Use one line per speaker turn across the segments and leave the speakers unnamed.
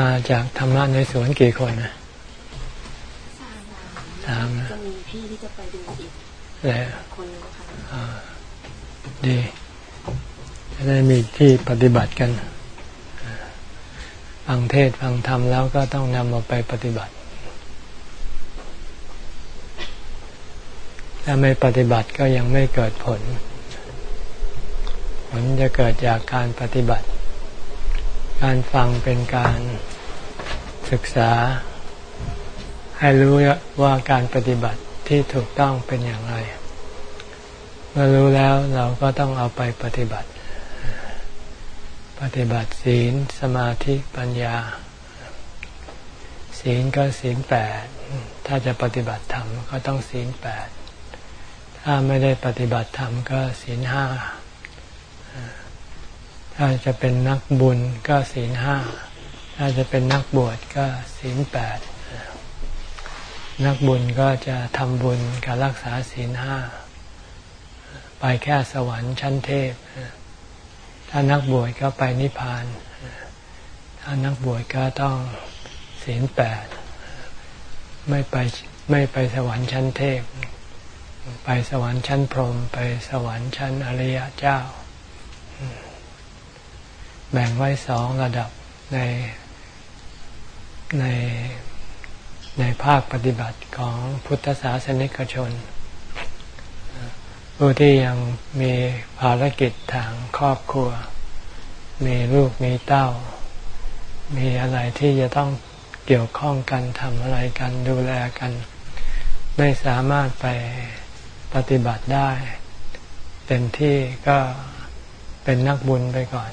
มาจากธรรมะในสวนกี่คนนะสามนะ
จะมีพี่ที่จะไปดูอีกคนนึง
ค่ะดีจะได้มีที่ปฏิบัติกันฟังเทศฟังธรรมแล้วก็ต้องนำมาไปปฏิบัติ ถ้าไม่ปฏิบัติก็ยังไม่เกิดผล ผลจะเกิดจากการปฏิบัติ การฟังเป็นการศึกษา ให้รู้ว่าการปฏิบัติที่ถูกต้องเป็นอย่างไร เมื่อรู้แล้วเราก็ต้องเอาไปปฏิบัติ ปฏิบัติศีลสมาธิปัญญา ศีลก็ศีลแปดถ้าจะปฏิบัติธรรมก็ต้องศีลแปดถ้าไม่ได้ปฏิบัติธรรมก็ศีลห้า ถ้าจะเป็นนักบุญก็ศีลห้า ถ้าจะเป็นนักบวชก็ศีลแปด นักบุญก็จะทำบุญกับรักษาศีลห้า ไปแค่สวรรค์ชั้นเทพ ถ้านักบวชก็ไปนิพพาน ถ้านักบวชก็ต้องศีลแปด ไม่ไปไม่ไปสวรรค์ชั้นเทพ ไปสวรรค์ชั้นพรหม ไปสวรรค์ชั้นอริยเจ้า แบ่งไว้สองระดับในในในภาคปฏิบัติของพุทธศาสนิกชน ผู้ที่ยังมีภารกิจทางครอบครัว มีลูกมีเต้า มีอะไรที่จะต้องเกี่ยวข้องกันทำอะไรกันดูแลกัน ไม่สามารถไปปฏิบัติได้ เต็มที่ก็เป็นนักบุญไปก่อน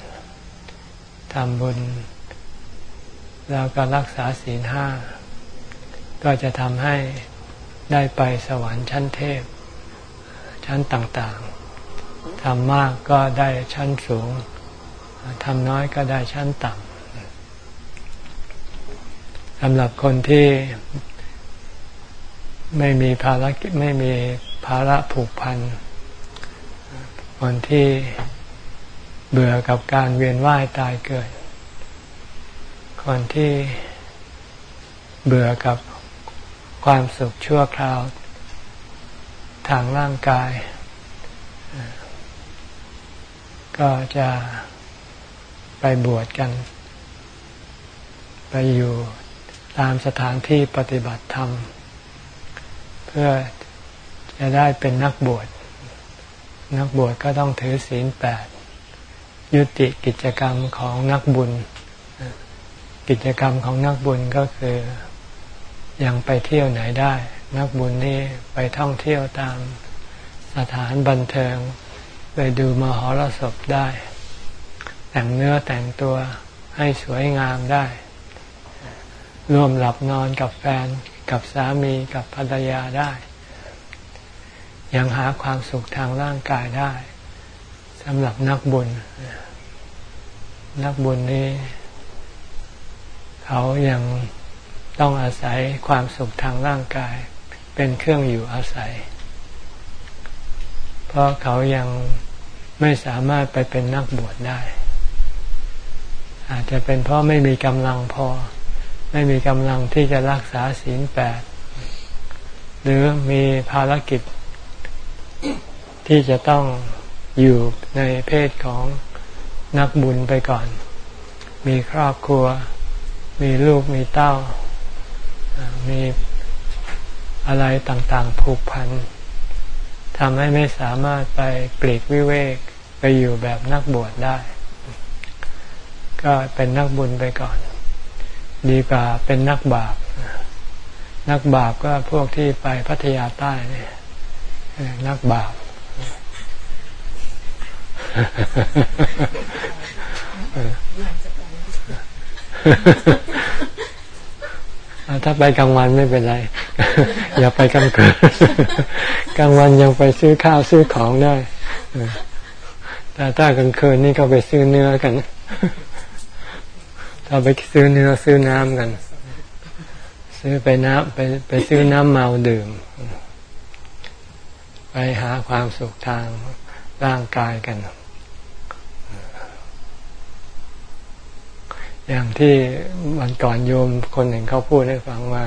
ทำบุญ แล้วก็รักษาศีลห้า ก็จะทำให้ได้ไปสวรรค์ชั้นเทพ ชั้นต่างๆ ทำมากก็ได้ชั้นสูง ทำน้อยก็ได้ชั้นต่ำสำหรับคนที่ไม่มีภารกิจไม่มีภาระผูกพันคนที่ เบื่อกับการเวียนว่ายตายเกิด คนที่เบื่อกับความสุขชั่วคราวทางร่างกาย ก็จะไปบวชกัน ไปอยู่ตามสถานที่ปฏิบัติธรรม เพื่อจะได้เป็นนักบวช นักบวชก็ต้องถือศีลแปด ยุติกิจกรรมของนักบุญ กิจกรรมของนักบุญก็คือยังไปเที่ยวไหนได้ นักบุญนี่ไปท่องเที่ยวตามสถานบันเทิง ไปดูมหรสพได้ แต่งเนื้อแต่งตัวให้สวยงามได้ ร่วมหลับนอนกับแฟนกับสามีกับภรรยาได้ ยังหาความสุขทางร่างกายได้ สำหรับนักบุญ นักบุญนี้ เขายังต้องอาศัยความสุขทางร่างกาย เป็นเครื่องอยู่อาศัย เพราะเขายังไม่สามารถไปเป็นนักบวชได้ อาจจะเป็นเพราะไม่มีกำลังพอ ไม่มีกำลังที่จะรักษาศีลแปดหรือมีภารกิจที่จะต้อง อยู่ในเพศของนักบุญไปก่อน มีครอบครัว มีลูกมีเต้า มีอะไรต่างๆผูกพันทำให้ไม่สามารถไปปลีกวิเวกไปอยู่แบบนักบวชได้ ก็เป็นนักบุญไปก่อน ดีกว่าเป็นนักบาป นักบาปก็พวกที่ไปพัทยาใต้เนี่ยนักบาป ถ้าไปกลางวันไม่เป็นไร อย่าไปกลางคืนกลางวันยังไปซื้อข้าวซื้อของได้แต่ถ้ากลางคืนนี่ก็ไปซื้อเนื้อกันถ้าไปซื้อเนื้อซื้อน้ำกัน ซื้อไปน้ำไปไปซื้อน้ำเมาดื่ม ไปหาความสุขทางร่างกายกัน อย่างที่วันก่อนโยมคนหนึ่งเขาพูดให้ฟังว่า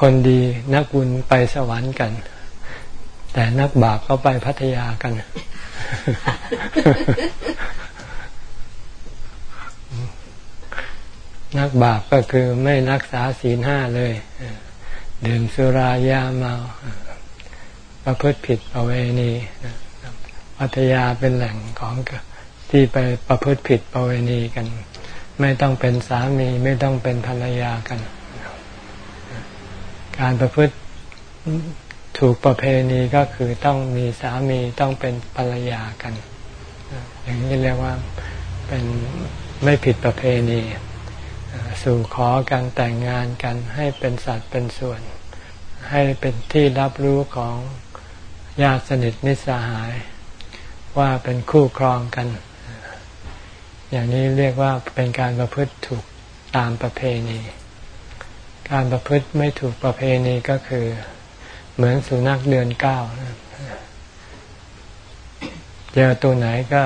คนดีนักบุญไปสวรรค์กัน แต่นักบาปเขาไปพัทยากัน นักบาปก็คือไม่รักษาศีลห้าเลยดื่มสุรายาเมาประพฤติผิดประเวณีพัทยาเป็นแหล่งของ ที่ไปประพฤติผิดประเวณีกัน ไม่ต้องเป็นสามีไม่ต้องเป็นภรรยากัน การประพฤติถูกประเพณีก็คือต้องมีสามีต้องเป็นภรรยากัน อย่างนี้เรียกว่าเป็นไม่ผิดประเพณี สู่ขอการแต่งงานกันให้เป็นสัตว์เป็นส่วน ให้เป็นที่รับรู้ของญาติสนิทมิสหาย ว่าเป็นคู่ครองกัน อย่างนี้เรียกว่าเป็นการประพฤติถูกตามประเพณี การประพฤติไม่ถูกประเพณีก็คือ เหมือนสุนัขเดือนเก้าเจอตัวไหนก็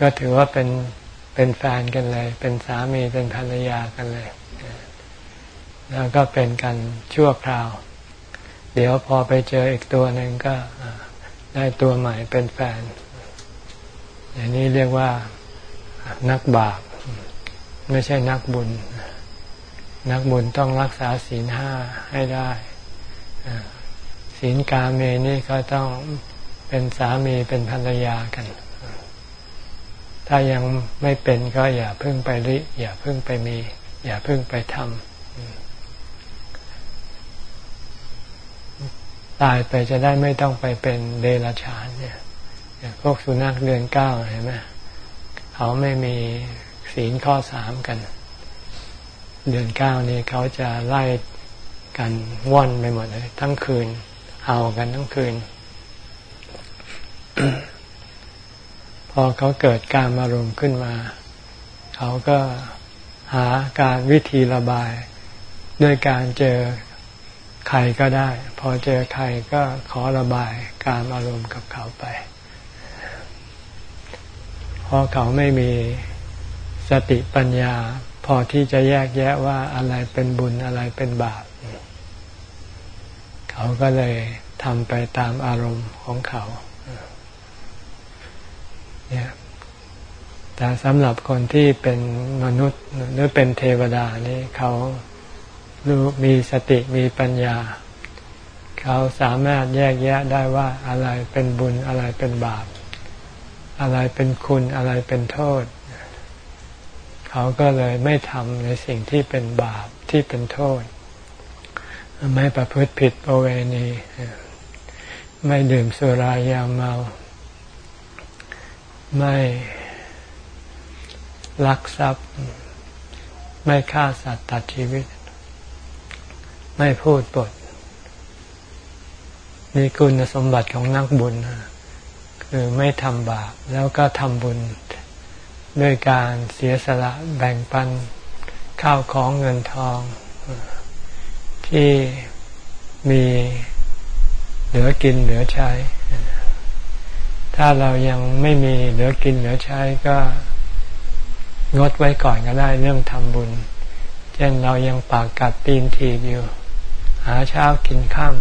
ก็ถือว่าเป็นเป็นแฟนกันเลย เป็นสามีเป็นภรรยากันเลย แล้วก็เป็นกันชั่วคราว เดี๋ยวพอไปเจออีกตัวหนึ่งก็ได้ตัวใหม่เป็นแฟนอย่างนี้เรียกว่า นักบาป ไม่ใช่นักบุญ นักบุญต้องรักษาศีลห้าให้ได้ศีลกาเมนี่ก็ต้องเป็นสามีเป็นภรรยากัน ถ้ายังไม่เป็นก็อย่าพึ่งไปริ อย่าพึ่งไปมี อย่าพึ่งไปทำตายไปจะได้ไม่ต้องไปเป็นเดรัจฉานเนี่ยพวกสุนัขเดือนเก้าเห็นไหม เขาไม่มีศีลข้อสามกัน เดือนเก้านี่เขาจะไล่กันว่อนไปหมดเลย ทั้งคืนเอากันทั้งคืน พอเขาเกิดการอารมณ์ขึ้นมา เขาก็หาการวิธีระบาย ด้วยการเจอใครก็ได้ พอเจอใครก็ขอระบายการอารมณ์กับเขาไป เพราะเขาไม่มีสติปัญญา พอที่จะแยกแยะว่าอะไรเป็นบุญอะไรเป็นบาป เขาก็เลยทำไปตามอารมณ์ของเขาเนี่ยแต่สำหรับคนที่เป็นมนุษย์หรือเป็นเทวดานี่เขารู้มีสติมีปัญญา เขาสามารถแยกแยะได้ว่าอะไรเป็นบุญอะไรเป็นบาป อะไรเป็นคุณอะไรเป็นโทษ เขาก็เลยไม่ทำในสิ่งที่เป็นบาปที่เป็นโทษ ไม่ประพฤติผิดประเวณี ไม่ดื่มสุรายาเมา ไม่ลักทรัพย์ ไม่ฆ่าสัตว์ตัดชีวิต ไม่พูดปดมีคุณสมบัติของนักบุญ คือไม่ทำบาปแล้วก็ทำบุญด้วยการเสียสละแบ่งปันข้าวของเงินทอง ที่มีเหลือกินเหลือใช้ ถ้าเรายังไม่มีเหลือกินเหลือใช้ก็งดไว้ก่อนก็ได้เรื่องทำบุญ เช่นเรายังปากกัดตีนทีบอยู่ หาเช้ากินข้าม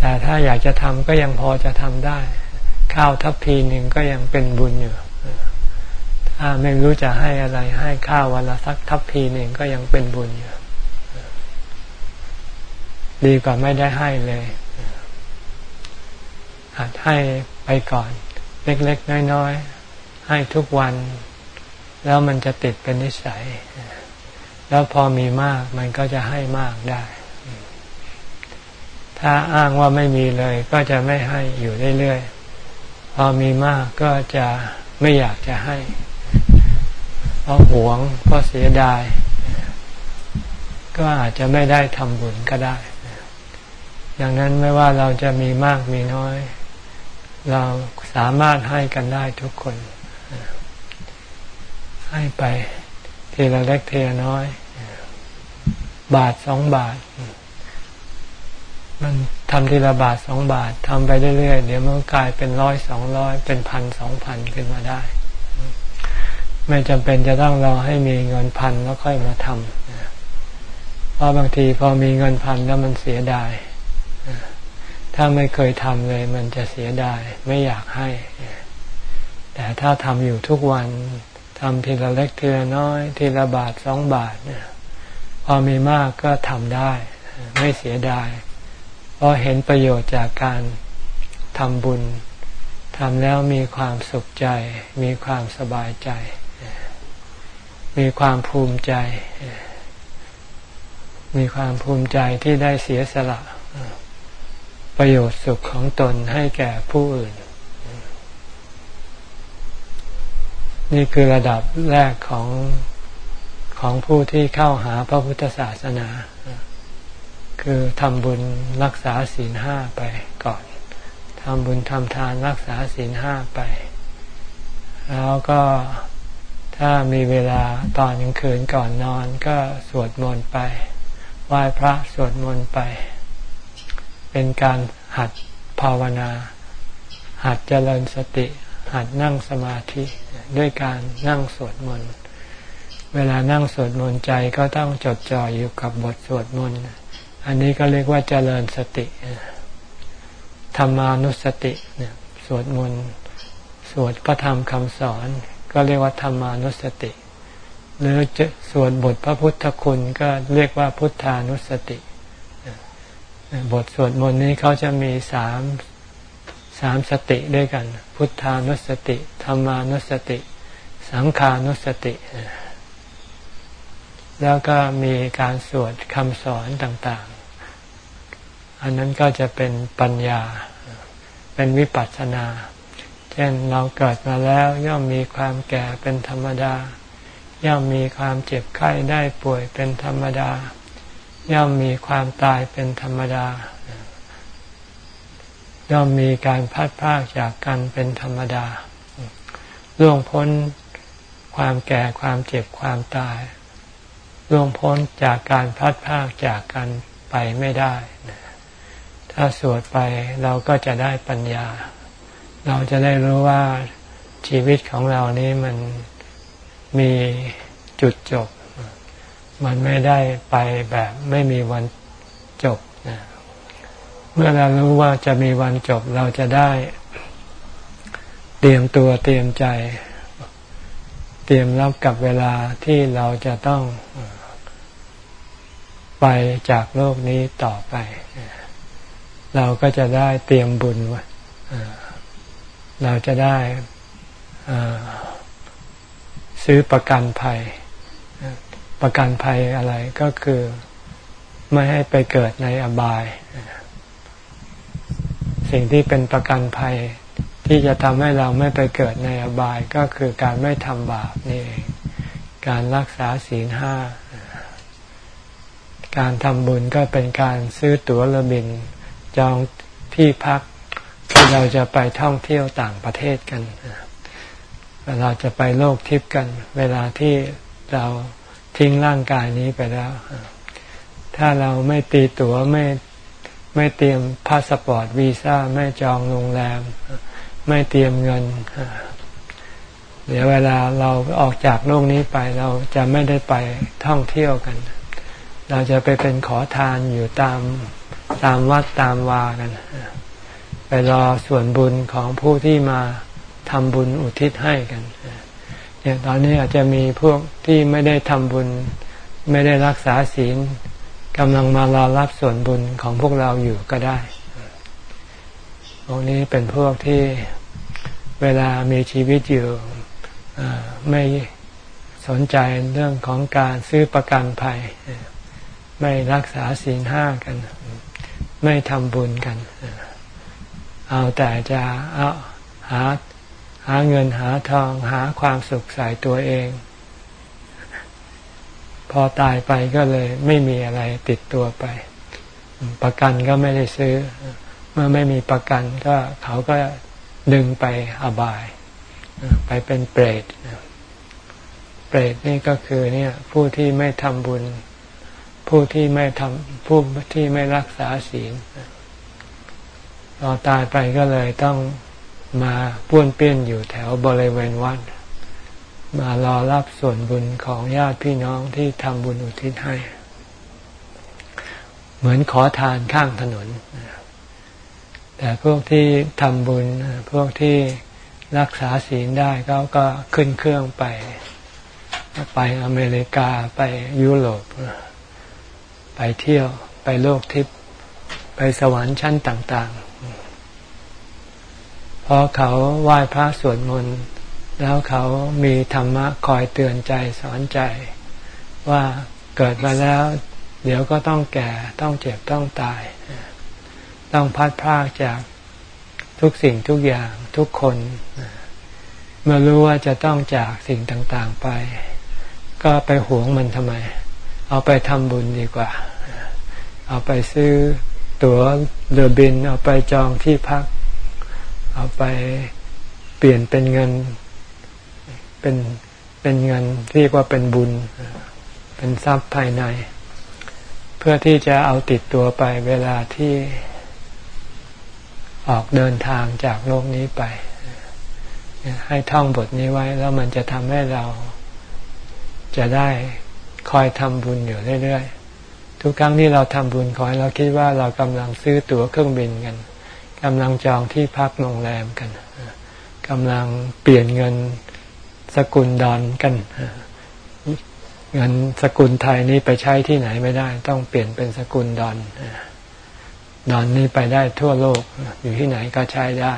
แต่ถ้าอยากจะทำก็ยังพอจะทำได้ ข้าวทัพพีหนึ่งก็ยังเป็นบุญอยู่ ถ้าไม่รู้จะให้อะไรให้ข้าววันละสักทัพพีหนึ่งก็ยังเป็นบุญอยู่ ดีกว่าไม่ได้ให้เลยหัดให้ไปก่อน เล็กๆน้อยๆ ให้ทุกวัน แล้วมันจะติดเป็นนิสัย แล้วพอมีมากมันก็จะให้มากได้ ถ้าอ้างว่าไม่มีเลยก็จะไม่ให้อยู่เรื่อยๆ พอมีมากก็จะไม่อยากจะให้ เพราะหวง เพราะเสียดาย ก็อาจจะไม่ได้ทำบุญก็ได้ ดังนั้นไม่ว่าเราจะมีมากมีน้อย เราสามารถให้กันได้ทุกคน ให้ไปเทละเล็กเทละน้อย บาทสองบาท มันทำทีละบาทสองบาททำไปเรื่อยๆ เดี๋ยวมันกลายเป็นร้อยสองร้อยเป็นพันสองพันขึ้นมาได้ ไม่จำเป็นจะต้องรอให้มีเงินพันแล้วค่อยมาทำเพราะบางทีพอมีเงินพันแล้วมันเสียดายถ้าไม่เคยทำเลย มันจะเสียดายไม่อยากให้ แต่ถ้าทำอยู่ทุกวันทำทีละเล็กทีละน้อย ทีละบาทสองบาทพอมีมากก็ทำได้ ไม่เสียดาย เพราะเห็นประโยชน์จากการทำบุญทำแล้วมีความสุขใจ มีความสบายใจ มีความภูมิใจ มีความภูมิใจที่ได้เสียสละ ประโยชน์สุขของตนให้แก่ผู้อื่น นี่คือระดับแรกของของผู้ที่เข้าหาพระพุทธศาสนา คือทำบุญรักษาศีลห้าไปก่อนทำบุญทำทานรักษาศีลห้าไป แล้วก็ถ้ามีเวลาตอนกลางคืนก่อนนอนก็สวดมนต์ไปไหว้พระสวดมนต์ไป เป็นการหัดภาวนา หัดเจริญสติ หัดนั่งสมาธิด้วยการนั่งสวดมนต์เวลานั่งสวดมนต์ใจก็ต้องจดจ่ออยู่กับบทสวดมนต์ อันนี้ก็เรียกว่าเจริญสติธรรมานุสติเนี่ยสวดมนต์สวดพระธรรมคำสอน ก็เรียกว่าธรรมานุสติ หรือจะสวดบทพระพุทธคุณก็เรียกว่าพุทธานุสติ บทสวดมนต์นี้เขาจะมีสามสามสติด้วยกัน พุทธานุสติธรรมานุสติ สังขานุสติ แล้วก็มีการสวดคำสอนต่างๆ อันนั้นก็จะเป็นปัญญา เป็นวิปัสสนา เช่นเราเกิดมาแล้วย่อมมีความแก่เป็นธรรมดา ย่อมมีความเจ็บไข้ได้ป่วยเป็นธรรมดา ย่อมมีความตายเป็นธรรมดา ย่อมมีการพัดพากจากกันเป็นธรรมดาล่วงพ้นความแก่ความเจ็บความตาย ล่วงพ้นจากการพัดพากจากกันไปไม่ได้ ถ้าสวดไปเราก็จะได้ปัญญา เราจะได้รู้ว่าชีวิตของเรานี้มันมีจุดจบ มันไม่ได้ไปแบบไม่มีวันจบนะเมื่อเรารู้ว่าจะมีวันจบเราจะได้ เตรียมตัวเตรียมใจ เตรียมรับกับเวลาที่เราจะต้อง ไปจากโลกนี้ต่อไป เราก็จะได้เตรียมบุญเราจะได้ซื้อประกันภัย ประกันภัยอะไรก็คือไม่ให้ไปเกิดในอบาย สิ่งที่เป็นประกันภัยที่จะทำให้เราไม่ไปเกิดในอบายก็คือการไม่ทำบาปนี่เองการรักษาศีลห้า การทำบุญก็เป็นการซื้อตั๋วระบิน จองที่พักที่เราจะไปท่องเที่ยวต่างประเทศกันเวลาจะไปโลกทิพย์กัน เวลาที่เราทิ้งร่างกายนี้ไปแล้ว ถ้าเราไม่ตีตัว๋วไม่ไม่เตรียมพาสปอร์ตวีซ่าไม่จองโรงแรม ไม่เตรียมเงิน เดี๋ยวเวลาเราออกจากโลกนี้ไปเราจะไม่ได้ไปท่องเที่ยวกัน เราจะไปเป็นขอทานอยู่ตามตามวัดตามวากันไปรอส่วนบุญของผู้ที่มาทำบุญอุทิศให้กันเนี่ยตอนนี้อาจจะมีพวกที่ไม่ได้ทำบุญ ไม่ได้รักษาศีลกำลังมารอรับส่วนบุญของพวกเราอยู่ก็ได้พวกนี้เป็นพวกที่เวลามีชีวิตอยู่ไม่สนใจเรื่องของการซื้อประกันภัย ไม่รักษาศีลห้ากัน ไม่ทำบุญกัน เอาแต่จะเอาหาหาเงินหาทองหาความสุขใส่ตัวเอง พอตายไปก็เลยไม่มีอะไรติดตัวไป ประกันก็ไม่ได้ซื้อ เมื่อไม่มีประกันก็เขาก็ดึงไปอบาย ไปเป็นเปรตเปรตนี่ก็คือเนี่ยผู้ที่ไม่ทำบุญ ผู้ที่ไม่ทำผู้ที่ไม่รักษาศีลพอตายไปก็เลยต้องมาป้วนเปี้ยนอยู่แถวบริเวณวัดมารอรับส่วนบุญของญาติพี่น้องที่ทำบุญอุทิศให้ เหมือนขอทานข้างถนน แต่พวกที่ทำบุญพวกที่รักษาศีลได้เขาก็ขึ้นเครื่องไป ไปอเมริกาไปยุโรป ไปเที่ยวไปโลกทิพย์ไปสวรรค์ชั้นต่าง ๆ เพราะเขาไหว้พระสวดมนต์แล้วเขามีธรรมะคอยเตือนใจสอนใจ ว่าเกิดมาแล้ว เดี๋ยวก็ต้องแก่ต้องเจ็บต้องตาย ต้องพัดพากจากทุกสิ่งทุกอย่างทุกคน เมื่อรู้ว่าจะต้องจากสิ่งต่างๆไป ก็ไปหวงมันทำไม เอาไปทำบุญดีกว่า เอาไปซื้อตั๋วเรือบิน เอาไปจองที่พัก เอาไปเปลี่ยนเป็นเงินเป็นเป็นเงินเรียกว่าเป็นบุญ เป็นทรัพย์ภายใน เพื่อที่จะเอาติดตัวไปเวลาที่ออกเดินทางจากโลกนี้ไป ให้ท่องบทนี้ไว้แล้วมันจะทำให้เราจะได้คอยทำบุญอยู่เรื่อยๆ ทุกครั้งที่เราทำบุญขอให้เราคิดว่าเรากำลังซื้อตั๋วเครื่องบินกันกำลังจองที่พักโรงแรมกันกำลังเปลี่ยนเงินสกุลดอนกันเงินสกุลไทยนี้ไปใช้ที่ไหนไม่ได้ ต้องเปลี่ยนเป็นสกุลดอนดอนนี้ไปได้ทั่วโลก อยู่ที่ไหนก็ใช้ได้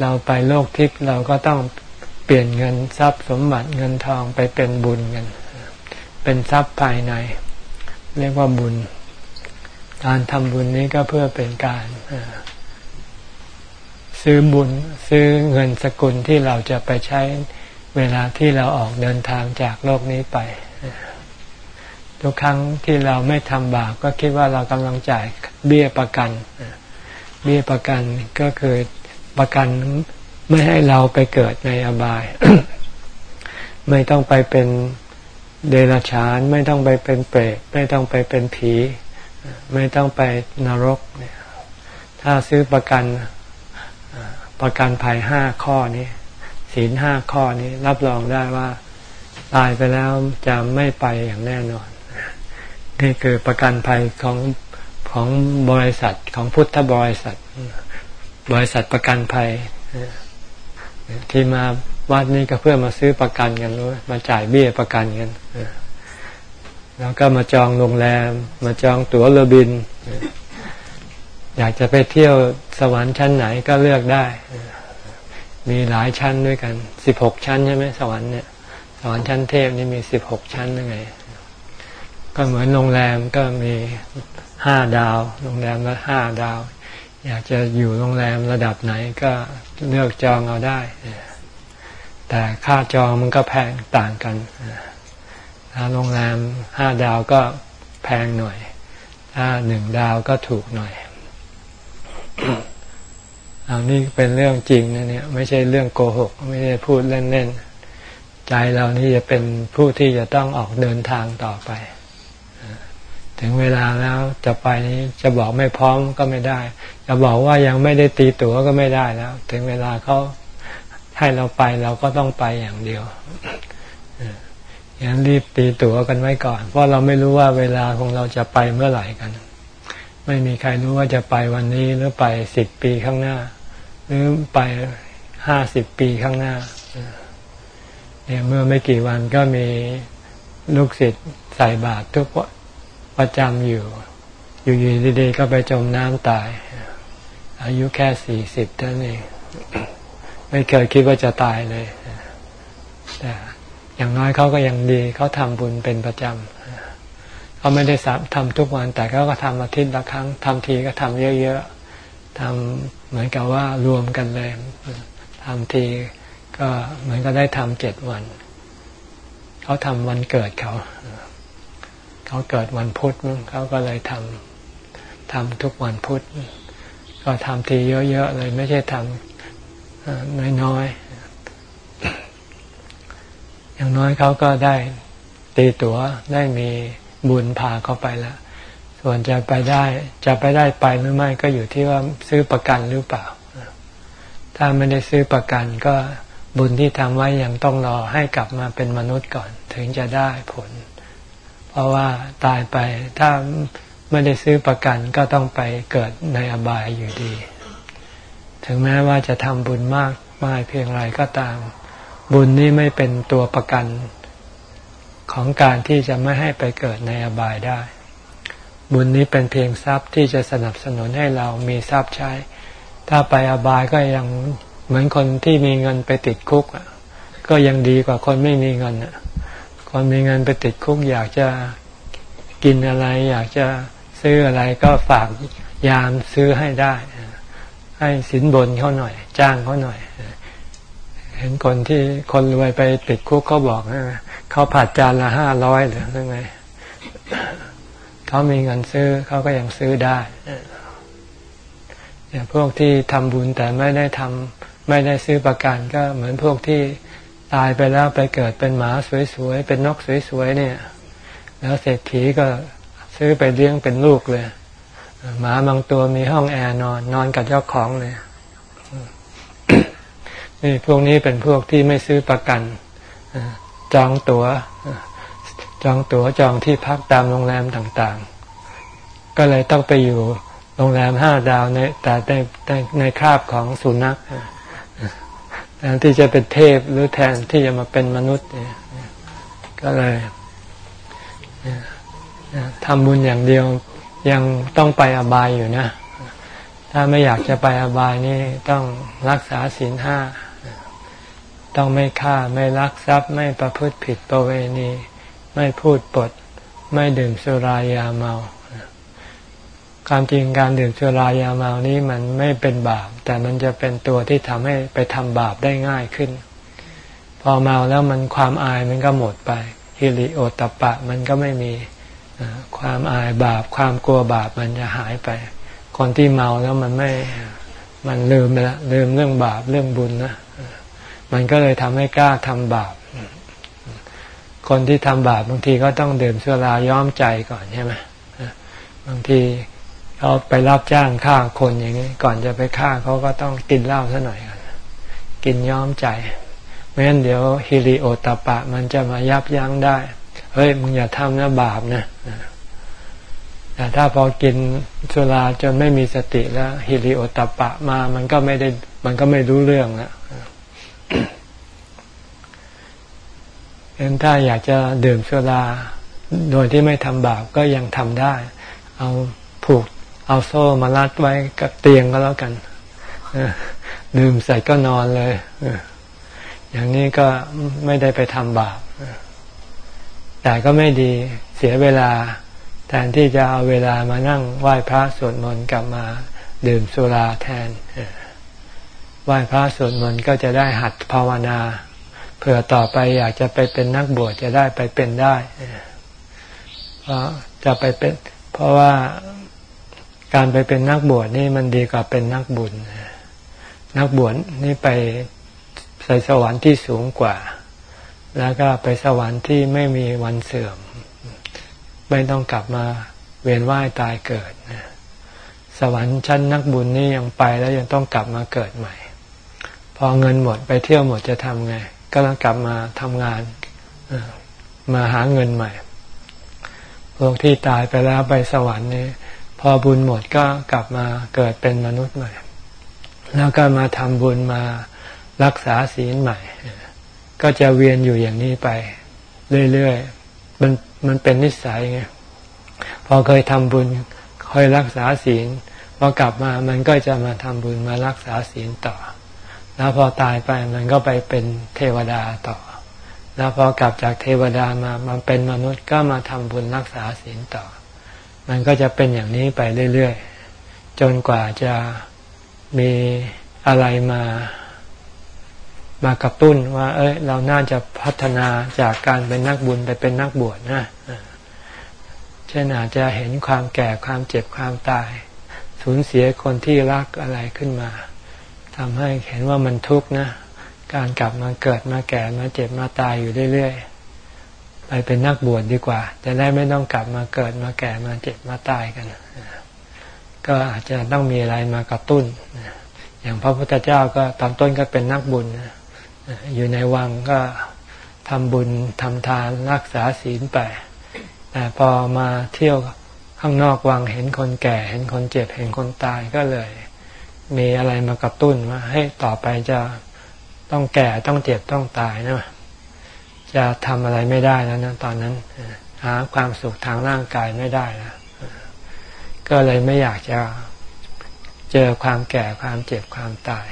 เราไปโลกทิพย์เราก็ต้องเปลี่ยนเงินทรัพย์สมบัติเงินทองไปเป็นบุญกัน เป็นทรัพย์ภายใน เรียกว่าบุญ การทำบุญนี้ก็เพื่อเป็นการซื้อบุญซื้อเงินสกุลที่เราจะไปใช้เวลาที่เราออกเดินทางจากโลกนี้ไป ทุกครั้งที่เราไม่ทำบาปก็คิดว่าเรากำลังจ่ายเบี้ยประกัน เบี้ยประกันก็คือประกันไม่ให้เราไปเกิดในอบาย ไม่ต้องไปเป็น เดรัจฉานไม่ต้องไปเป็นเปรตไม่ต้องไปเป็นผี ไม่ต้องไปนรกเนี่ยถ้าซื้อประกันประกันภัยห้าข้อนี้ศีลห้าข้อนี้รับรองได้ว่าตายไปแล้วจะไม่ไปอย่างแน่นอน นี่คือประกันภัยของของบริษัทของพุทธบริษัท บริษัทประกันภัยที่มา วัดนี้ก็เพื่อมาซื้อประกันกันรู้มาจ่ายเบี้ยประกันกันแล้วก็มาจองโรงแรม มาจองตั๋วเรือบิน อยากจะไปเที่ยวสวรรค์ชั้นไหนก็เลือกได้ มีหลายชั้นด้วยกันสิบหกชั้นใช่ไหมสวรรค์เนี่ยสวรรค์ชั้นเทพนี่มีสิบหกชั้นยังไง ก็เหมือนโรงแรมก็มีห้าดาว โรงแรมละห้าดาว อยากจะอยู่โรงแรมระดับไหนก็เลือกจองเอาได้ แต่ค่าจองมันก็แพงต่างกันถ้าโรงแรมห้าดาวก็แพงหน่อย ถ้าหนึ่งดาวก็ถูกหน่อยอันนี้เป็นเรื่องจริงนะเนี่ย ไม่ใช่เรื่องโกหก ไม่ได้พูดเล่นๆ ใจเรานี่จะเป็นผู้ที่จะต้องออกเดินทางต่อไป ถึงเวลาแล้วจะไปนี้จะบอกไม่พร้อมก็ไม่ได้ จะบอกว่ายังไม่ได้ตีตั๋วก็ไม่ได้แล้ว ถึงเวลาเขา ให้เราไปเราก็ต้องไปอย่างเดียวอย่างนั้นรีบตีตั๋วกันไว้ก่อน เพราะเราไม่รู้ว่าเวลาของเราจะไปเมื่อไหร่กัน ไม่มีใครรู้ว่าจะไปวันนี้หรือไปสิบปีข้างหน้า หรือไปห้าสิบปีข้างหน้าเนี่ยเมื่อไม่กี่วันก็มีลูกศิษย์ใส่บาตรทุกประจำอยู่ อยู่ดีๆก็ไปจมน้ำตาย อายุแค่สี่สิบเท่านั้นเอง ไม่เคยคิดว่าจะตายเลยแต่อย่างน้อยเขาก็ยังดีเขาทำบุญเป็นประจำเขาไม่ได้ทำทุกวัน แต่เขาก็ทำอาทิตย์ละครั้งทำทีก็ทำเยอะๆทำเหมือนกับว่ารวมกันเลยทำทีก็เหมือนก็ได้ทำเจ็ดวัน เขาทำวันเกิดเขา เขาเกิดวันพุธเขาก็เลยทำทำทุกวันพุธ ก็ทำทีเยอะๆเลย ไม่ใช่ทำ น้อยๆ อย่างน้อยเขาก็ได้ตีตัว๋วได้มีบุญพาเขาไปแล้ว ส่วนจะไปได้ จะไปได้ไปหรือไม่ก็อยู่ที่ว่าซื้อประกันหรือเปล่า ถ้าไม่ได้ซื้อประกันก็บุญที่ทำไว้ยังต้องรอให้กลับมาเป็นมนุษย์ก่อน ถึงจะได้ผล เพราะว่าตายไปถ้าไม่ได้ซื้อประกันก็ต้องไปเกิดในอบายอยู่ดี ถึงแม้ว่าจะทำบุญมากมายเพียงไรก็ตาม บุญนี้ไม่เป็นตัวประกันของการที่จะไม่ให้ไปเกิดในอบายได้ บุญนี้เป็นเพียงทรัพย์ที่จะสนับสนุนให้เรามีทรัพย์ใช้ ถ้าไปอบายก็ยังเหมือนคนที่มีเงินไปติดคุกก็ยังดีกว่าคนไม่มีเงินคนมีเงินไปติดคุก อยากจะกินอะไร อยากจะซื้ออะไรก็ฝากยามซื้อให้ได้ ให้สินบนเขาหน่อย จ้างเขาหน่อย เห็นคนที่คนรวยไปติดคุกเขาบอกนะเขาผัดจานละห้าร้อยหรือยังไงเขามีเงินซื้อเขาก็ยังซื้อได้เนี่ยพวกที่ทำบุญแต่ไม่ได้ทำไม่ได้ซื้อประกันก็เหมือนพวกที่ตายไปแล้วไปเกิดเป็นหมาสวยๆ เป็นนกสวยๆเนี่ย แล้วเศรษฐีก็ซื้อไปเลี้ยงเป็นลูกเลย หมาบางตัวมีห้องแอร์นอน นอนกับเจ้าของเลยนี่พวกนี้เป็นพวกที่ไม่ซื้อประกันจองตัว๋ว จองตั๋วจองที่พักตามโรงแรมต่างๆ ก็เลยต้องไปอยู่โรงแรมห้าดาวในแต่ในในในคาบของสุนัขแทนที่จะเป็นเทพหรือแทนที่จะมาเป็นมนุษย์เนี่ยก็เลยทำบุญอย่างเดียว ยังต้องไปอบายอยู่นะ ถ้าไม่อยากจะไปอบายนี่ต้องรักษาศีลห้า ต้องไม่ฆ่าไม่ลักทรัพย์ไม่ประพฤติผิดประเวณี ไม่พูดปด ไม่ดื่มสุรายาเมา ความจริงการดื่มสุรายาเมานี้มันไม่เป็นบาป แต่มันจะเป็นตัวที่ทำให้ไปทำบาปได้ง่ายขึ้น พอเมาแล้วมันความอายมันก็หมดไปฮิริโอตปะมันก็ไม่มี ความอายบาป ความกลัวบาปมันจะหายไป คนที่เมาแล้วมันไม่มันลืมไปละลืมเรื่องบาปเรื่องบุญนะมันก็เลยทำให้กล้าทำบาป คนที่ทำบาปบางทีก็ต้องดื่มสุราย้อมใจก่อนใช่ไหมบางทีเขาไปรับจ้างฆ่าคนอย่างนี้ ก่อนจะไปฆ่าเขาก็ต้องกินเหล้าซะหน่อยก่อนกินย้อมใจไม่งั้นเดี๋ยวฮิริโอตปะ มันจะมายับยั้งได้ เฮ้ยมึงอย่าทำนะบาปนะแต่ถ้าพอกินสุราจนไม่มีสติแล้วฮิริโอตปะมา มันก็ไม่ได้ มันก็ไม่รู้เรื่องแล้วเห็นถ้าอยากจะดื่มสุราโดยที่ไม่ทำบาปก็ยังทำได้ เอาผูกเอาโซ่มาลัดไว้กับเตียงก็แล้วกันดื่มใส่ก็นอนเลย อย่างนี้ก็ไม่ได้ไปทำบาป แต่ก็ไม่ดีเสียเวลา แทนที่จะเอาเวลามานั่งไหว้พระสวดมนต์กลับมาดื่มสุราแทนไหว้พระสวดมนต์ก็จะได้หัดภาวนาเผื่อต่อไปอยากจะไปเป็นนักบวชจะได้ไปเป็นได้เพราะจะไปเป็น เพราะว่าการไปเป็นนักบวชนี่มันดีกว่าเป็นนักบุญ นักบวชนี่ไปใส่สวรรค์ที่สูงกว่า แล้วก็ไปสวรรค์ที่ไม่มีวันเสื่อม ไม่ต้องกลับมาเวียนว่ายตายเกิด สวรรค์ชั้นนักบุญนี่ยังไปแล้วยังต้องกลับมาเกิดใหม่ พอเงินหมดไปเที่ยวหมดจะทำไง ก็ต้องกลับมาทำงานมาหาเงินใหม่ พวกที่ตายไปแล้วไปสวรรค์นี่พอบุญหมดก็กลับมาเกิดเป็นมนุษย์ใหม่ แล้วก็มาทำบุญมารักษาศีลใหม่ ก็จะเวียนอยู่อย่างนี้ไป เรื่อยๆ มันมันเป็นนิสัยไง พอเคยทำบุญคอยรักษาศีลพอกลับมามันก็จะมาทำบุญมารักษาศีลต่อ แล้วพอตายไปมันก็ไปเป็นเทวดาต่อ แล้วพอกลับจากเทวดามามาเป็นมนุษย์ก็มาทำบุญรักษาศีลต่อ มันก็จะเป็นอย่างนี้ไปเรื่อยๆ จนกว่าจะมีอะไรมา มากระตุ้นว่า เอ้ย เราน่าจะพัฒนาจากการเป็นนักบุญไปเป็นนักบวชนะเช่นอาจจะเห็นความแก่ความเจ็บความตาย สูญเสียคนที่รักอะไรขึ้นมาทำให้เห็นว่ามันทุกข์นะ การกลับมาเกิดมาแก่มาเจ็บมาตายอยู่เรื่อยๆ ไปเป็นนักบวชดดีกว่า จะได้ไม่ต้องกลับมาเกิดมาแก่มาเจ็บมาตายกัน ก็อาจจะต้องมีอะไรมากระตุ้น อย่างพระพุทธเจ้าก็ตอนต้นก็เป็นนักบุญ อยู่ในวังก็ทำบุญทำทานรักษาศีลไป แต่พอมาเที่ยวข้างนอกวังเห็นคนแก่เห็นคนเจ็บเห็นคนตายก็เลย มีอะไรมากระตุ้นว่าให้ต่อไปจะต้องแก่ต้องเจ็บต้องตายนะจะทำอะไรไม่ได้แล้วนะตอนนั้นหาความสุขทางร่างกายไม่ได้แล้วก็เลยไม่อยากจะเจอความแก่ความเจ็บความตาย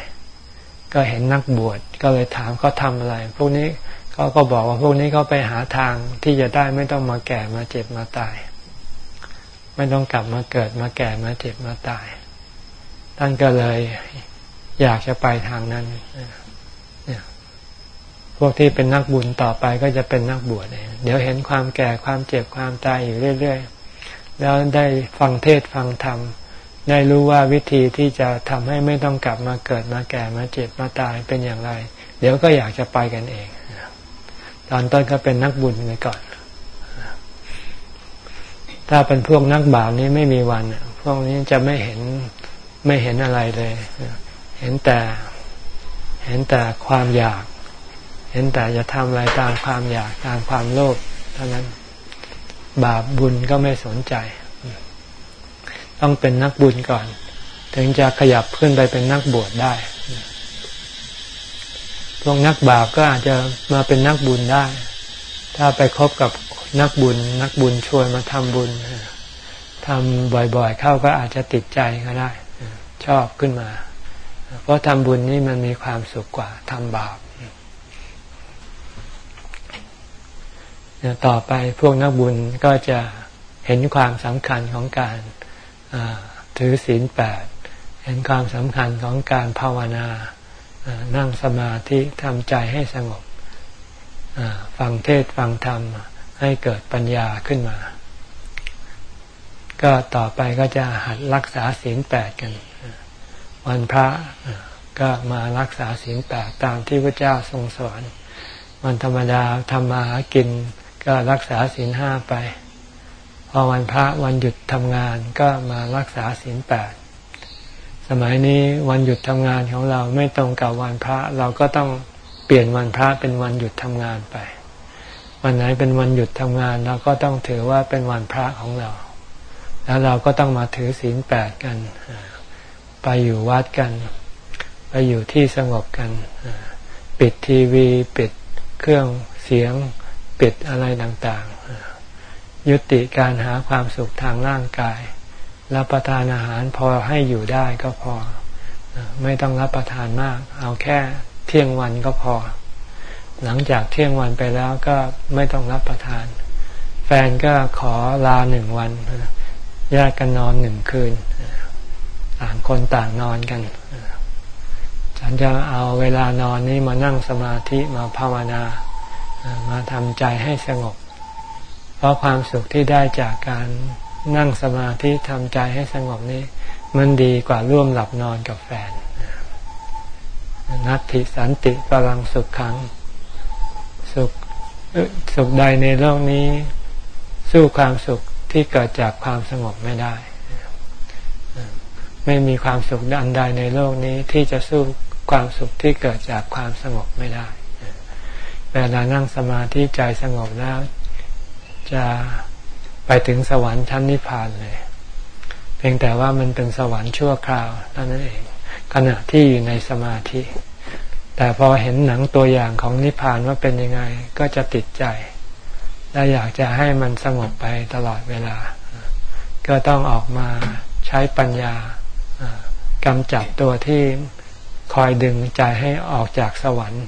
ก็เห็นนักบวชก็เลยถามเขาทำอะไร พวกนี้เขาก็บอกว่าพวกนี้เขาไปหาทางที่จะได้ไม่ต้องมาแก่มาเจ็บมาตาย ไม่ต้องกลับมาเกิดมาแก่มาเจ็บมาตาย ท่านก็เลยอยากจะไปทางนั้นพวกที่เป็นนักบุญต่อไปก็จะเป็นนักบวชเองเดี๋ยวเห็นความแก่ความเจ็บความตายอยู่เรื่อยๆ แล้วได้ฟังเทศฟังธรรม ได้รู้ว่าวิธีที่จะทำให้ไม่ต้องกลับมาเกิดมาแก่มาเจ็บมาตายเป็นอย่างไร เดี๋ยวก็อยากจะไปกันเอง ตอนต้นก็เป็นนักบุญไปก่อน ถ้าเป็นพวกนักบาปนี้ไม่มีวันพวกนี้จะไม่เห็นไม่เห็นอะไรเลย เห็นแต่ เห็นแต่ความอยาก เห็นแต่จะทำอะไรตามความอยากตามความโลภเท่านั้น บาปบุญก็ไม่สนใจ ต้องเป็นนักบุญก่อน ถึงจะขยับขึ้นไปเป็นนักบวชได้พวกนักบาปก็อาจจะมาเป็นนักบุญได้ ถ้าไปคบกับนักบุญ นักบุญชวนมาทำบุญทำบ่อยๆ เข้าก็อาจจะติดใจก็ได้ ชอบขึ้นมา เพราะทำบุญนี่มันมีความสุขกว่าทำบาปต่อไปพวกนักบุญก็จะเห็นความสำคัญของการ ถือศีลแปดเห็นความสำคัญของการภาวนานั่งสมาธิทำใจให้สงบฟังเทศฟังธรรมให้เกิดปัญญาขึ้นมา ก็ต่อไปก็จะหัดรักษาศีลแปดกัน วันพระก็มารักษาศีลแปดตามที่พระเจ้าทรงสอน วันธรรมดาทำมาหากินก็รักษาศีลห้าไป พอวันพระวันหยุดทำงานก็มารักษาศีลแปดสมัยนี้วันหยุดทำงานของเราไม่ตรงกับวันพระเราก็ต้องเปลี่ยนวันพระเป็นวันหยุดทำงานไป วันไหนเป็นวันหยุดทำงาน เราก็ต้องถือว่าเป็นวันพระของเรา แล้วเราก็ต้องมาถือศีลแปดกัน ไปอยู่วัดกัน ไปอยู่ที่สงบกัน ปิดทีวี ปิดเครื่องเสียง ปิดอะไรต่าง ยุติการหาความสุขทางร่างกาย รับประทานอาหารพอให้อยู่ได้ก็พอ ไม่ต้องรับประทานมาก เอาแค่เที่ยงวันก็พอ หลังจากเที่ยงวันไปแล้วก็ไม่ต้องรับประทาน แฟนก็ขอลาหนึ่งวันแยกกันนอนหนึ่งคืนต่างคนต่างนอนกันฉันจะเอาเวลานอนนี้มานั่งสมาธิมาภาวนา มาทำใจให้สงบ เพราะความสุขที่ได้จากการนั่งสมาธิทำใจให้สงบนี้ มันดีกว่าร่วมหลับนอนกับแฟน นัตติสันติพลังสุขขัง สุขสุขใดในโลกนี้ สู้ความสุขที่เกิดจากความสงบไม่ได้ ไม่มีความสุขอันใดในโลกนี้ที่จะสู้ความสุขที่เกิดจากความสงบไม่ได้เวลานั่งสมาธิใจสงบแล้ว จะไปถึงสวรรค์ชั้นนิพพานเลย เพียงแต่ว่ามันเป็นสวรรค์ชั่วคราวเท่านั้นเอง ขณะที่อยู่ในสมาธิ แต่พอเห็นหนังตัวอย่างของนิพพานว่าเป็นยังไงก็จะติดใจ และอยากจะให้มันสงบไปตลอดเวลา ก็ต้องออกมาใช้ปัญญากำจัดตัวที่คอยดึงใจให้ออกจากสวรรค์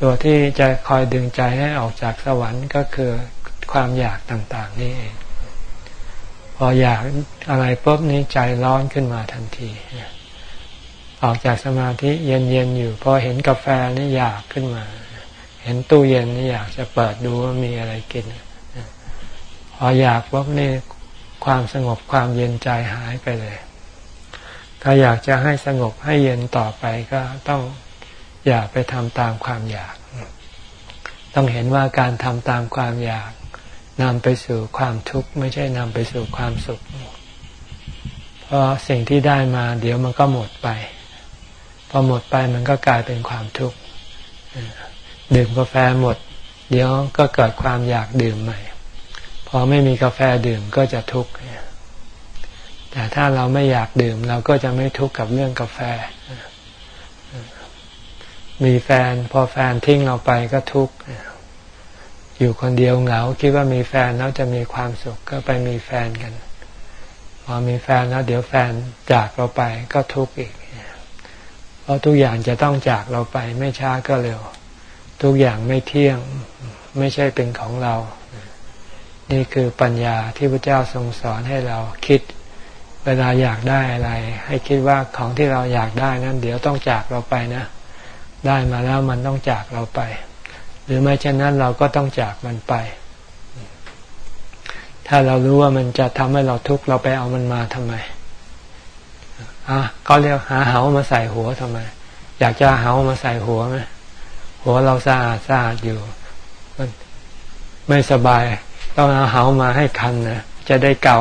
ตัวที่จะคอยดึงใจให้ออกจากสวรรค์ก็คือ ความอยากต่างๆ นี่เอง พออยากอะไรปุ๊บนี้ใจร้อนขึ้นมาทันที ออกจากสมาธิเย็นๆอยู่ พอเห็นกาแฟนี่อยากขึ้นมา เห็นตู้เย็นนี่อยากจะเปิดดูว่ามีอะไรกิน พออยากปุ๊บนี่ความสงบความเย็นใจหายไปเลย ถ้าอยากจะให้สงบให้เย็นต่อไปก็ต้องอย่าไปทำตามความอยาก ต้องเห็นว่าการทำตามความอยาก นำไปสู่ความทุกข์ไม่ใช่นำไปสู่ความสุข เพราะสิ่งที่ได้มา เดี๋ยวมันก็หมดไป พอหมดไปมันก็กลายเป็นความทุกข์ดื่มกาแฟหมด เดี๋ยวก็เกิดความอยากดื่มใหม่ พอไม่มีกาแฟดื่มก็จะทุกข์แต่ถ้าเราไม่อยากดื่ม เราก็จะไม่ทุกข์กับเรื่องกาแฟ มีแฟน พอแฟนทิ้งเราไปก็ทุกข์ อยู่คนเดียวเหงาคิดว่ามีแฟนแล้วจะมีความสุขก็ไปมีแฟนกัน พอมีแฟนแล้วเดี๋ยวแฟนจากเราไปก็ทุกข์อีก เพราะทุกอย่างจะต้องจากเราไปไม่ช้าก็เร็ว ทุกอย่างไม่เที่ยงไม่ใช่เป็นของเรา นี่คือปัญญาที่พระเจ้าทรงสอนให้เราคิด เวลาอยากได้อะไร ให้คิดว่าของที่เราอยากได้นั้น เดี๋ยวต้องจากเราไปนะ ได้มาแล้วมันต้องจากเราไป หรือไม่เช่นนั้นเราก็ต้องจากมันไป ถ้าเรารู้ว่ามันจะทำให้เราทุกข์เราไปเอามันมาทำไมอะเขาเรียกหาเหามาใส่หัวทำไม อยากจะเหามาใส่หัวไหมหัวเราสะอาดสะอาดอยู่มันไม่สบาย ต้องเอาเหามาให้คันนะจะได้เก่า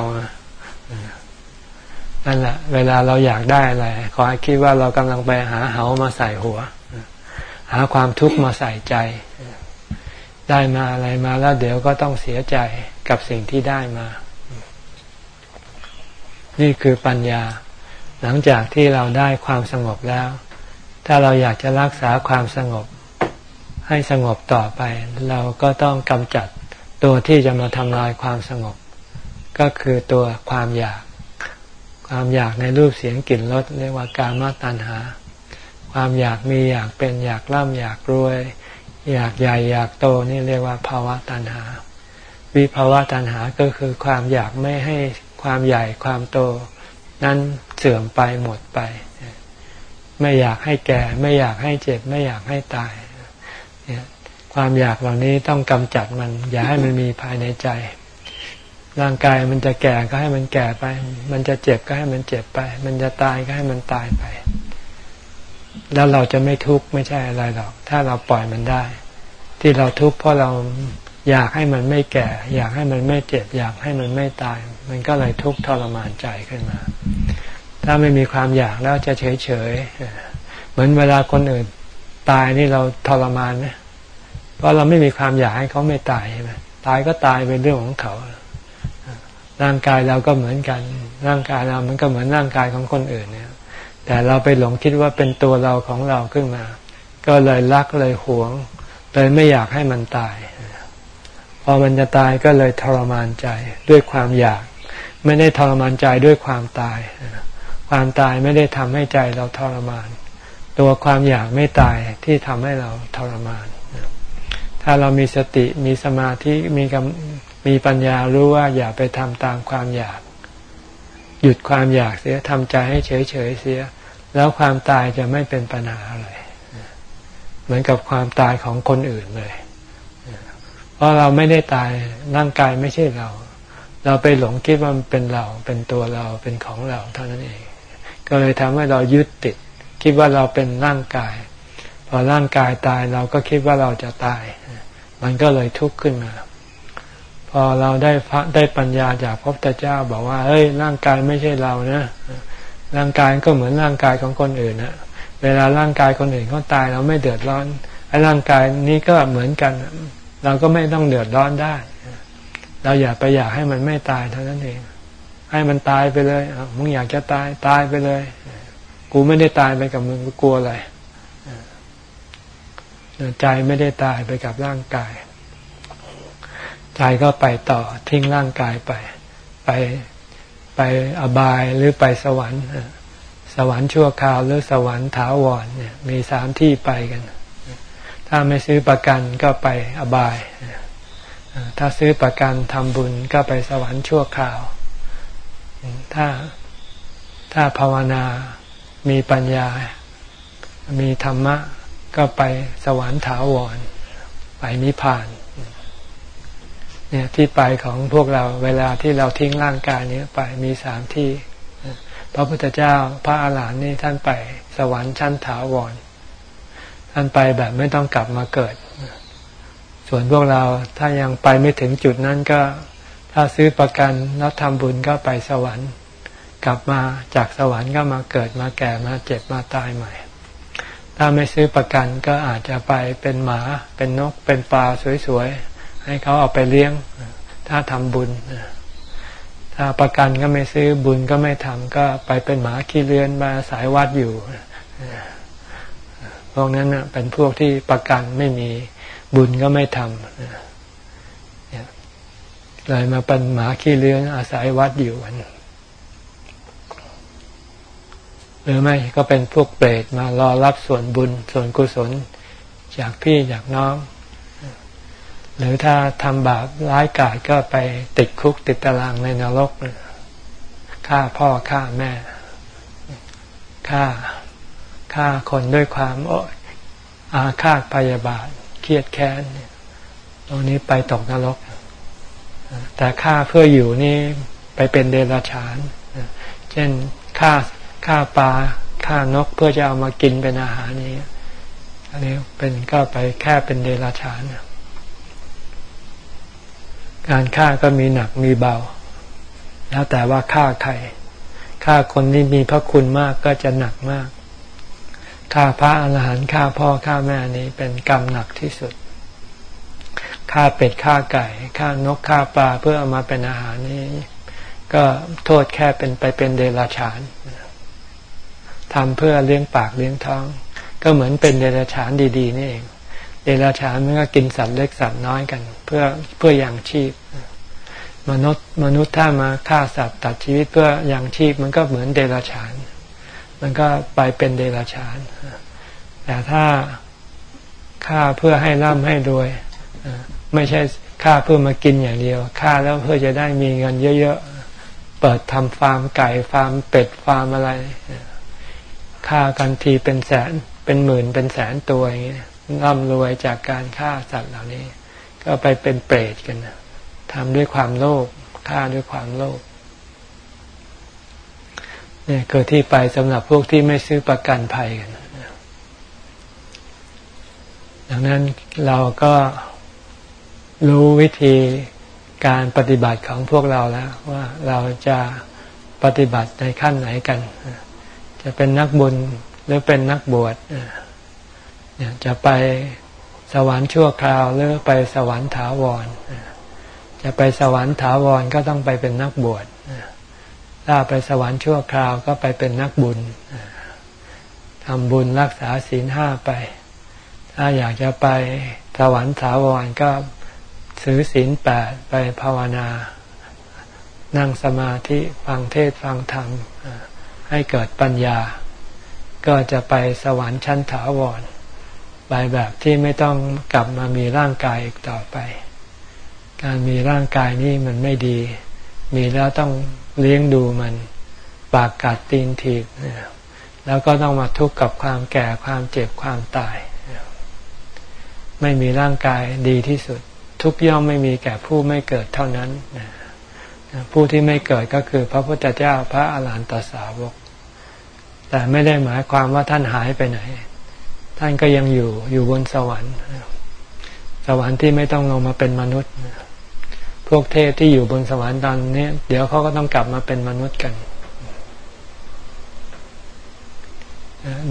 นั่นแหละเวลาเราอยากได้อะไรขอให้คิดว่าเรากำลังไปหาเหามาใส่หัว หาความทุกข์มาใส่ใจ ได้มาอะไรมาแล้วเดี๋ยวก็ต้องเสียใจกับสิ่งที่ได้มา นี่คือปัญญา หลังจากที่เราได้ความสงบแล้ว ถ้าเราอยากจะรักษาความสงบ ให้สงบต่อไป เราก็ต้องกำจัดตัวที่จะมาทำลายความสงบ ก็คือตัวความอยาก ความอยากในรูปเสียงกลิ่นรสเรียกว่ากามาตัณหา ความอยากมีอยากเป็นอยากร่ำอยากรวย อยากใหญ่อยากโตนี่เรียกว่าภาวะตัณหา วิภาวะตัณหาก็คือความอยากไม่ให้ความใหญ่ความโต นั้นเสื่อมไปหมดไป ไม่อยากให้แก่ ไม่อยากให้เจ็บ ไม่อยากให้ตายเนี่ยความอยากเหล่านี้ต้องกำจัดมัน อย่าให้มันมีภายในใจ ร่างกายมันจะแก่ก็ให้มันแก่ไป มันจะเจ็บก็ให้มันเจ็บไป มันจะตายก็ให้มันตายไป แล้วเราจะไม่ทุกข์ไม่ใช่อะไรหรอก ถ้าเราปล่อยมันได้ ที่เราทุกข์เพราะเราอยากให้มันไม่แก่ อยากให้มันไม่เจ็บ อยากให้มันไม่ตาย มันก็เลยทุกข์ทรมานใจขึ้นมา ถ้าไม่มีความอยากแล้วจะเฉยเฉยเหมือนเวลาคนอื่นตายนี่เราทรมานไหมเพราะเราไม่มีความอยากให้เขาไม่ตายใช่ไหมตายก็ตายเป็นเรื่องของเขา ร่างกายเราก็เหมือนกัน ร่างกายเรามันก็เหมือนร่างกายของคนอื่นเนี่ย แต่เราไปหลงคิดว่าเป็นตัวเราของเราขึ้นมา ก็เลยรักเลยหวง เลยไม่อยากให้มันตาย พอมันจะตายก็เลยทรมานใจด้วยความอยาก ไม่ได้ทรมานใจด้วยความตาย ความตายไม่ได้ทำให้ใจเราทรมาน ตัวความอยากไม่ตายที่ทำให้เราทรมาน ถ้าเรามีสติมีสมาธิมีมีปัญญารู้ว่าอย่าไปทำตามความอยากหยุดความอยากเสียทำใจให้เฉยเฉยเสีย แล้วความตายจะไม่เป็นปัญหาอะไร เหมือนกับความตายของคนอื่นเลย เพราะเราไม่ได้ตายร่างกายไม่ใช่เรา เราไปหลงคิดว่ามันเป็นเรา เป็นตัวเราเป็นของเราเท่านั้นเอง ก็เลยทำให้เรายึดติด คิดว่าเราเป็นร่างกาย พอร่างกายตายเราก็คิดว่าเราจะตาย มันก็เลยทุกข์ขึ้นมาพอเราได้พระได้ปัญญาจากพระพุทธเจ้าบอกว่าเฮ้ยร่างกายไม่ใช่เรานะ ร่างกายก็เหมือนร่างกายของคนอื่นนะเวลาร่างกายคนอื่นเขาตายเราไม่เดือดร้อนไอ้ร่างกายนี้ก็เหมือนกัน เราก็ไม่ต้องเดือดร้อนได้ เราอย่าไปอยากให้มันไม่ตายเท่านั้นเอง ให้มันตายไปเลยมึงอยากจะตายตายไปเลย กูไม่ได้ตายไปกับมึงกูกลัวอะไรใจไม่ได้ตายไปกับร่างกาย ใจก็ไปต่อทิ้งร่างกายไป ไป ไปอบายหรือไปสวรรค์ สวรรค์ชั่วคราวหรือสวรรค์ถาวรเนี่ยมีสามที่ไปกัน ถ้าไม่ซื้อประกันก็ไปอบาย ถ้าซื้อประกันทำบุญก็ไปสวรรค์ชั่วคราว ถ้าถ้าภาวนามีปัญญา มีธรรมะ ก็ไปสวรรค์ถาวร ไปนิพพาน เนี่ยที่ไปของพวกเราเวลาที่เราทิ้งร่างกายนี้ไปมีสามที่ พระพุทธเจ้าพระอาหารหันต์นี่ท่านไปสวรรค์ชั้นถาวร ท่านไปแบบไม่ต้องกลับมาเกิด ส่วนพวกเราถ้ายังไปไม่ถึงจุดนั้นก็ ถ้าซื้อประกันแล้วทำบุญก็ไปสวรรค์ กลับมาจากสวรรค์ก็มาเกิดมาแก่มาเจ็บมาตายใหม่ ถ้าไม่ซื้อประกันก็อาจจะไปเป็นหมาเป็นนกเป็นปลาสวยๆ ให้เขาเอาไปเลี้ยง ถ้าทำบุญ ถ้าประกันก็ไม่ซื้อบุญก็ไม่ทำก็ไปเป็นหมาขี้เลือนมาสายวัดอยู่พวกนั้นเป็นพวกที่ประกันไม่มีบุญก็ไม่ทำเลยมาเป็นหมาขี้เลื้อนอาศัยวัดอยู่กันหรือไม่ก็เป็นพวกเปรตมารอรับส่วนบุญส่วนกุศล จากพี่จากน้อง หรือถ้าทำบาปร้ายกาจก็ไปติดคุกติดตารางในนรกฆ่าพ่อฆ่าแม่ฆ่าฆ่าคนด้วยความอาฆาตพยาบาท เครียดแค้นตรงนี้ไปตกนรก แต่ฆ่าเพื่ออยู่นี่ไปเป็นเดรัจฉาน เช่นฆ่าฆ่าปลาฆ่านกเพื่อจะเอามากินเป็นอาหารนี้ อันนี้เป็นก็ไปแค่เป็นเดรัจฉาน การฆ่าก็มีหนักมีเบา แล้วแต่ว่าฆ่าใครฆ่าคนที่มีพระคุณมากก็จะหนักมากฆ่าพระอรหันต์ฆ่าพ่อฆ่าแม่นี้เป็นกรรมหนักที่สุดฆ่าเป็ดฆ่าไก่ฆ่านกฆ่าปลาเพื่อเอามาเป็นอาหารนี้ ก็โทษแค่เป็นไปเป็นเดรัจฉานทำเพื่อเลี้ยงปากเลี้ยงท้อง ก็เหมือนเป็นเดรัจฉานดี ๆ นี่เอง เดรัจฉานมันก็กินสัตว์เล็กสัตว์น้อยกัน เพื่อเพื่ออย่างชีพ มนุษย์มนุษย์ถ้ามาฆ่าสัตว์ตัดชีวิตเพื่ออย่างชีพมันก็เหมือนเดรัจฉาน มันก็ไปเป็นเดรัจฉาน แต่ถ้าฆ่าเพื่อให้ร่ำให้รวยไม่ใช่ฆ่าเพื่อมากินอย่างเดียวฆ่าแล้วเพื่อจะได้มีเงินเยอะๆเปิดทำฟาร์มไก่ฟาร์มเป็ดฟาร์มอะไรฆ่ากันทีเป็นแสนเป็นหมื่นเป็นแสนตัวอย่างเงี้ย ร่ำรวยจากการฆ่าสัตว์เหล่านี้ ก็ไปเป็นเปรตกันทำด้วยความโลภฆ่าด้วยความโลภเนี่ยคือที่ไปสำหรับพวกที่ไม่ซื้อประกันภัยกันดังนั้นเราก็รู้วิธีการปฏิบัติของพวกเราแล้วว่าเราจะปฏิบัติในขั้นไหนกัน จะเป็นนักบุญหรือเป็นนักบวช จะไปสวรรค์ชั่วคราวหรือไปสวรรค์ถาวร จะไปสวรรค์ถาวรก็ต้องไปเป็นนักบวชถ้าไปสวรรค์ชั่วคราวก็ไปเป็นนักบุญทำบุญรักษาศีลห้าไป ถ้าอยากจะไปสวรรค์ถาวรก็ซื้อศีลแปดไปภาวนา นั่งสมาธิฟังเทศฟังธรรมให้เกิดปัญญา ก็จะไปสวรรค์ชั้นถาวร ไปแบบที่ไม่ต้องกลับมามีร่างกายอีกต่อไป การมีร่างกายนี้มันไม่ดี มีแล้วต้องเลี้ยงดูมัน ปากกัดตีนถีบแล้วก็ต้องมาทุกข์กับความแก่ความเจ็บความตาย ไม่มีร่างกายดีที่สุด ทุกย่อมไม่มีแก่ผู้ไม่เกิดเท่านั้น ผู้ที่ไม่เกิดก็คือพระพุทธเจ้าพระอาหารหันตสาวก แต่ไม่ได้หมายความว่าท่านหายไปไหน ท่านก็ยังอยู่อยู่บนสวรรค์ สวรรค์ที่ไม่ต้องลงมาเป็นมนุษย์ พวกเทพที่อยู่บนสวรรค์ตอนนี้เดี๋ยวเขาก็ต้องกลับมาเป็นมนุษย์กัน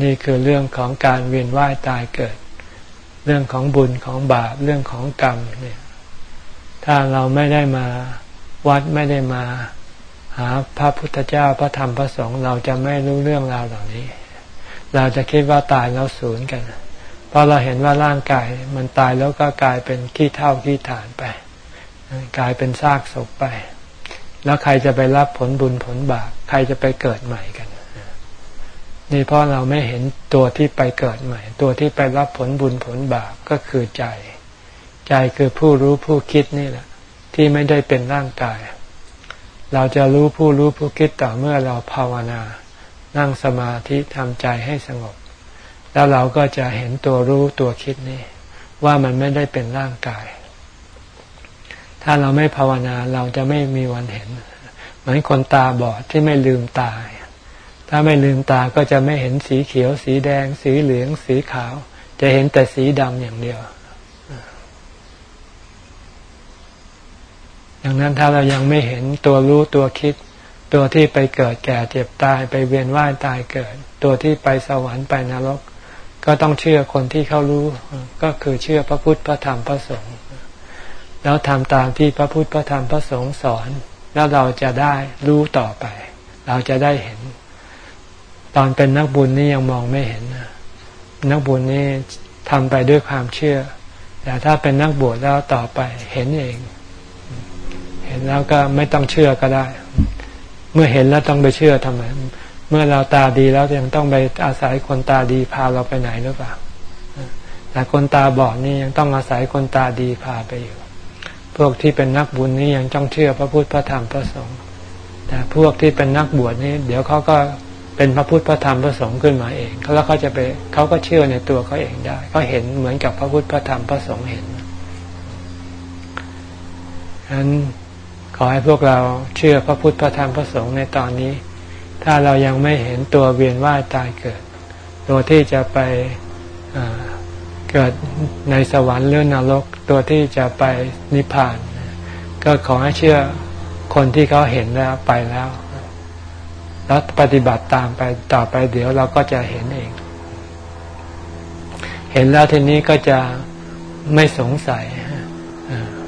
นี่คือเรื่องของการเวียนว่ายตายเกิด เรื่องของบุญของบาปเรื่องของกรรมเนี่ยถ้าเราไม่ได้มาวัดไม่ได้มาหาพระพุทธเจ้าพระธรรมพระสงฆ์เราจะไม่รู้เรื่องราวเหล่านี้ เราจะคิดว่าตายแล้วสูญกัน เพราะเราเห็นว่าร่างกายมันตายแล้วก็กลายเป็นขี้เท่าขี้ฐานไป กลายเป็นซากศพไป แล้วใครจะไปรับผลบุญผลบาปใครจะไปเกิดใหม่กัน นี่เพราะเราไม่เห็นตัวที่ไปเกิดใหม่ ตัวที่ไปรับผลบุญผลบาปก็คือใจ ใจคือผู้รู้ผู้คิดนี่แหละ ที่ไม่ได้เป็นร่างกาย เราจะรู้ผู้รู้ผู้คิดต่อเมื่อเราภาวนา นั่งสมาธิทำใจให้สงบ แล้วเราก็จะเห็นตัวรู้ตัวคิดนี่ว่ามันไม่ได้เป็นร่างกาย ถ้าเราไม่ภาวนาเราจะไม่มีวันเห็น เหมือนคนตาบอดที่ไม่ลืมตา ถ้าไม่ลืมตาก็จะไม่เห็นสีเขียว สีแดง สีเหลือง สีขาว จะเห็นแต่สีดำอย่างเดียวดังนั้นถ้าเรายังไม่เห็นตัวรู้ตัวคิด ตัวที่ไปเกิดแก่เจ็บตายไปเวียนว่ายตายเกิด ตัวที่ไปสวรรค์ไปนรก ก็ต้องเชื่อคนที่เขารู้ ก็คือเชื่อพระพุทธพระธรรมพระสงฆ์แล้วทำตามที่พระพุทธพระธรรมพระสงฆ์สอน แล้วเราจะได้รู้ต่อไป เราจะได้เห็น ตอนเป็นนักบุญนี่ยังมองไม่เห็นนักบุญนี่ทำไปด้วยความเชื่อ แต่ถ้าเป็นนักบวชแล้วต่อไปเห็นเอง เห็นแล้วก็ไม่ต้องเชื่อก็ได้ เมื่อเห็นแล้วต้องไปเชื่อทำไม เมื่อเราตาดีแล้วยังต้องไปอาศัยคนตาดีพาเราไปไหนหรือเปล่าแต่คนตาบอดนี่ยังต้องอาศัยคนตาดีพาไปอยู่พวกที่เป็นนักบุญนี่ยังต้องเชื่อพระพุทธพระธรรมพระสงฆ์แต่พวกที่เป็นนักบวชนี่เดี๋ยวเขาก็เป็นพระพุทธพระธรรมพระสงฆ์ขึ้นมาเองแล้วเขาจะไปเขาก็เชื่อในตัวเขาเองได้เขาเห็นเหมือนกับพระพุทธพระธรรมพระสงฆ์เห็นฉะนั้น ขอให้พวกเราเชื่อพระพุทธพระธรรมพระสงฆ์ในตอนนี้ ถ้าเรายังไม่เห็นตัวเวียนว่ายตายเกิด ตัวที่จะไปเกิดในสวรรค์หรือนรก ตัวที่จะไปนิพพาน ก็ขอให้เชื่อคนที่เขาเห็นแล้วไปแล้ว แล้วปฏิบัติตามไปต่อไปเดี๋ยวเราก็จะเห็นเอง เห็นแล้วทีนี้ก็จะไม่สงสัย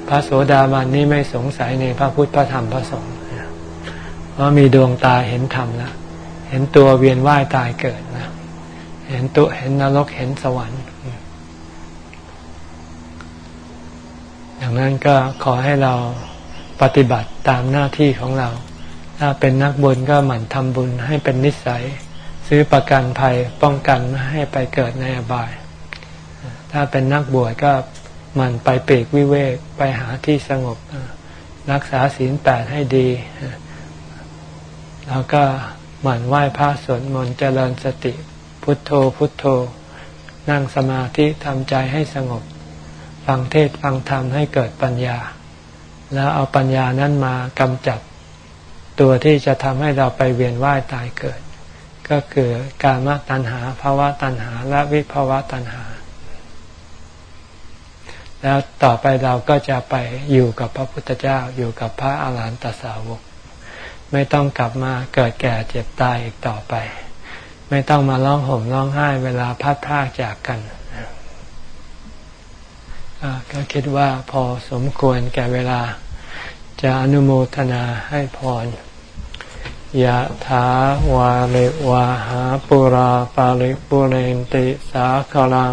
พระโสดาบันนี้ไม่สงสัยในพระพุทธพระธรรมพระสงฆ์เพราะมีดวงตาเห็นธรรมแล้วเห็นตัวเวียนว่ายตายเกิดนะเห็นตัวเห็นนรกเห็นสวรรค์อย่างนั้นก็ขอให้เราปฏิบัติตามหน้าที่ของเรา ถ้าเป็นนักบุญก็หมั่นทำบุญให้เป็นนิสัย ซื้อประกันภัยป้องกันไม่ให้ไปเกิดในอบาย ถ้าเป็นนักบวชก็ มันไปเปรกวิเวกไปหาที่สงบรักษาศีลแปดให้ดี แล้วก็หมั่นไหว้พระสวดมนต์เจริญสติ พุทโธพุทโธ นั่งสมาธิทำใจให้สงบ ฟังเทศฟังธรรมให้เกิดปัญญา แล้วเอาปัญญานั้นมากำจัดตัวที่จะทำให้เราไปเวียนว่ายตายเกิด ก็คือการมตัณหาภาวะตัณหาและวิภาวะตัณหา แล้วต่อไปเราก็จะไปอยู่กับพระพุทธเจ้าอยู่กับพระอาหารหันตสาวก ไม่ต้องกลับมาเกิดแก่เจ็บตายอีกต่อไป ไม่ต้องมาร้องห่มร้องไห้เวลาพัดพากจากกันก็คิดว่าพอสมควรแก่เวลา จะอนุโมทนาให้พรยะถาวาเลวะหาปุราปาริปุเรนติสาคลัง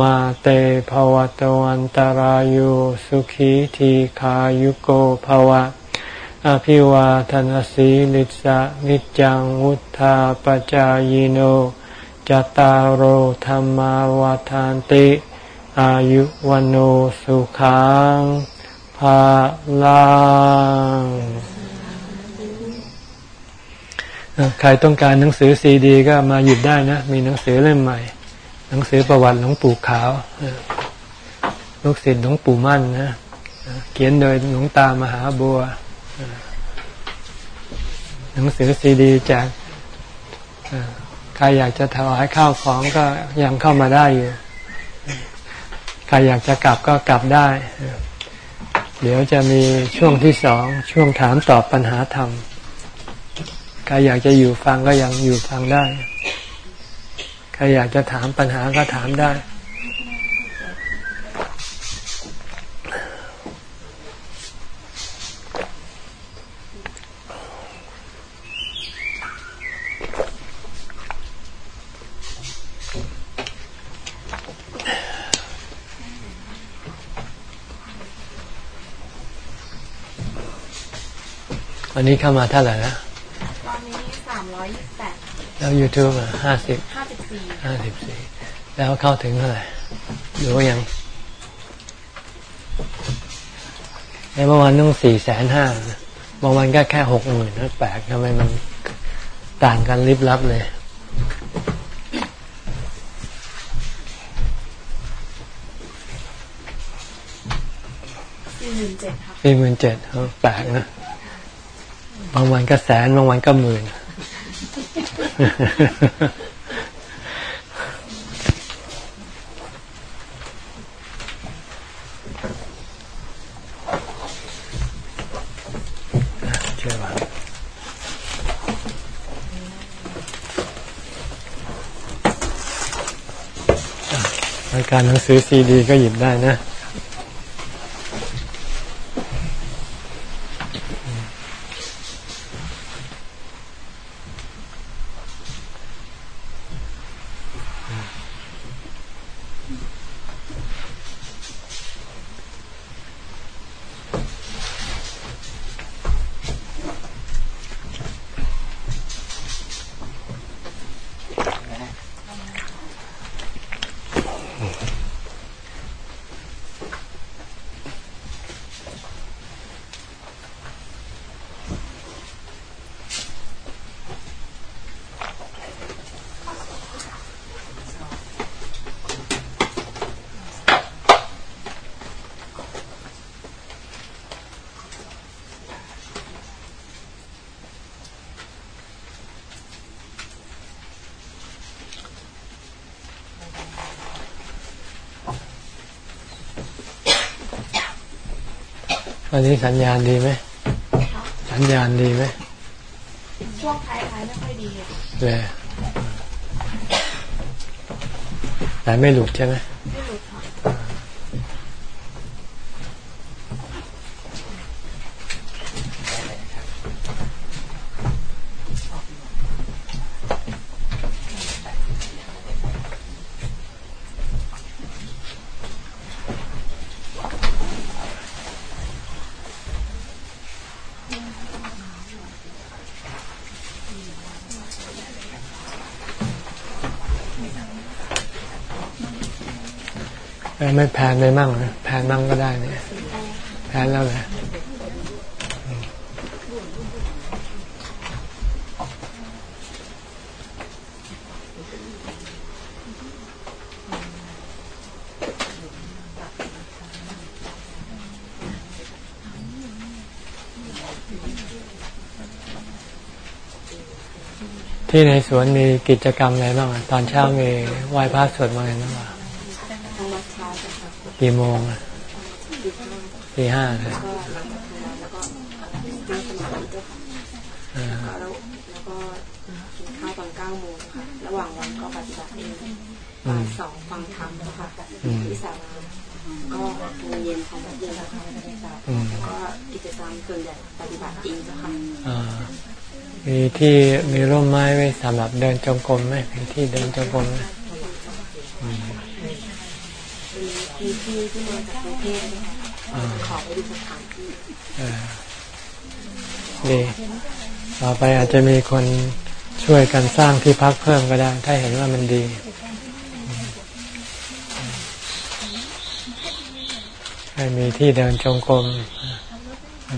มาเตภวตวันตารโยสุขีทีขายุโกภวะ อภิวาทนสีลิสะนิจังวุธาปจายโนจตารโหธรรมาวาทานติ อายุวันโอสุขังภาลังใครต้องการหนังสือซีดี ก็มาหยิบได้นะ มีหนังสือเล่มใหม่ นังสือประวัติหลวงปู่ขาวลูกศิษย์หลวงปู่มั่นนะเขียนโดยหลวงตามหาบัว หนังสือซีดีจากใครอยากจะถวายข้าวของก็ยังเข้ามาได้อยู่ ใครอยากจะกลับก็กลับได้ เดี๋ยวจะมีช่วงที่สองช่วงถามตอบปัญหาธรรม ใครอยากจะอยู่ฟังก็ยังอยู่ฟังได้ รอยากจะถามปัญหาก็ถามได้ วันนี้เข้ามาเท่าไหร่นะ
ตอนนี้สามร้อยยี่สิบแปด
แล้วยูทูบอะห้าสิบ
ห้าสิบสี่
ห้าสิบสี่แล้วเข้าถึงเท่าไหร่หรือว่ายังในเมื่อวานต้องสี่แสนห้าบางวันก็แค่หกหมื่นนั่นแปลกทำไมมันต่างกันลิบลับเลย
สี่หมื่นเจ็ดค่ะ
สี่หมื่นเจ็ดแปลกนะ บางวันก็แสน บางวันก็หมื่น เช่ว่ารายการหนังสือซีดีก็หยิบได้นะ วันนี้สัญญาณดีไหมสัญญาณดีไหม
ช่วงท้ายๆไม่ค่อยดีอะ
เลยแต่ไม่หลุดใช่ไหม
ไม่หลุดค่ะ
เออไม่แพ นไปมั่งแพนมั่งก็ได้เนี่ยแพนแล้วเลยที่ในสวนมีกิจกรรมอะไรบ้างอะตอนเช้ามีไหว้พระสวดมนต์อะไรบ้างอะ
ทางวัดเช้าจะค่ะ
กี่โมงอะตีห้าเลย
ก็แล้วก็นั่งสมาธิเจ้าค่ะ
อ่า
แล้วแล้วก็กินข้าวตอนเก้าโมงค่ะระหว่างวันก็ปฏิบัติเอง
อื
บ่ามยสองฟังธรรมเจ้าค่ะที่ศาลาก็โรงเย็นของวัดเย็นแล้วค่ะ
อืม
แล้วก็กิจกรรมส่วนใหญ่ปฏิบัติเองเจ้าค่ะ
อ่ามีที่มีร่มไม้ไว้สำหรับเดินจงกรมไหมมีที่เดินจงกรมไหมอืม
มี ที่มาจากกรุงเทพขอไปดูสถานที่
ดีต่อไปอาจจะมีคนช่วยกันสร้างที่พักเพิ่มก็ได้ ถ้าเห็นว่ามันดี ให้มีที่เดินจงกรม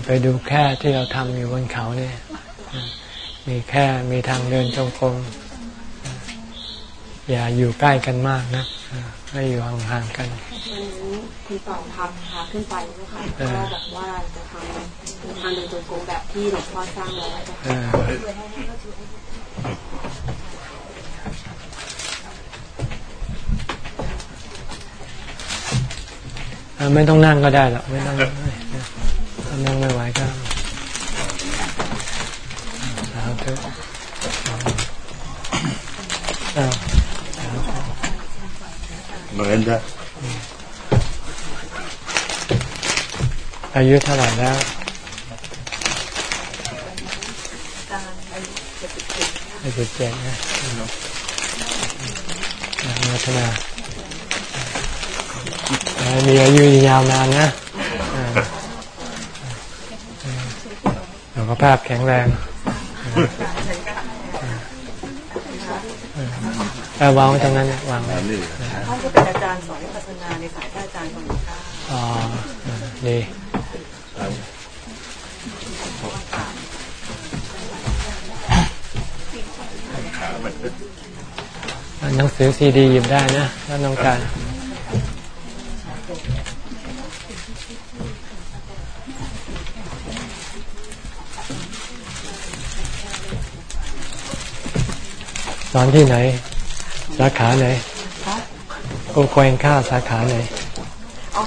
ไปดูแค่ที่เราทำอยู่บนเขาเนี่ย มีแค่มีทางเดินจงกรมอย่าอยู่ใกล้กันมากนะให้อยู่ห่างๆกัน
วันนั้นคุณต่อทำพาขึ้นไปเจ้าค่ะ
เอ
ก็
อ
แบบว่าจะทำทางเดินจงกรมแบบที่หลวงพ่อสร้างแล้วเจ้า
เอ
ค่ะ
อเออไม่ต้องนั่งก็ได้หรอกไม่ต้องถ้านั่งไม่ไหวก็สาธุอ้าว
เหมือนจะ
อายุเท่าไหร่แล้วอายุเจ็ดนะอ่าพัฒนาให้มีอายุยาวนานนะสุขภาพแข็งแรง เอาวางไว้ตรงนั้นวางไว้
อันนี้
ท่านก็เป็นอาจารย์สอน ห
นังสือซีดีหยิบได้นะถ้าต้องการสอนที่ไหน สาขาไหนโอควงค่าสาขาไหน
อ๋อ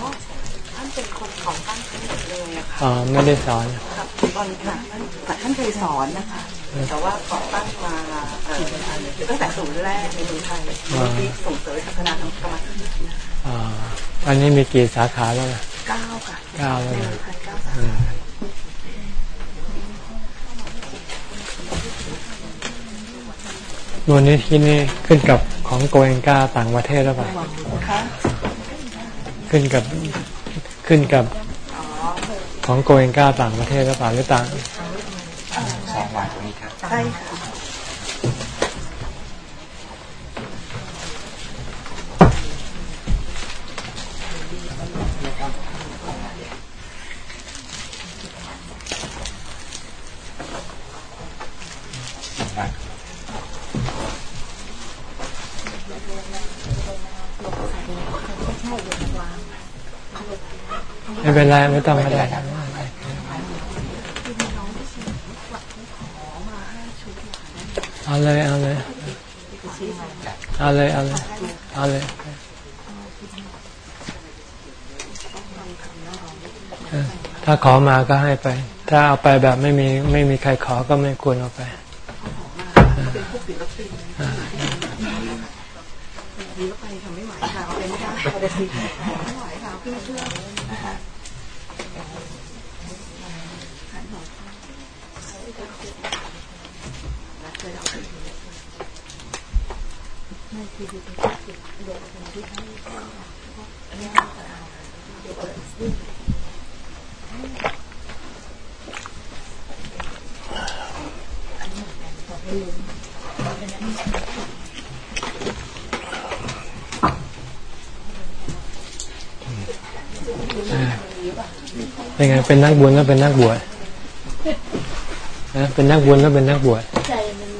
ท่านเป็นคนของตั้งขึ้นเลยอะค่ะ
อ๋อไม่ได้สอน
ครับตอนค่ะท่านแต่ท่านเคยสอนนะคะ แต่ว่าก่อตั้งมา เอ่อตั้งแต่ศูนย์แรกในเมืองไทยที่ส่งเสริมพัฒนาทางกรรมฐาน
อ่าอันนี้มีกี่สาขาแล้วนะ
เก้าค่ะ
เก้าแล้ว
ใน
นะ
เมืองไทยเก้าสา
อื
ขาม
มูลนิธินี่ขึ้นกับของโกเอนกาต่างประเทศหรือเปล่า
ค่ะ
ขึ้นกับขึ้นกับ
อ๋อ
ของโกเอนกาต่างประเทศหรือเปล่าหรือต่าง
สองวันตรงนี้ครับ
ใช่ค่ะ
มาก็ให้ไป ถ้าเอาไปแบบไม่มีไม่มีใครขอก็ไม่ควรเอาไป
เป็นพวกศิลปินดีแล้วไปทำไม่ไหวค่ะเอาไปไม่ได้เอาไปทีไม่ไหวค่ะเพื่อเพื่อนะคะ
เป็นไง เป็นนักบวชนะเป็นนักบุญแล้วเป็นนักบวช
ใจมัน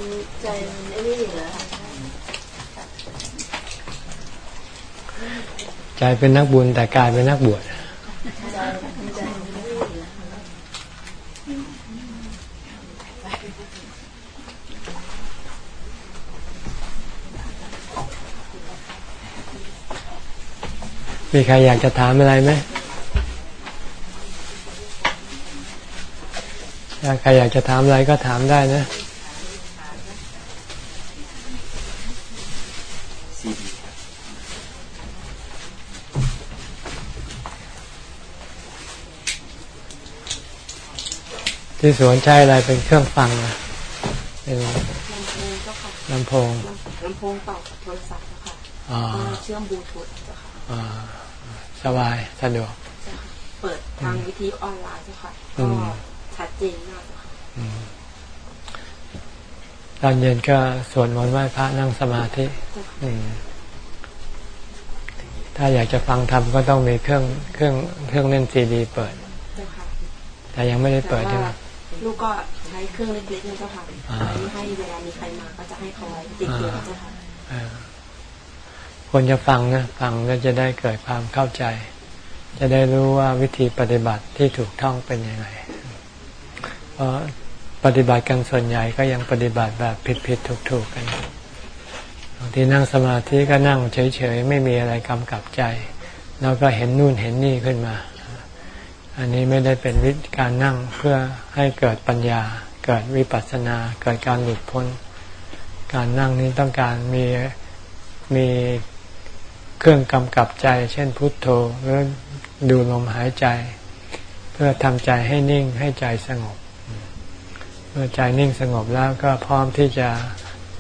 ใจมันไอ้นี่อยู่แล้วค่ะ
ใจเป็นนักบุญแต่กายเป็นนักบวช
มีใค
รอยากจะถามอะไรไหม ถ้าใครอยากจะถามอะไรก็ถามได้นะ
ซีดีครับ
ที่สวนใช้อะไรเป็นเครื่องฟังนะเป็น
ลำโพงเจ้าค่ะ
ลำโพง
ลำโพงต่อกับโทรศัพท์เจ้าค่ะ
อ่า
ก็เชื่อมบลูทูธเจ้าค่ะ
อ่าสบายสะดวก
เจ้าค่ะเปิดทางวิทยุออนไลน์เจ้าค่ะ
อื
ก็
ม
ชัดเจนมากเจ้าค่ะ
อืมตอนเย็นก็สวดมนต์ไหว้พระนั่งสมาธิ
เจ้าค่ะ
อืมถ้าอยากจะฟังธรรมก็ต้องมีเครื่องเครื่องเครื่องเล่นซีดีเปิด
เจ้าค่ะ
แต่ยังไม่ได้
แต่
เปิดใช่ไหม
ว่าลูกก็ใช้เครื่องเล็กๆนี่เจ้าค่ะ
อ่า
ไม่ให้เวลามีใครมาก็จะให้เขาไว้ติดตัวเจ้าค่ะ
เออควรจะฟังนะฟังก็จะได้เกิดความเข้าใจ จะได้รู้ว่าวิธีปฏิบัติที่ถูกต้องเป็นยังไงเพราะ ปฏิบัติกันส่วนใหญ่ก็ยังปฏิบัติแบบผิดผิดถูกถูกๆกันบางทีนั่งสมาธิก็นั่งเฉยๆไม่มีอะไรกำกับใจ แล้วก็เห็นนู่นเห็นนี่ขึ้นมา อันนี้ไม่ได้เป็นวิธีการนั่งเพื่อให้เกิดปัญญา เกิดวิปัสสนาเกิดการหลุดพ้น การนั่งนี้ต้องการมีมีเครื่องกำกับใจ เช่นพุทโธหรือดูลมหายใจ เพื่อทำใจให้นิ่งให้ใจสงบ เมื่อใจนิ่งสงบแล้วก็พร้อมที่จะ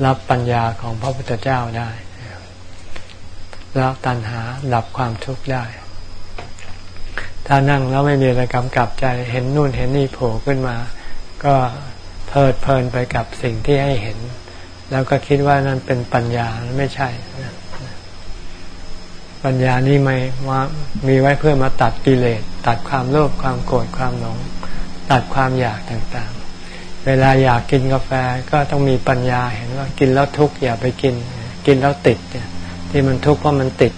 รับปัญญาของพระพุทธเจ้าได้ล้วตัณหาดับความทุกข์ได้ ถ้านั่งแล้วไม่มีอะไรกำกับใจเห็นนู่นเห็นนี่โผล่ขึ้นมา ก็เพลิดเพลินไปกับสิ่งที่ให้เห็น แล้วก็คิดว่านั่นเป็นปัญญาไม่ใช่ ปัญญานี่ไม่ว่ามีไว้เพื่อมาตัดกิเลสตัดความโลภความโกรธความหลง ตัดความอยากต่างๆ เวลาอยากกินกาแฟก็ต้องมีปัญญาเห็นว่ากินแล้วทุกข์อย่าไปกิน กินแล้วติดเนี่ยที่มันทุกข์เพราะมันติด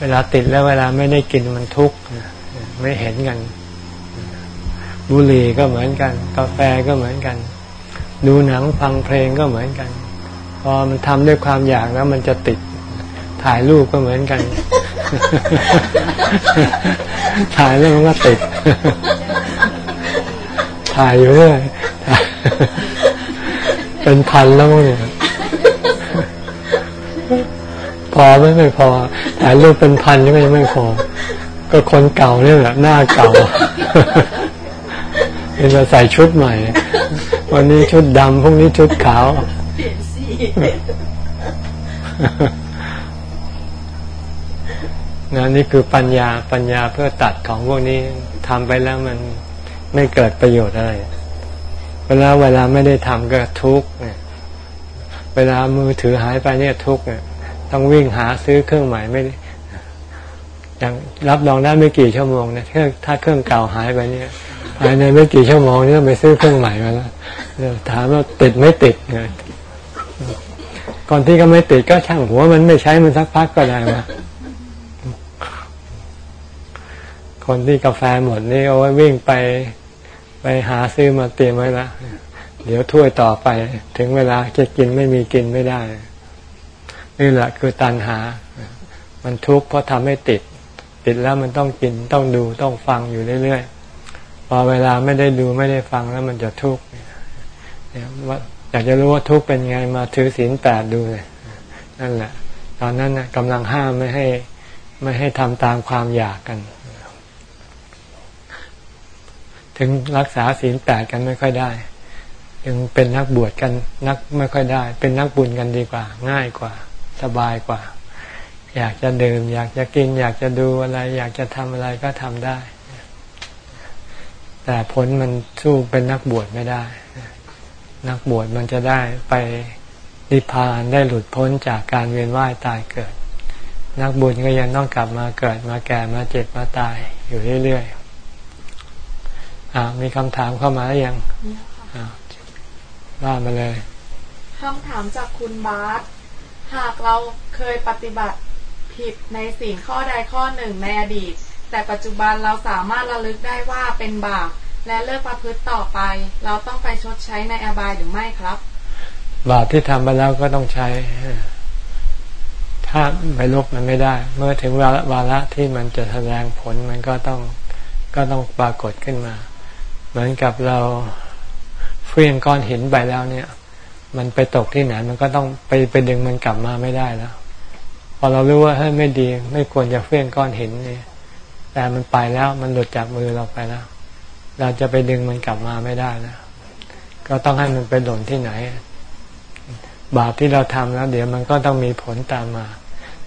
เวลาติดแล้วเวลาไม่ได้กินมันทุกข์ไม่เห็นกันบุหรี่ก็เหมือนกัน กาแฟก็เหมือนกัน ดูหนังฟังเพลงก็เหมือนกัน พอมันทำด้วยความอยากแล้วมันจะติด ถ่ายรูปก็เหมือนกัน ถ่ายแล้วมันก็ติด ถ่ายอยู่เรื่อยเป็นพันแล้วเนี่ยพอไม่ไม่พอถ่ายรูปเป็นพันก็ยังไม่พอ ก็คนเก่าเนี่ยแหละหน้าเก่าเป็นมาใส่ชุดใหม่ วันนี้ชุดดำพรุ่งนี้ชุดขาวนะนี่คือปัญญาปัญญาเพื่อตัดของพวกนี้ทำไปแล้วมัน ไม่เกิดประโยชน์อะไร เวลาเวลาไม่ได้ทำก็ทุกข์เวลามือถือหายไปเนี่ยทุกข์เนี่ยต้องวิ่งหาซื้อเครื่องใหม่ไม่อย่างรับรองได้ไม่กี่ชั่วโมงเนี่ยถ้าเครื่องเก่าหายไปเนี่ยภายในไม่กี่ชั่วโมงนี่ต้องไปซื้อเครื่องใหม่มาแล้วถามว่าติดไม่ติดเนี่ยก่อนที่ก็ไม่ติดก็ช่างหัวมันไม่ใช้มันสักพักก็ได้มา คนที่กาแฟหมดนี่เอาไว้วิ่งไปไปหาซื้อมาเตรียมไว้ละเดี๋ยวถ้วยต่อไป ถึงเวลาจะกินไม่มีกินไม่ได้ นี่แหละคือตันหา มันทุกข์เพราะทำให้ติด ติดแล้วมันต้องกินต้องดูต้องฟังอยู่เรื่อยๆพอเวลาไม่ได้ดูไม่ได้ฟังแล้วมันจะทุกข์เนี่ยว่าอยากจะรู้ว่าทุกข์เป็นไงมาถือศีลแปดดูเลยนั่นแหละ ตอนนั้นนะกำลังห้ามไม่ให้ไม่ให้ทำตามความอยากกัน ถึงรักษาศีลแปดกันไม่ค่อยได้ ยังเป็นนักบวชกันนักไม่ค่อยได้ เป็นนักบุญกันดีกว่า ง่ายกว่า สบายกว่า อยากจะดื่ม อยากจะกิน อยากจะดูอะไร อยากจะทำอะไรก็ทำได้ แต่ผลมันสู้เป็นนักบวชไม่ได้ นักบวชมันจะได้ไปนิพพานได้หลุดพ้นจากการเวียนว่ายตายเกิด นักบุญก็ยังต้องกลับมาเกิดมาแก่มาเจ็บมาตายอยู่เรื่อยๆ มีคำถามเข้ามาหรือยังว่ามาเลย
คำถามจากคุณบาสหากเราเคยปฏิบัติผิดในสิ่งข้อใดข้อหนึ่งในอดีต แต่ปัจจุบันเราสามารถระลึกได้ว่าเป็นบาปและเลิกประพฤติต่อไป เราต้องไปชดใช้ในอบายหรือไม่ครับ
บาปที่ทำไปแล้วก็ต้องใช้ ถ้าไปลบมันไม่ได้ เมื่อถึงวาระที่มันจะแสดงผลมันก็ต้องก็ต้องปรากฏขึ้นมา เหมือนกับเราเฟี้ยงก้อนหินไปแล้วเนี่ย มันไปตกที่ไหน มันก็ต้องไปไปดึงมันกลับมาไม่ได้แล้ว พอเรารู้ว่าเฮ้ยไม่ดี ไม่ควรจะเฟี้ยงก้อนหินนี่แต่มันไปแล้วมันหลุดจากมือเราไปแล้ว เราจะไปดึงมันกลับมาไม่ได้แล้วก็ต้องให้มันไปหล่นที่ไหน บาปที่เราทำแล้ว เดี๋ยวมันก็ต้องมีผลตามมา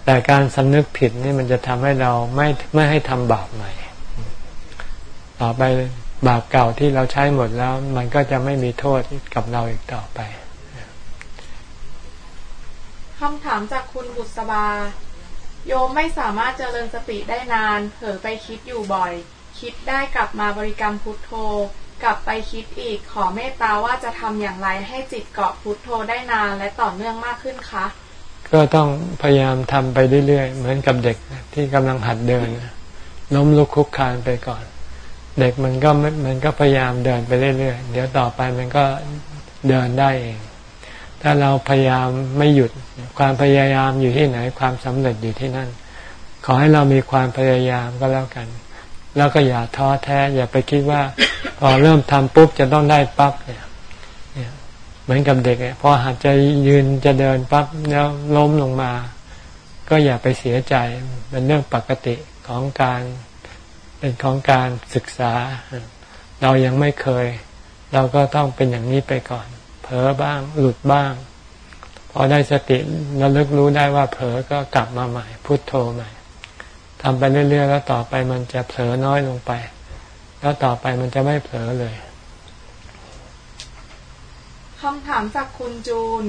แต่การสำนึกผิดนี่มันจะทำให้เราไม่ไม่ให้ทำบาปใหม่ ต่อไป บาปเก่าที่เราใช้หมดแล้ว มันก็จะไม่มีโทษกับเราอีกต่อไป
คำถามจากคุณบุษบา โยมไม่สามารถเจริญสติได้นาน เผลอไปคิดอยู่บ่อย คิดได้กลับมาบริกรรมพุทโธ กลับไปคิดอีกขอเมตตาว่าจะทำอย่างไรให้จิตเกาะพุทโธได้นานและต่อเนื่องมากขึ้นคะ
ก็ต้องพยายามทำไปเรื่อยๆ เหมือนกับเด็กที่กำลังหัดเดินล้มลุกคุกคานไปก่อน เด็กมันก็มันก็พยายามเดินไปเรื่อยๆ เดี๋ยวต่อไปมันก็เดินได้เอง ถ้าเราพยายามไม่หยุด ความพยายามอยู่ที่ไหน ความสำเร็จอยู่ที่นั่น ขอให้เรามีความพยายามก็แล้วกัน แล้วก็อย่าท้อแท้ อย่าไปคิดว่า พอเริ่มทำปุ๊บจะต้องได้ปั๊บเนี่ยเหมือนกับเด็กพอหัดจะยืนจะเดินปั๊บแล้วล้มลงมา ก็อย่าไปเสียใจเป็นเรื่องปกติของการ เป็นของการศึกษา เรายังไม่เคย เราก็ต้องเป็นอย่างนี้ไปก่อน เผลอบ้างหลุดบ้าง พอได้สติระลึกรู้ได้ว่าเผลอก็กลับมาใหม่ พุโทโธใหม่ทำไปเรื่อย ๆ แล้วต่อไปมันจะเผลอน้อยลงไป แล้วต่อไปมันจะไม่เผลอเลย
คำถามจากคุณจูน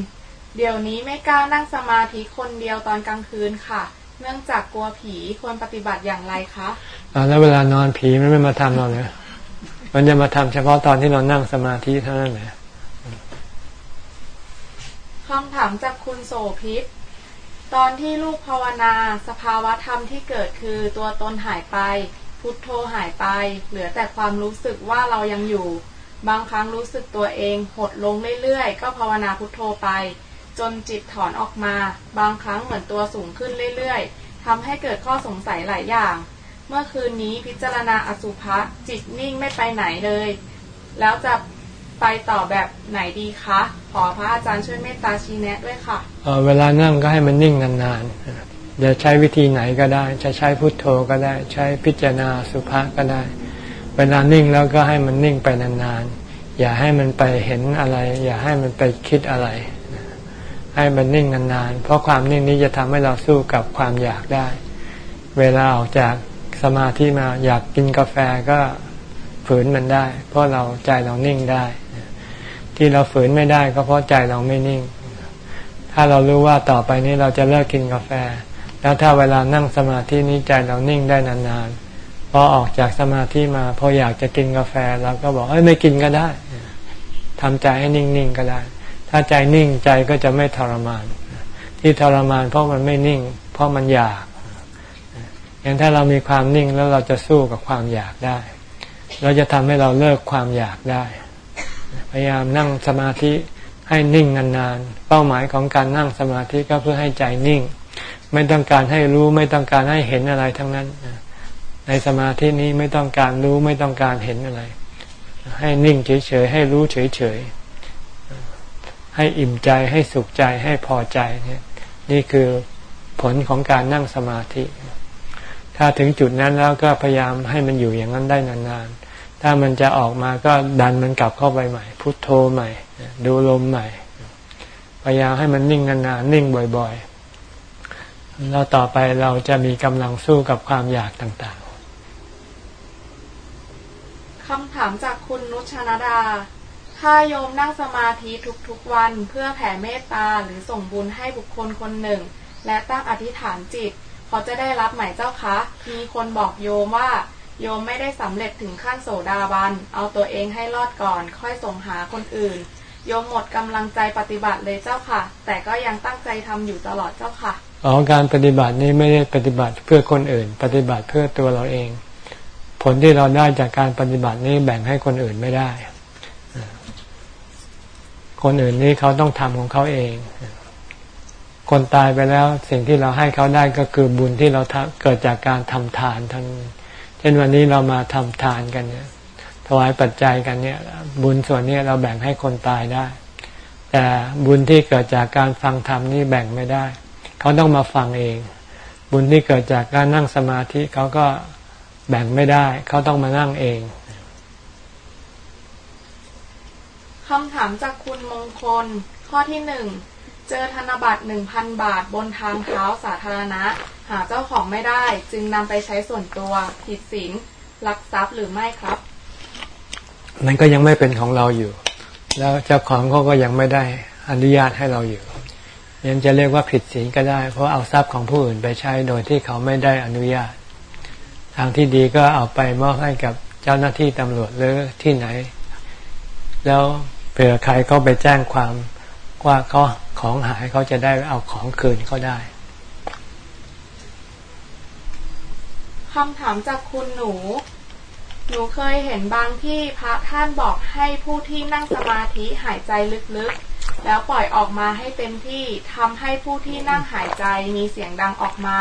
เดี๋ยวนี้ไม่กล้านั่งสมาธิคนเดียวตอนกลางคืนค่ะ เนื่องจากกลัวผีควรปฏิบัติอย่างไรคะ
อ่าแล้วเวลานอนผีมันไม่มาทำเราเลยมันจะมาทำเฉพาะตอนที่เรานั่งสมาธิเท่านั้นแหละ
คำถามจากคุณโสพิษตอนที่ลูกภาวนา สภาวะธรรมที่เกิดคือตัวตนหายไป พุทโธหายไป เหลือแต่ความรู้สึกว่าเรายังอยู่ บางครั้งรู้สึกตัวเอง หดลงเรื่อยๆ ก็ภาวนาพุทโธไป จนจิตถอนออกมา บางครั้งเหมือนตัวสูงขึ้นเรื่อยๆทำให้เกิดข้อสงสัยหลายอย่าง เมื่อคืนนี้พิจารณาอสุภะจิตนิ่งไม่ไปไหนเลย แล้วจะไปต่อแบบไหนดีคะ ขอพระอาจารย์ช่วยเมตตาชี้แนะด้วยค่ะ
เวลานั่งก็ให้มันนิ่งนานๆจะใช้วิธีไหนก็ได้ จะใช้พุทโธก็ได้ ใช้พิจารณาสุภาก็ได้ เวลานิ่งแล้วก็ให้มันนิ่งไปนานๆ อย่าให้มันไปเห็นอะไร อย่าให้มันไปคิดอะไร ให้มันนิ่งนานๆ เพราะความนิ่งนี้จะทำให้เราสู้กับความอยากได้ เวลาออกจากสมาธิมาอยากกินกาแฟก็ฝืนมันได้ เพราะเราใจเรานิ่งได้ ที่เราฝืนไม่ได้ก็เพราะใจเราไม่นิ่ง ถ้าเรารู้ว่าต่อไปนี้เราจะเลิกกินกาแฟ แล้วถ้าเวลานั่งสมาธินี้ใจเรานิ่งได้นานๆพอออกจากสมาธิมาพออยากจะกินกาแฟเราก็บอกเอ้ยไม่กินก็ได้ทำใจให้นิ่งๆก็ได้ ถ้าใจนิ่งใจก็จะไม่ทรมาน ที่ทรมานเพราะมันไม่นิ่ง เพราะมันอยาก อย่างถ้าเรามีความนิ่งแล้วเราจะสู้กับความอยากได้ เราจะทำให้เราเลิกความอยากได้ พยายามนั่งสมาธิให้นิ่งนานๆ เป้าหมายของการนั่งสมาธิก็เพื่อให้ใจนิ่ง ไม่ต้องการให้รู้ไม่ต้องการให้เห็นอะไรทั้งนั้น ในสมาธินี้ไม่ต้องการรู้ไม่ต้องการเห็นอะไร ให้นิ่งเฉยๆให้รู้เฉยๆ ให้อิ่มใจให้สุขใจให้พอใจเนี่ยนี่คือผลของการนั่งสมาธิ ถ้าถึงจุดนั้นแล้วก็พยายามให้มันอยู่อย่างนั้นได้นานๆ ถ้ามันจะออกมาก็ดันมันกลับเข้าไปใหม่ พุทโธใหม่ ดูลมใหม่ พยายามให้มันนิ่งนานๆนิ่งบ่อยๆ แล้วต่อไปเราจะมีกำลังสู้กับความอยากต่าง
ๆคำถามจากคุณนุชนาดา ถ้าโยมนั่งสมาธิทุกๆวันเพื่อแผ่เมตตาหรือส่งบุญให้บุคคลคนหนึ่ง และตั้งอธิษฐานจิตเขาจะได้รับไหมเจ้าคะ มีคนบอกโยมว่า โยมไม่ได้สำเร็จถึงขั้นโสดาบัน เอาตัวเองให้รอดก่อนค่อยส่งหาคนอื่น โยมหมดกำลังใจปฏิบัติเลยเจ้าค่ะ แต่ก็ยังตั้งใจทำอยู่ตลอดเจ้าค่ะ
อ๋อการปฏิบัตินี้ไม่ได้ปฏิบัติเพื่อคนอื่น ปฏิบัติเพื่อตัวเราเอง ผลที่เราได้จากการปฏิบัตินี้แบ่งให้คนอื่นไม่ได้ คนอื่นนี้เขาต้องทำของเขาเอง คนตายไปแล้วสิ่งที่เราให้เขาได้ก็คือบุญที่เราเกิดจากการทำทานทั้งช่นวันนี้เรามาทำทานกันเนี่ย ถวายปัจจัยกันเนี่ย บุญส่วนนี้เราแบ่งให้คนตายได้ แต่บุญที่เกิดจากการฟังธรรมนี่แบ่งไม่ได้ เขาต้องมาฟังเอง บุญที่เกิดจากการนั่งสมาธิเขาก็แบ่งไม่ได้ เขาต้องมานั่งเอง
คำถามจากคุณมงคล ข้อที่หนึ่งเจอธนบัตรหนึ่งพันบาทบนทางเท้าสาธารณะ หาเจ้าของไม่ได้ จึงนำไปใช้ส่วนตัว ผิดศีลลักทรัพย์หรือไม่ครับ
มันก็ยังไม่เป็นของเราอยู่ แล้วเจ้าของเขาก็ยังไม่ได้อนุญาตให้เราอยู่ยังจะเรียกว่าผิดศีลก็ได้ เพราะเอาทรัพย์ของผู้อื่นไปใช้โดยที่เขาไม่ได้อนุญาต ทางที่ดีก็เอาไปมอบให้กับเจ้าหน้าที่ตำรวจหรือที่ไหน แล้ว ผื่อใครเขาไปแจ้งความว่าเขาของหายเขาจะได้เอาของคืนเขาได้
คำถามจากคุณหนู หนูเคยเห็นบางที่พระท่านบอกให้ผู้ที่นั่งสมาธิหายใจลึกๆ แล้วปล่อยออกมาให้เต็มที่ทำให้ผู้ที่นั่งหายใจมีเสียงดังออกมา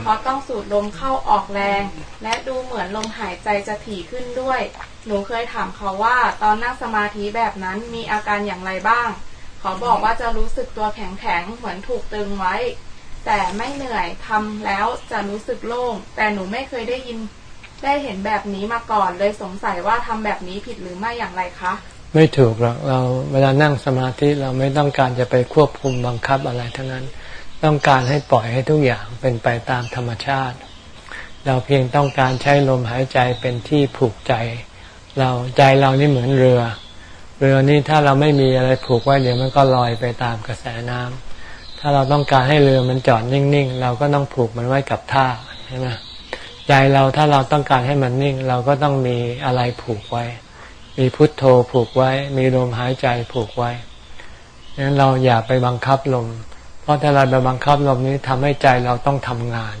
เพราะต้องสูดลมเข้าออกแรง และดูเหมือนลมหายใจจะถี่ขึ้นด้วย หนูเคยถามเขาว่าตอนนั่งสมาธิแบบนั้นมีอาการอย่างไรบ้าง เขาบอกว่าจะรู้สึกตัวแข็งๆเหมือนถูกตึงไว้ แต่ไม่เหนื่อยทำแล้วจะรู้สึกโล่ง แต่หนูไม่เคยได้ยินได้เห็นแบบนี้มาก่อน เลยสงสัยว่าทำแบบนี้ผิดหรือไม่อย่างไรคะ
ไม่ถูกหรอกเราเวลานั่งสมาธิเราไม่ต้องการจะไปควบคุมบังคับอะไรทั้งนั้น ต้องการให้ปล่อยให้ทุกอย่างเป็นไปตามธรรมชาติ เราเพียงต้องการใช้ลมหายใจเป็นที่ผูกใจ เราใจเรานี่เหมือนเรือ เรือนี้ถ้าเราไม่มีอะไรผูกไว้เดี๋ยวมันก็ลอยไปตามกระแสน้ำถ้าเราต้องการให้เรือมันจอดนิ่งๆ เราก็ต้องผูกมันไว้กับท่าใช่ไหมใจเราถ้าเราต้องการให้มันนิ่ง เราก็ต้องมีอะไรผูกไว้ มีพุทโธผูกไว้ มีลมหายใจผูกไว้ดังนั้นเราอย่าไปบังคับลม เพราะถ้าเราไปบังคับลมนี้ทำให้ใจเราต้องทำงาน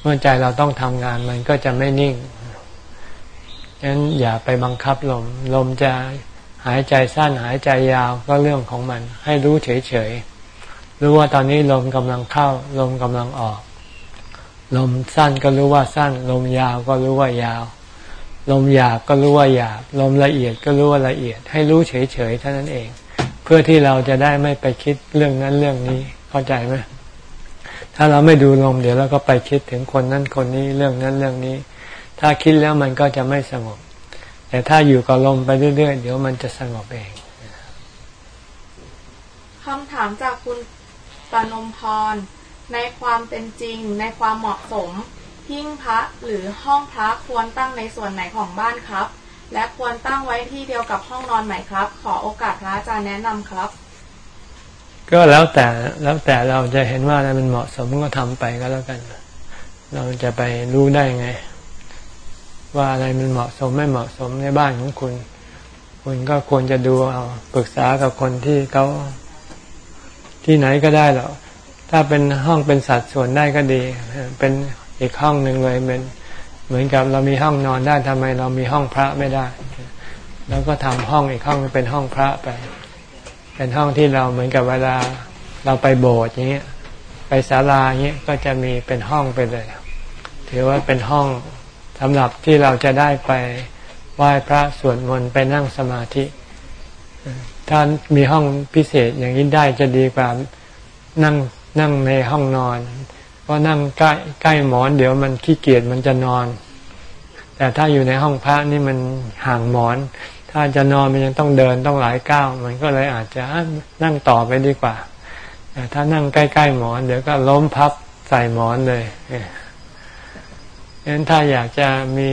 เมื่อใจเราต้องทำงานมันก็จะไม่นิ่ง ดังนั้นอย่าไปบังคับลม ลมจะหายใจสั้นหายใจยาวก็เรื่องของมัน ให้รู้เฉยๆ รู้ว่าตอนนี้ลมกำลังเข้า ลมกำลังออก ลมสั้นก็รู้ว่าสั้น ลมยาวก็รู้ว่ายาว ลมหยาบก็รู้ว่าหยาบ ลมละเอียดก็รู้ว่าละเอียด ให้รู้เฉยๆเท่านั้นเอง เพื่อที่เราจะได้ไม่ไปคิดเรื่องนั้นเรื่องนี้เข้าใจไหมถ้าเราไม่ดูลมเดี๋ยวเราก็ไปคิดถึงคนนั้นคนนี้เรื่องนั้นเรื่องนี้ ถ้าคิดแล้วมันก็จะไม่สงบ แต่ถ้าอยู่กับลมไปเรื่อยๆ เดี๋ยวมันจะสงบเอง
คำถามจากคุณปนมพร ในความเป็นจริง ในความเหมาะสมหิ้งพระหรือห้องพระควรตั้งในส่วนไหนของบ้านครับ และควรตั้งไว้ที่เดียวกับห้องนอนไหมครับ ขอโอกาสพระอาจารย์แนะนำครับ
ก็แล้วแต่แล้วแต่เราจะเห็นว่าอะไรมันเหมาะสมก็ทำไปก็แล้วกัน เราจะไปรู้ได้ไง ว่าอะไรมันเหมาะสมไม่เหมาะสมในบ้านของคุณ คุณก็ควรจะดูเอาปรึกษากับคนที่เขาที่ไหนก็ได้หรอกถ้าเป็นห้องเป็นสัดส่วนได้ก็ดี เป็นอีกห้องหนึ่งเลยเป็นเหมือนกับเรามีห้องนอนได้ทำไม เรามีห้องพระไม่ได้ แล้วก็ทำห้องอีกห้องเป็นห้องพระไป เป็นห้องที่เราเหมือนกับเวลาเราไปโบสถ์อย่างเงี้ยไปศาลาอย่างเงี้ยก็จะมีเป็นห้องไปเลย ถือว่าเป็นห้อง สำหรับที่เราจะได้ไปไหว้พระสวดมนต์ไปนั่งสมาธิ ถ้ามีห้องพิเศษอย่างนี้ได้จะดีกว่านั่งนั่งในห้องนอน เพราะนั่งใกล้ใกล้หมอนเดี๋ยวมันขี้เกียจมันจะนอน แต่ถ้าอยู่ในห้องพระนี่มันห่างหมอน ถ้าจะนอนมันยังต้องเดินต้องหลายก้าวมันก็เลยอาจจะนั่งต่อไปดีกว่าแต่ถ้านั่งใกล้ๆหมอน เดี๋ยวก็ล้มพับใส่หมอนเลย ฉะนั้นถ้าอยากจะมี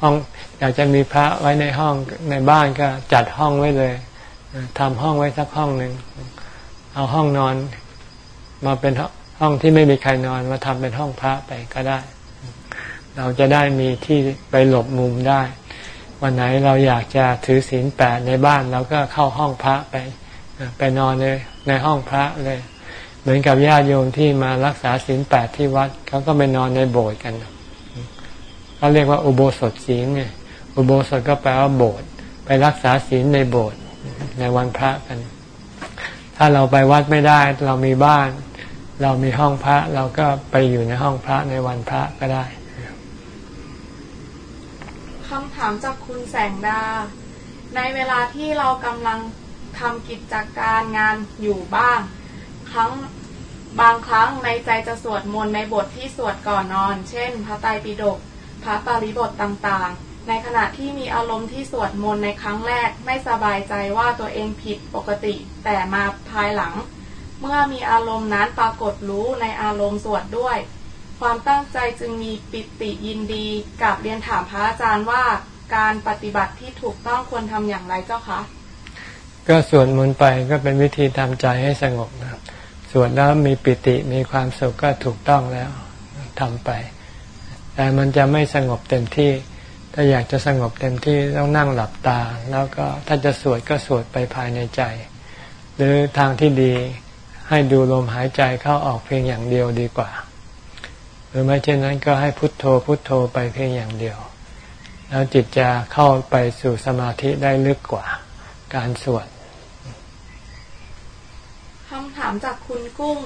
ห้องอยากจะมีพระไว้ในห้องในบ้านก็จัดห้องไว้เลยทำห้องไว้สักห้องหนึ่งเอาห้องนอนมาเป็นห้องที่ไม่มีใครนอนมาทำเป็นห้องพระไปก็ได้ เราจะได้มีที่ไปหลบมุมได้ วันไหนเราอยากจะถือศีลแปดในบ้านเราก็เข้าห้องพระไป ไปนอนในในห้องพระเลย เหมือนกับญาติโยมที่มารักษาศีลแปดที่วัดเขาก็ไปนอนในโบสถ์กัน เขาเรียกว่าอุโบสถศีลไงอุโบสถก็แปลว่าโบสถ์ไปรักษาศีลในโบสถ์ในวันพระกัน ถ้าเราไปวัดไม่ได้ เรามีบ้าน เรามีห้องพระ เราก็ไปอยู่ในห้องพระในวันพระก็ได้
คำถามจากคุณแสงดา ในเวลาที่เรากำลังทำกิจการงานอยู่บ้าง ครั้งบางครั้งในใจจะสวดมนต์ในบทที่สวดก่อนนอน เช่น พระไตรปิฎก พระปาริบทต่างๆ ในขณะที่มีอารมณ์ที่สวดมนต์ในครั้งแรกไม่สบายใจว่าตัวเองผิดปกติ แต่มาภายหลัง เมื่อมีอารมณ์นั้นปรากฏรู้ในอารมณ์สวดด้วย ความตั้งใจจึงมีปิติยินดีกับเรียนถามพระอาจารย์ว่าการปฏิบัติที่ถูกต้องควรทำอย่างไรเจ้าคะ
ก็สวดมนต์ไปก็เป็นวิธีทำใจให้สงบนะสวดแล้วมีปิติมีความสุขก็ถูกต้องแล้วทำไป แต่มันจะไม่สงบเต็มที่ ถ้าอยากจะสงบเต็มที่ต้องนั่งหลับตา แล้วก็ถ้าจะสวดก็สวดไปภายในใจ หรือทางที่ดีให้ดูลมหายใจเข้าออกเพียงอย่างเดียวดีกว่า หรือไม่เช่นนั้นก็ให้พุทโธพุทโธไปเพียงอย่างเดียว แล้วจิตจะเข้าไปสู่สมาธิได้ลึกกว่าการสวด
คำถามจากคุณกุ้ง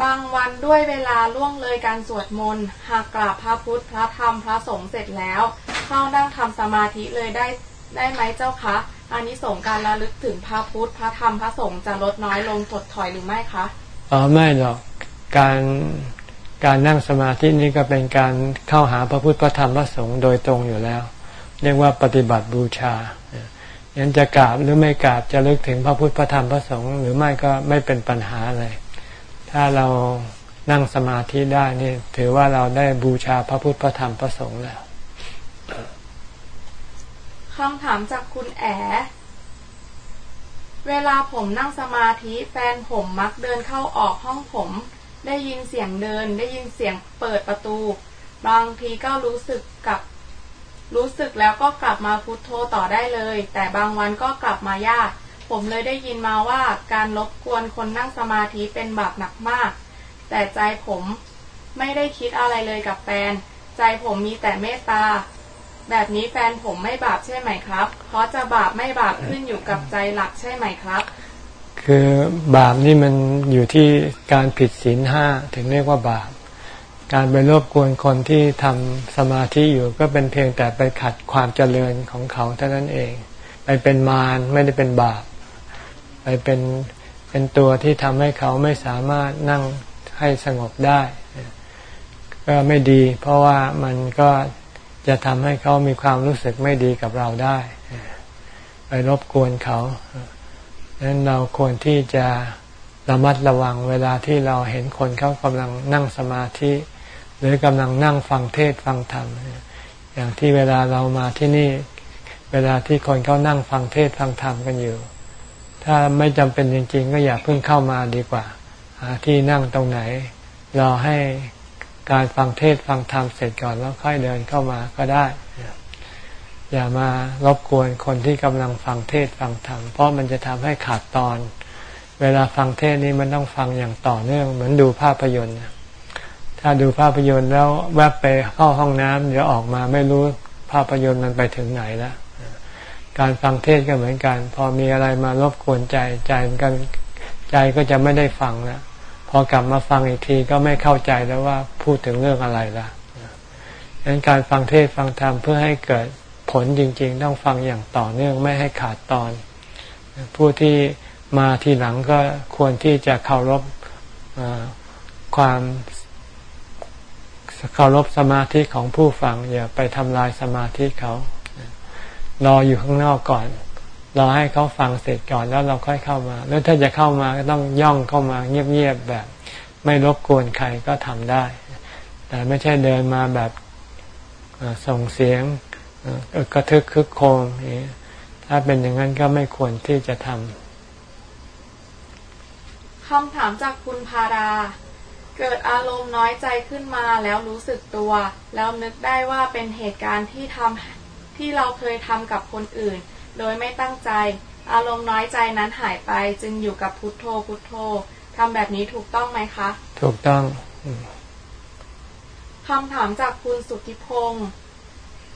บางวันด้วยเวลาล่วงเลยการสวดมนต์ หากกราบพระพุทธพระธรรมพระสงฆ์เสร็จแล้ว เข้านั่งทำสมาธิเลยได้ได้ไหมเจ้าคะอันนี้สงการระลึกถึงพระพุทธพระธรรมพระสงฆ์จะลดน้อยลงถดถอยหรือไม่คะ
อ๋อไม่หรอกการการนั่งสมาธินี้ก็เป็นการเข้าหาพระพุทธพระธรรมพระสงฆ์โดยตรงอยู่แล้ว เรียกว่าปฏิบัติบูชายันจะกราบหรือไม่กราบจะลึกถึงพระพุทธพระธรรมพระสงฆ์หรือไม่ก็ไม่เป็นปัญหาเลย ถ้าเรานั่งสมาธิได้นี่ถือว่าเราได้บูชาพระพุทธพระธรรมพระสงฆ์แล้ว
คำถามจากคุณแอ เวลาผมนั่งสมาธิแฟนผมมักเดินเข้าออกห้องผม ได้ยินเสียงเดิน ได้ยินเสียงเปิดประตู บางทีก็รู้สึกกับ รู้สึกแล้วก็กลับมาพุทโธต่อได้เลย แต่บางวันก็กลับมายาก ผมเลยได้ยินมาว่าการรบกวนคนนั่งสมาธิเป็นบาปหนักมาก แต่ใจผมไม่ได้คิดอะไรเลยกับแฟน ใจผมมีแต่เมตตา แบบนี้แฟนผมไม่บาปใช่ไหมครับ เพราะจะบาปไม่บาปขึ้นอยู่กับใจหลักใช่ไหมครับ
คือบาปนี่มันอยู่ที่การผิดศีลห้าถึงเรียกว่าบาป การไปรบกวนคนที่ทำสมาธิอยู่ก็เป็นเพียงแต่ไปขัดความเจริญของเขาเท่านั้นเอง ไปเป็นมารไม่ได้เป็นบาป ไปเป็นเป็นตัวที่ทำให้เขาไม่สามารถนั่งให้สงบได้ ก็ไม่ดี เพราะว่ามันก็จะทำให้เขามีความรู้สึกไม่ดีกับเราได้ ไปรบกวนเขาดังนั้นเราควรที่จะระมัดระวังเวลาที่เราเห็นคนเขากำลังนั่งสมาธิ หรือกำลังนั่งฟังเทศฟังธรรม อย่างที่เวลาเรามาที่นี่ เวลาที่คนเขานั่งฟังเทศฟังธรรมกันอยู่ ถ้าไม่จำเป็นจริง ๆ ก็อย่าเพิ่งเข้ามาดีกว่าหาที่นั่งตรงไหน รอให้การฟังเทศฟังธรรมเสร็จก่อนแล้วค่อยเดินเข้ามาก็ได้ อย่ามารบกวนคนที่กำลังฟังเทศฟังธรรมเพราะมันจะทำให้ขาดตอน เวลาฟังเทศนี้มันต้องฟังอย่างต่อเนื่องเหมือนดูภาพยนตร์ถ้าดูภาพยนตร์แล้วแวบไปเข้าห้องน้ำเดี๋ยวออกมาไม่รู้ภาพยนตร์มันไปถึงไหนแล้ว การฟังเทศก็เหมือนกัน พอมีอะไรมารบกวนใจใจมันกันใจก็จะไม่ได้ฟังแล้วพอกลับมาฟังอีกทีก็ไม่เข้าใจแล้วว่าพูดถึงเรื่องอะไรละดังนั้นการฟังเทศฟังธรรมเพื่อให้เกิดผลจริง ๆ ต้องฟังอย่างต่อเนื่องไม่ให้ขาดตอน ผู้ที่มาทีหลังก็ควรที่จะเคารพความเคารพสมาธิของผู้ฟังอย่าไปทำลายสมาธิเขา รออยู่ข้างนอกก่อนรอให้เขาฟังเสร็จก่อนแล้วเราค่อยเข้ามา แล้วถ้าจะเข้ามาก็ต้องย่องเข้ามาเงียบๆแบบ ไม่รบกวนใครก็ทำได้ แต่ไม่ใช่เดินมาแบบส่งเสียงกระทึกคึกโคมถ้าเป็นอย่างนั้นก็ไม่ควรที่จะทำ
คำถามจากคุณพารา เกิดอารมณ์น้อยใจขึ้นมาแล้วรู้สึกตัว แล้วนึกได้ว่าเป็นเหตุการณ์ที่ทำ ที่เราเคยทำกับคนอื่น โดยไม่ตั้งใจ อารมณ์น้อยใจนั้นหายไปจึงอยู่กับพุทโธพุทโธทำแบบนี้ถูกต้องไหมคะ
ถูกต้อง
คำถามจากคุณสุทธิพงศ์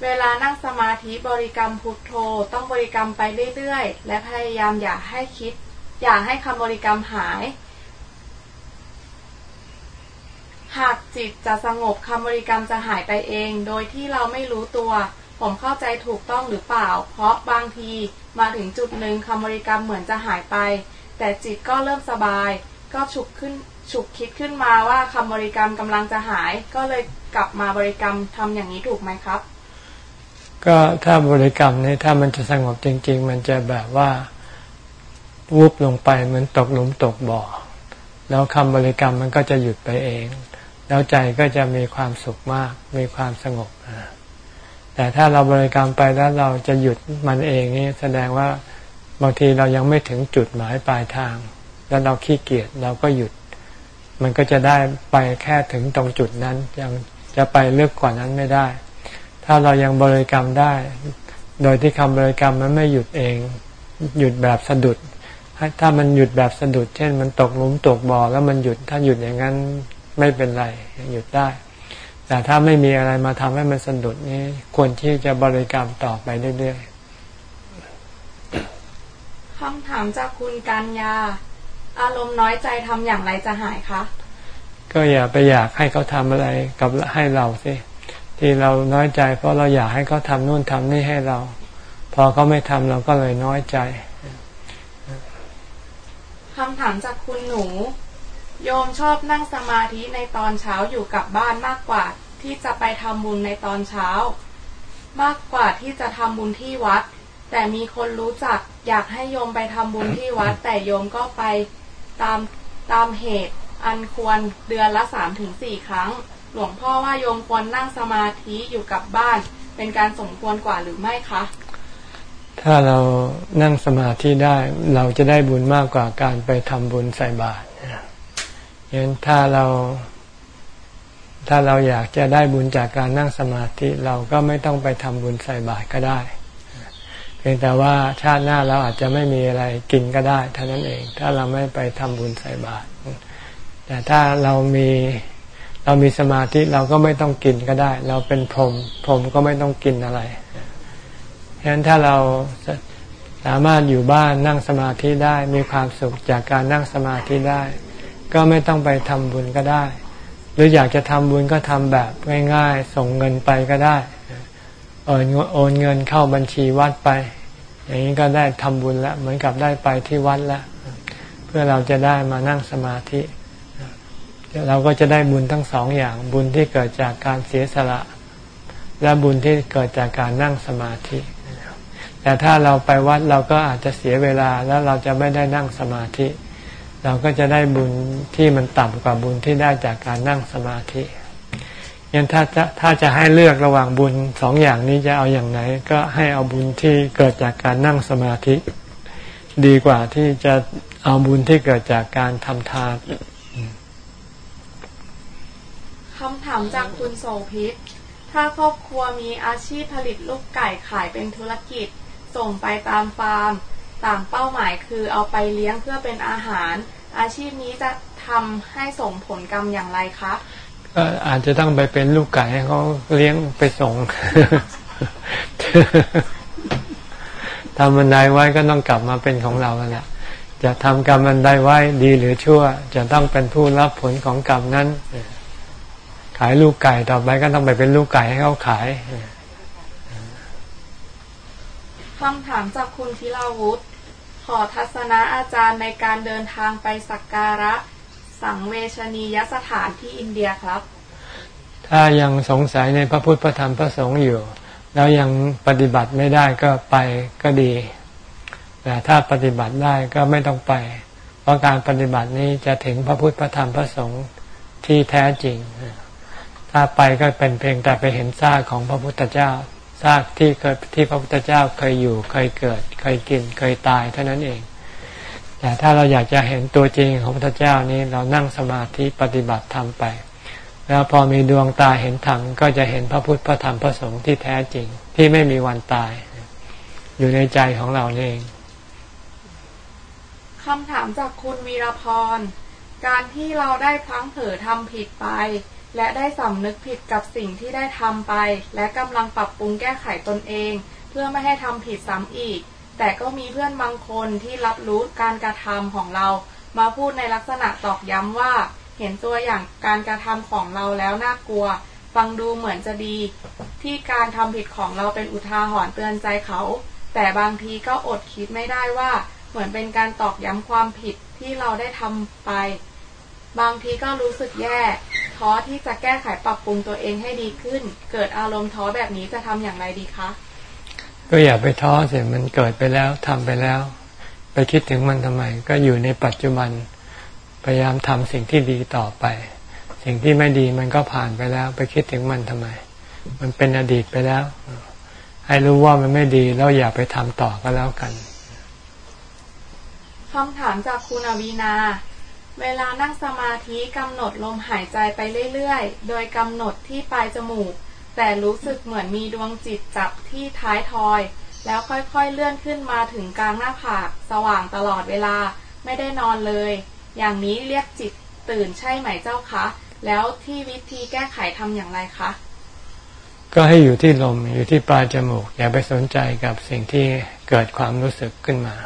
เวลานั่งสมาธิบริกรรมพุทโธ ต้องบริกรรมไปเรื่อยๆ และพยายามอย่าให้คิด อย่าให้คำบริกรรมหาย หากจิตจะสงบคำบริกรรมจะหายไปเอง โดยที่เราไม่รู้ตัว ผมเข้าใจถูกต้องหรือเปล่า เพราะบางทีมาถึงจุดหนึ่งคำบริกรรมเหมือนจะหายไป แต่จิตก็เริ่มสบาย ก็ฉุกขึ้นฉุกคิดขึ้นมาว่าคำบริกรรมกำลังจะหาย ก็เลยกลับมาบริกรรมทำอย่างนี้ถูกไหมครับ
ก็ถ้าบริกรรมนี่ถ้ามันจะสงบจริง ๆ มันจะแบบว่าวุบลงไปเหมือนตกหลุมตกบ่อ แล้วคำบริกรรมมันก็จะหยุดไปเอง แล้วใจก็จะมีความสุขมาก มีความสงบ แต่ถ้าเราบริกรรมไปแล้วเราจะหยุดมันเองนี่แสดงว่าบางทีเรายังไม่ถึงจุดหมายปลายทาง แล้วเราขี้เกียจเราก็หยุด มันก็จะได้ไปแค่ถึงตรงจุดนั้น ยังจะไปเลือกกว่านั้นไม่ได้ ถ้าเรายังบริกรรมได้ โดยที่คำบริกรรมมันไม่หยุดเอง หยุดแบบสะดุด ถ้ามันหยุดแบบสะดุด เช่น มันตกหลุมตกบ่อแล้วมันหยุดถ้าหยุดอย่างนั้นไม่เป็นไรหยุดได้ แต่ถ้าไม่มีอะไรมาทำให้มันสะดุดนี้ ควรที่จะบริกรรมต่อไปเรื่อย
ๆคำถามจากคุณการยาอารมณ์น้อยใจทำอย่างไรจะหายคะ
ก็อย่าไปอยากให้เขาทำอะไรกับให้เราสิที่เราน้อยใจ เพราะเราอยากให้เขาทำนู่นทำนี่ให้เรา พอเขาไม่ทำเราก็เลยน้อยใจ
คำถามจากคุณหนู โยมชอบนั่งสมาธิในตอนเช้าอยู่กับบ้านมากกว่า ที่จะไปทำบุญในตอนเช้า มากกว่าที่จะทำบุญที่วัด แต่มีคนรู้จักอยากให้โยมไปทำบุญที่วัด แต่โยมก็ไปตามตามเหตุ อันควรเดือนละสามถึงสี่ครั้ง หลวงพ่อว่าโยมควรนั่งสมาธิอยู่กับบ้าน เป็นการสมควรกว่าหรือไม่คะ
ถ้าเรานั่งสมาธิได้เราจะได้บุญมากกว่าการไปทำบุญใส่บาตร อย่างถ้าเรา ถ้าเราอยากจะได้บุญจากการนั่งสมาธิเราก็ไม่ต้องไปทำบุญใส่บาตรก็ได้ เพียงแต่ว่าชาติหน้าเราอาจจะไม่มีอะไรกินก็ได้เท่านั้นเอง ถ้าเราไม่ไปทำบุญใส่บาตรแต่ถ้าเรามีเรามีสมาธิเราก็ไม่ต้องกินก็ได้ เราเป็นพรหมพรหมก็ไม่ต้องกินอะไรฉะนั้นถ้าเราสามารถอยู่บ้านนั่งสมาธิได้มีความสุขจากการนั่งสมาธิได้ ก็ไม่ต้องไปทำบุญก็ได้ หรืออยากจะทำบุญก็ทำแบบง่ายๆ ส่งเงินไปก็ได้โอนโอนเงินเข้าบัญชีวัดไป อย่างนี้ก็ได้ทำบุญแล้วเหมือนกับได้ไปที่วัดแล้วเพื่อเราจะได้มานั่งสมาธิ เราก็จะได้บุญทั้งสองอย่างบุญที่เกิดจากการเสียสละ และบุญที่เกิดจากการนั่งสมาธิ แต่ถ้าเราไปวัดเราก็อาจจะเสียเวลาแล้วเราจะไม่ได้นั่งสมาธิ เราก็จะได้บุญที่มันต่ำกว่าบุญที่ได้จากการนั่งสมาธิยันถ้าจะถ้าจะให้เลือกระหว่างบุญสองอย่างนี้จะเอาอย่างไหน ก็ให้เอาบุญที่เกิดจากการนั่งสมาธิ ดีกว่าที่จะเอาบุญที่เกิดจากการทำทาน
คำถามจากคุณโสพิษถ้าครอบครัวมีอาชีพผลิตลูกไก่ขายเป็นธุรกิจ ส่งไปตามฟาร์ม ต่างเป้าหมายคือเอาไปเลี้ยงเพื่อเป็นอาหาร อาชีพนี้จะทำให้ส่งผลกรรมอย่างไรคะ
ก็อาจจะต้องไปเป็นลูกไก่ให้เขาเลี้ยงไปส่งทำบันไดไว้ก็ต้องกลับมาเป็นของเราแล้วแหละจะทำกรรมบันไดไว้ดีหรือชั่ว จะต้องเป็นผู้รับผลของกรรมนั้นขายลูกไก่ต่อไปก็ต้องไปเป็นลูกไก่ให้เขาขาย
คำถามจากคุณพิราวุฒิ ขอทัศนะอาจารย์ในการเดินทางไปสักการะสังเวชนียสถานที่อินเดียครับ
ถ้ายังสงสัยในพระพุทธพระธรรมพระสงฆ์อยู่ แล้วยังปฏิบัติไม่ได้ก็ไปก็ดี แต่ถ้าปฏิบัติได้ก็ไม่ต้องไป เพราะการปฏิบัตินี้จะถึงพระพุทธพระธรรมพระสงฆ์ที่แท้จริง ถ้าไปก็เป็นเพียงแต่ไปเห็นซากของพระพุทธเจ้า ซากที่เคยที่พระพุทธเจ้าเคยอยู่เคยเกิด เคยกินเคยตายเท่านั้นเอง แต่ถ้าเราอยากจะเห็นตัวจริงของพระพุทธเจ้านี้เรานั่งสมาธิปฏิบัติธรรมไป แล้วพอมีดวงตาเห็นธรรมก็จะเห็นพระพุทธพระธรรมพระสงฆ์ที่แท้จริงที่ไม่มีวันตาย อยู่ในใจของเราเอง
คำถามจากคุณวีรพร การที่เราได้พลั้งเผลอทำผิดไป และได้สำนึกผิดกับสิ่งที่ได้ทำไป และกำลังปรับปรุงแก้ไขตนเอง เพื่อไม่ให้ทำผิดซ้ำอีก แต่ก็มีเพื่อนบางคนที่รับรู้การกระทำของเรา มาพูดในลักษณะตอกย้ำว่า เห็นตัวอย่างการกระทำของเราแล้วน่ากลัว ฟังดูเหมือนจะดี ที่การทำผิดของเราเป็นอุทาหรณ์เตือนใจเขา แต่บางทีก็อดคิดไม่ได้ว่า เหมือนเป็นการตอกย้ำความผิดที่เราได้ทำไป บางทีก็รู้สึกแย่ ท้อที่จะแก้ไขปรับปรุงตัวเองให้ดีขึ้น เกิดอารมณ์ท้อแบบนี้จะทำอย่างไรดีคะ
ก็อย่าไปท้อเสียมันเกิดไปแล้วทำไปแล้ว ไปคิดถึงมันทำไม ก็อยู่ในปัจจุบัน พยายามทำสิ่งที่ดีต่อไป สิ่งที่ไม่ดีมันก็ผ่านไปแล้ว ไปคิดถึงมันทำไม มันเป็นอดีตไปแล้ว ให้รู้ว่ามันไม่ดีแล้วอย่าไปทำต่อก็แล้วกัน
คำถามจากคุณอวีนา เวลานั่งสมาธิกำหนดลมหายใจไปเรื่อยๆ โดยกำหนดที่ปลายจมูก แต่รู้สึกเหมือนมีดวงจิตจับที่ท้ายทอย แล้วค่อยๆเลื่อนขึ้นมาถึงกลางหน้าผาก สว่างตลอดเวลาไม่ได้นอนเลย อย่างนี้เรียกจิตตื่นใช่ไหมเจ้าคะ แล้วที่วิธีแก้ไขทำอย่างไรคะ
ก็ให้อยู่ที่ลมอยู่ที่ปลายจมูก อย่าไปสนใจกับสิ่งที่เกิดความรู้สึกขึ้นมา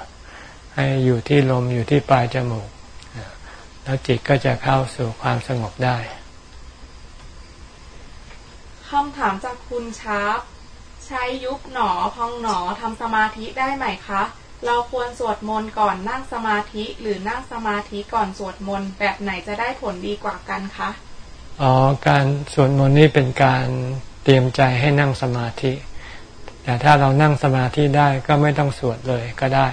ให้อยู่ที่ลมอยู่ที่ปลายจมูก แล้วจิตก็จะเข้าสู่ความสงบได้
คำถามจากคุณชาร์ปใช้ยุบหนอพองหนอทำสมาธิได้ไหมคะ เราควรสวดมนต์ก่อนนั่งสมาธิหรือนั่งสมาธิก่อนสวดมนต์แบบไหนจะได้ผลดีกว่ากันคะ
อ๋อการสวดมนต์นี่เป็นการเตรียมใจให้นั่งสมาธิ แต่ถ้าเรานั่งสมาธิได้ก็ไม่ต้องสวดเลยก็ได้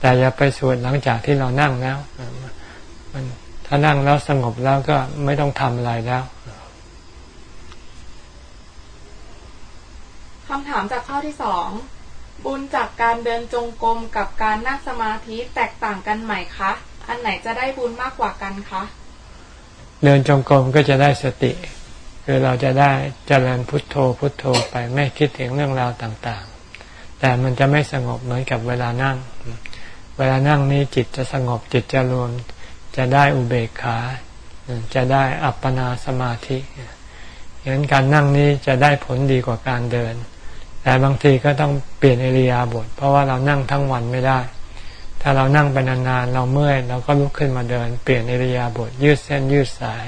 แต่อย่าไปสวดหลังจากที่เรานั่งแล้ว ถ้านั่งแล้วสงบแล้วก็ไม่ต้องทำอะไรแล้ว
คำถามจากข้อที่สองบุญจากการเดินจงกรมกับการนั่งสมาธิแตกต่างกันไหมคะ อันไหนจะได้บุญมากกว่ากันคะ
เดินจงกรมก็จะได้สติ คือเราจะได้เจริญพุทโธพุทโธไปไม่คิดถึงเรื่องราวต่างๆ แต่มันจะไม่สงบเหมือนกับเวลานั่ง เวลานั่งนี้จิตจะสงบจิตจะรวม จะได้อุเบกขา จะได้อัปปนาสมาธิดังนั้นการนั่งนี้จะได้ผลดีกว่าการเดิน แต่บางทีก็ต้องเปลี่ยนเอริยาบท เพราะว่าเรานั่งทั้งวันไม่ได้ ถ้าเรานั่งไปนานๆเราเมื่อยเราก็ลุกขึ้นมาเดิน เปลี่ยนเอริยาบท ยืดเส้นยืดสาย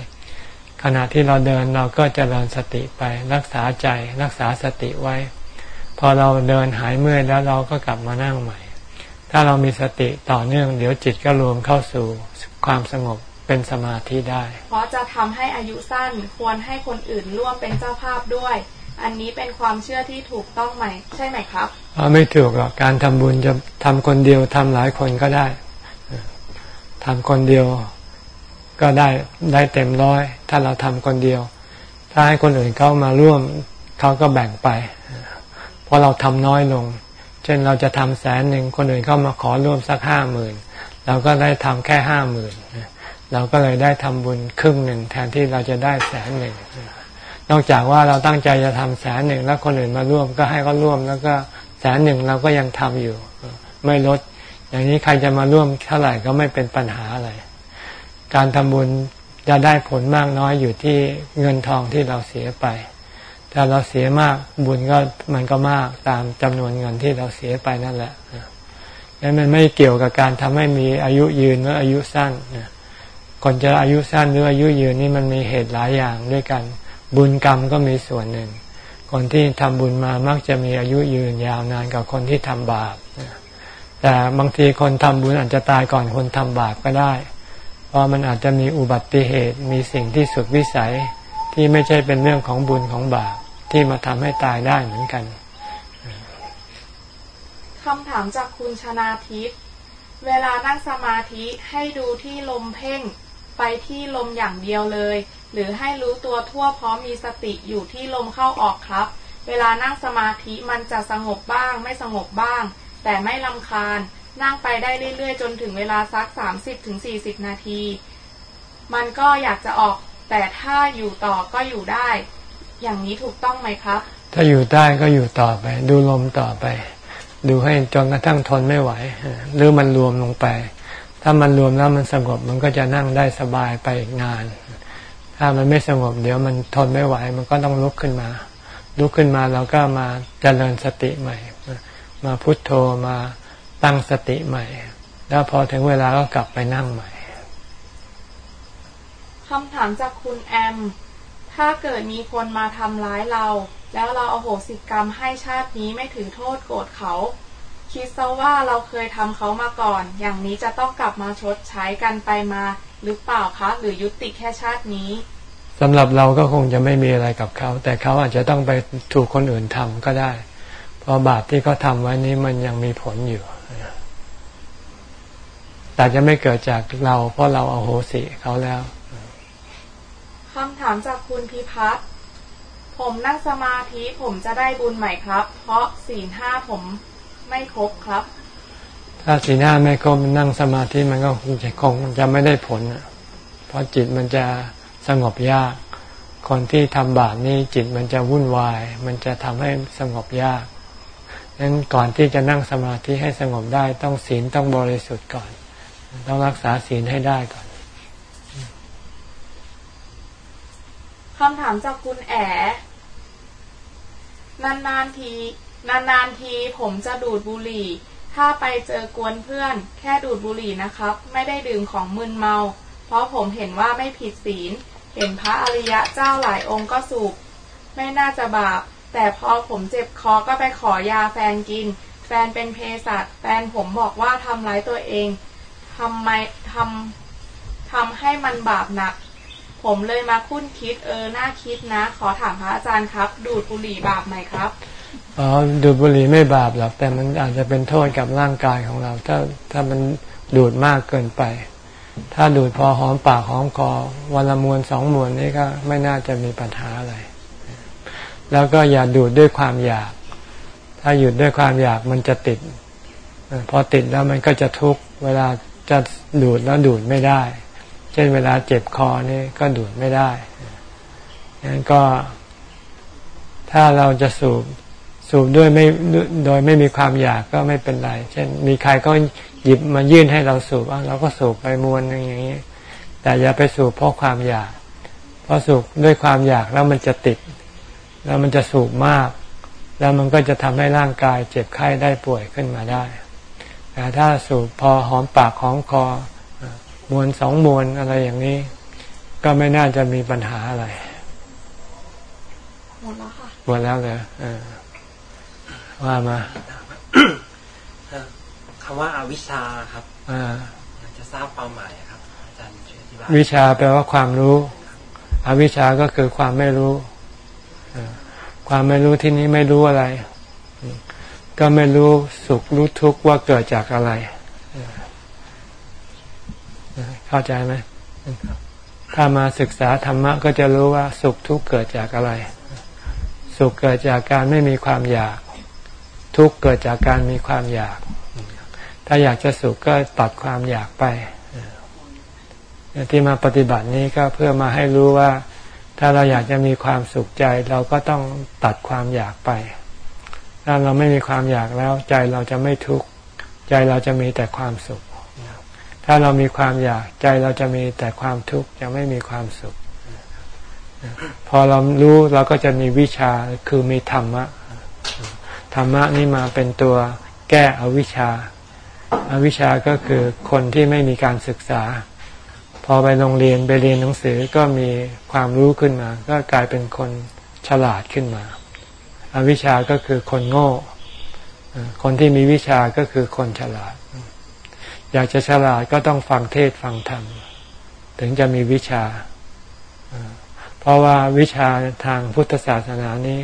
ขณะที่เราเดินเราก็จเจริญสติไปรักษาใจ รักษาสติไว้ พอเราเดินหายเมื่อยแล้วเราก็กลับมานั่งใหม่ ถ้าเรามีสติต่อเนื่อง เดี๋ยวจิตก็รวมเข้าสู่ ความสงบเป็นสมาธิได้
เพราะจะทำให้อายุสั้นควรให้คนอื่นร่วมเป็นเจ้าภาพด้วย อันนี้เป็นความเชื่อที่ถูกต้องไหม ใช่ไหมครับ
ไม่ถูกหรอกการทำบุญจะทำคนเดียวทำหลายคนก็ได้ทำคนเดียวก็ได้ได้เต็มร้อย ถ้าเราทำคนเดียว ถ้าให้คนอื่นเข้ามาร่วมเขาก็แบ่งไป เพราะเราทำน้อยลง เช่นเราจะทำแสนหนึ่งคนอื่นเข้ามาขอร่วมสักห้าหมื่น เราก็ได้ทำแค่ห้าหมื่นเราก็เลยได้ทำบุญครึ่งหนึ่งแทนที่เราจะได้แสนหนึ่งนอกจากว่าเราตั้งใจจะทำแสนหนึ่งแล้วคนอื่นมาร่วมก็ให้เขาร่วม แล้วก็แสนหนึ่งเราก็ยังทำอยู่ ไม่ลด อย่างนี้ใครจะมาร่วมเท่าไหร่ก็ไม่เป็นปัญหาอะไร การทำบุญจะได้ผลมากน้อยอยู่ที่เงินทองที่เราเสียไป ถ้าเราเสียมากบุญก็มันก็มากตามจำนวนเงินที่เราเสียไปนั่นแหละ นั้นมันไม่เกี่ยวกับการทำให้มีอายุยืนหรืออายุสั้นคนจะอายุสั้นหรืออายุยืนนี่มันมีเหตุหลายอย่างด้วยกัน บุญกรรมก็มีส่วนหนึ่ง คนที่ทำบุญมามักจะมีอายุยืนยาวนานกว่าคนที่ทำบาปแต่บางทีคนทำบุญอาจจะตายก่อนคนทำบาปก็ได้ เพราะมันอาจจะมีอุบัติเหตุมีสิ่งที่สุดวิสัยที่ไม่ใช่เป็นเรื่องของบุญของบาปที่มาทำให้ตายได้เหมือนกัน
คำถามจากคุณชนาทิพย์เวลานั่งสมาธิให้ดูที่ลมเพ่ง ไปที่ลมอย่างเดียวเลย หรือให้รู้ตัวทั่วพร้อมมีสติอยู่ที่ลมเข้าออกครับ เวลานั่งสมาธิมันจะสงบบ้าง ไม่สงบบ้าง แต่ไม่ลำคาญ นั่งไปได้เรื่อยๆ จนถึงเวลาสัก 30-40 นาที มันก็อยากจะออก แต่ถ้าอยู่ต่อก็อยู่ได้ อย่างนี้ถูกต้องไหมครับ
ถ้าอยู่ได้ก็อยู่ต่อไป ดูลมต่อไป ดูให้จนกระทั่งทนไม่ไหว หรือมันรวมลงไป ถ้ามันรวมแล้วมันสงบมันก็จะนั่งได้สบายไปอีกนาน ถ้ามันไม่สงบเดี๋ยวมันทนไม่ไหว มันก็ต้องลุกขึ้นมา ลุกขึ้นมาเราก็มาเจริญสติใหม่ มาพุทโธมาตั้งสติใหม่ แล้วพอถึงเวลาก็กลับไปนั่งใหม่
คำถามจากคุณแอม ถ้าเกิดมีคนมาทำร้ายเรา แล้วเราเอาโหสิกรรมให้ชาตินี้ไม่ถือโทษโกรธเขา คิดซะว่าเราเคยทำเขามาก่อน อย่างนี้จะต้องกลับมาชดใช้กันไปมาหรือเปล่าคะหรือยุติแค่ชาตินี้
สำหรับเราก็คงจะไม่มีอะไรกับเขา แต่เขาอาจจะต้องไปถูกคนอื่นทำก็ได้ เพราะบาปที่เขาทาไว้นี้มันยังมีผลอยู่แต่จะไม่เกิดจากเรา เพราะเราเอาโหสิเขาแล้ว
คำถามจากคุณพิพัฒน์ผมนั่งสมาธิผมจะได้บุญใหม่ครับ เพราะสี่ห้าผมไม่ครบครับ
ถ้าสีหน้าไม่ครบนั่งสมาธิมันก็คงจะคงจะไม่ได้ผลเพราะจิตมันจะสงบยาก คนที่ทำบาปนี่จิตมันจะวุ่นวาย มันจะทำให้สงบยากดังนั้นก่อนที่จะนั่งสมาธิให้สงบได้ต้องศีลต้องบริสุทธิ์ก่อน ต้องรักษาศีลให้ได้ก่อน
คำถามจากคุณแอนานๆทีนานๆทีผมจะดูดบุหรี่ ถ้าไปเจอกวนเพื่อน แค่ดูดบุหรี่นะครับ ไม่ได้ดื่มของมึนเมา เพราะผมเห็นว่าไม่ผิดศีล เห็นพระอริยะเจ้าหลายองค์ก็สูบไม่น่าจะบาป แต่พอผมเจ็บคอก็ไปขอยาแฟนกิน แฟนเป็นเภสัชแฟนผมบอกว่าทำร้ายตัวเองทำไมทำทำให้มันบาปหนัก ผมเลยมาคุ้นคิดเออน่าคิดนะ ขอถามพระอาจารย์ครับ ดูดบุหรี่บาปไหมครับ
อ๋อดูดบุหรี่ไม่บาปหรอกแต่มันอาจจะเป็นโทษกับร่างกายของเรา ถ้าถ้ามันดูดมากเกินไป ถ้าดูดพอหอมปากหอมคอวันละมวนสองมวนนี่ก็ไม่น่าจะมีปัญหาอะไร แล้วก็อย่าดูดด้วยความอยาก ถ้าหยุดด้วยความอยากมันจะติดพอติดแล้วมันก็จะทุกข์เวลาจะดูดแล้วดูดไม่ได้ ช่นเวลาเจ็บคอนี่ก็ดูดไม่ได้งั้นก็ ถ้าเราจะสูบสูบด้วยไม่โดยไม่มีความอยากก็ไม่เป็นไร เช่น มีใครก็หยิบมายื่นให้เราสูบเราก็สูบไปมวนอย่างนี้ แต่อย่าไปสูบเพราะความอยาก เพราะสูบด้วยความอยากแล้วมันจะติด แล้วมันจะสูบมาก แล้วมันก็จะทำให้ร่างกายเจ็บไข้ได้ป่วยขึ้นมาได้ แต่ถ้าสูบพอหอมปากหอมคอ มวนสองมวนอะไรอย่างนี้ ก็ไม่น่าจะมีปัญหาอะไร
หมดแล้วค่ะ
หมดแล้วเลยว่ามา
คำว่าอาวิชชาครับ
อ่า
อยากจะทราบความหมายครับอาจารย์ช่วยอธิบาย
วิชาแปลว่าความรู้ อวิชาก็คือความไม่รู้ความไม่รู้ที่นี้ไม่รู้อะไร ก็ไม่รู้สุขรู้ทุกข์ว่าเกิดจากอะไร เข้าใจไหมถ้ามาศึกษาธรรมะก็จะรู้ว่าสุขทุกข์เกิดจากอะไร สุขเกิดจากการไม่มีความอยาก ทุกข์เกิดจากการมีความอยาก ถ้าอยากจะสุขก็ตัดความอยากไปที่มาปฏิบัตินี้ก็เพื่อมาให้รู้ว่า ถ้าเราอยากจะมีความสุขใจ เราก็ต้องตัดความอยากไป ถ้าเราไม่มีความอยากแล้ว ใจเราจะไม่ทุกข์ใจเราจะมีแต่ความสุข ถ้าเรามีความอยากใจเราจะมีแต่ความทุกข์จะไม่มีความสุข พอเรารู้เราก็จะมีวิชาคือมีธรรมะธรรมะนี่มาเป็นตัวแก้อวิชชาอาวิชาก็คือคนที่ไม่มีการศึกษา พอไปโรงเรียนไปเรียนหนังสือก็มีความรู้ขึ้นมา ก็กลายเป็นคนฉลาดขึ้นมาอวิชาก็คือคนโง่ คนที่มีวิชาก็คือคนฉลาด อยากจะฉลาดก็ต้องฟังเทศฟังธรรม ถึงจะมีวิชา เพราะว่าวิชาทางพุทธศาสนานี้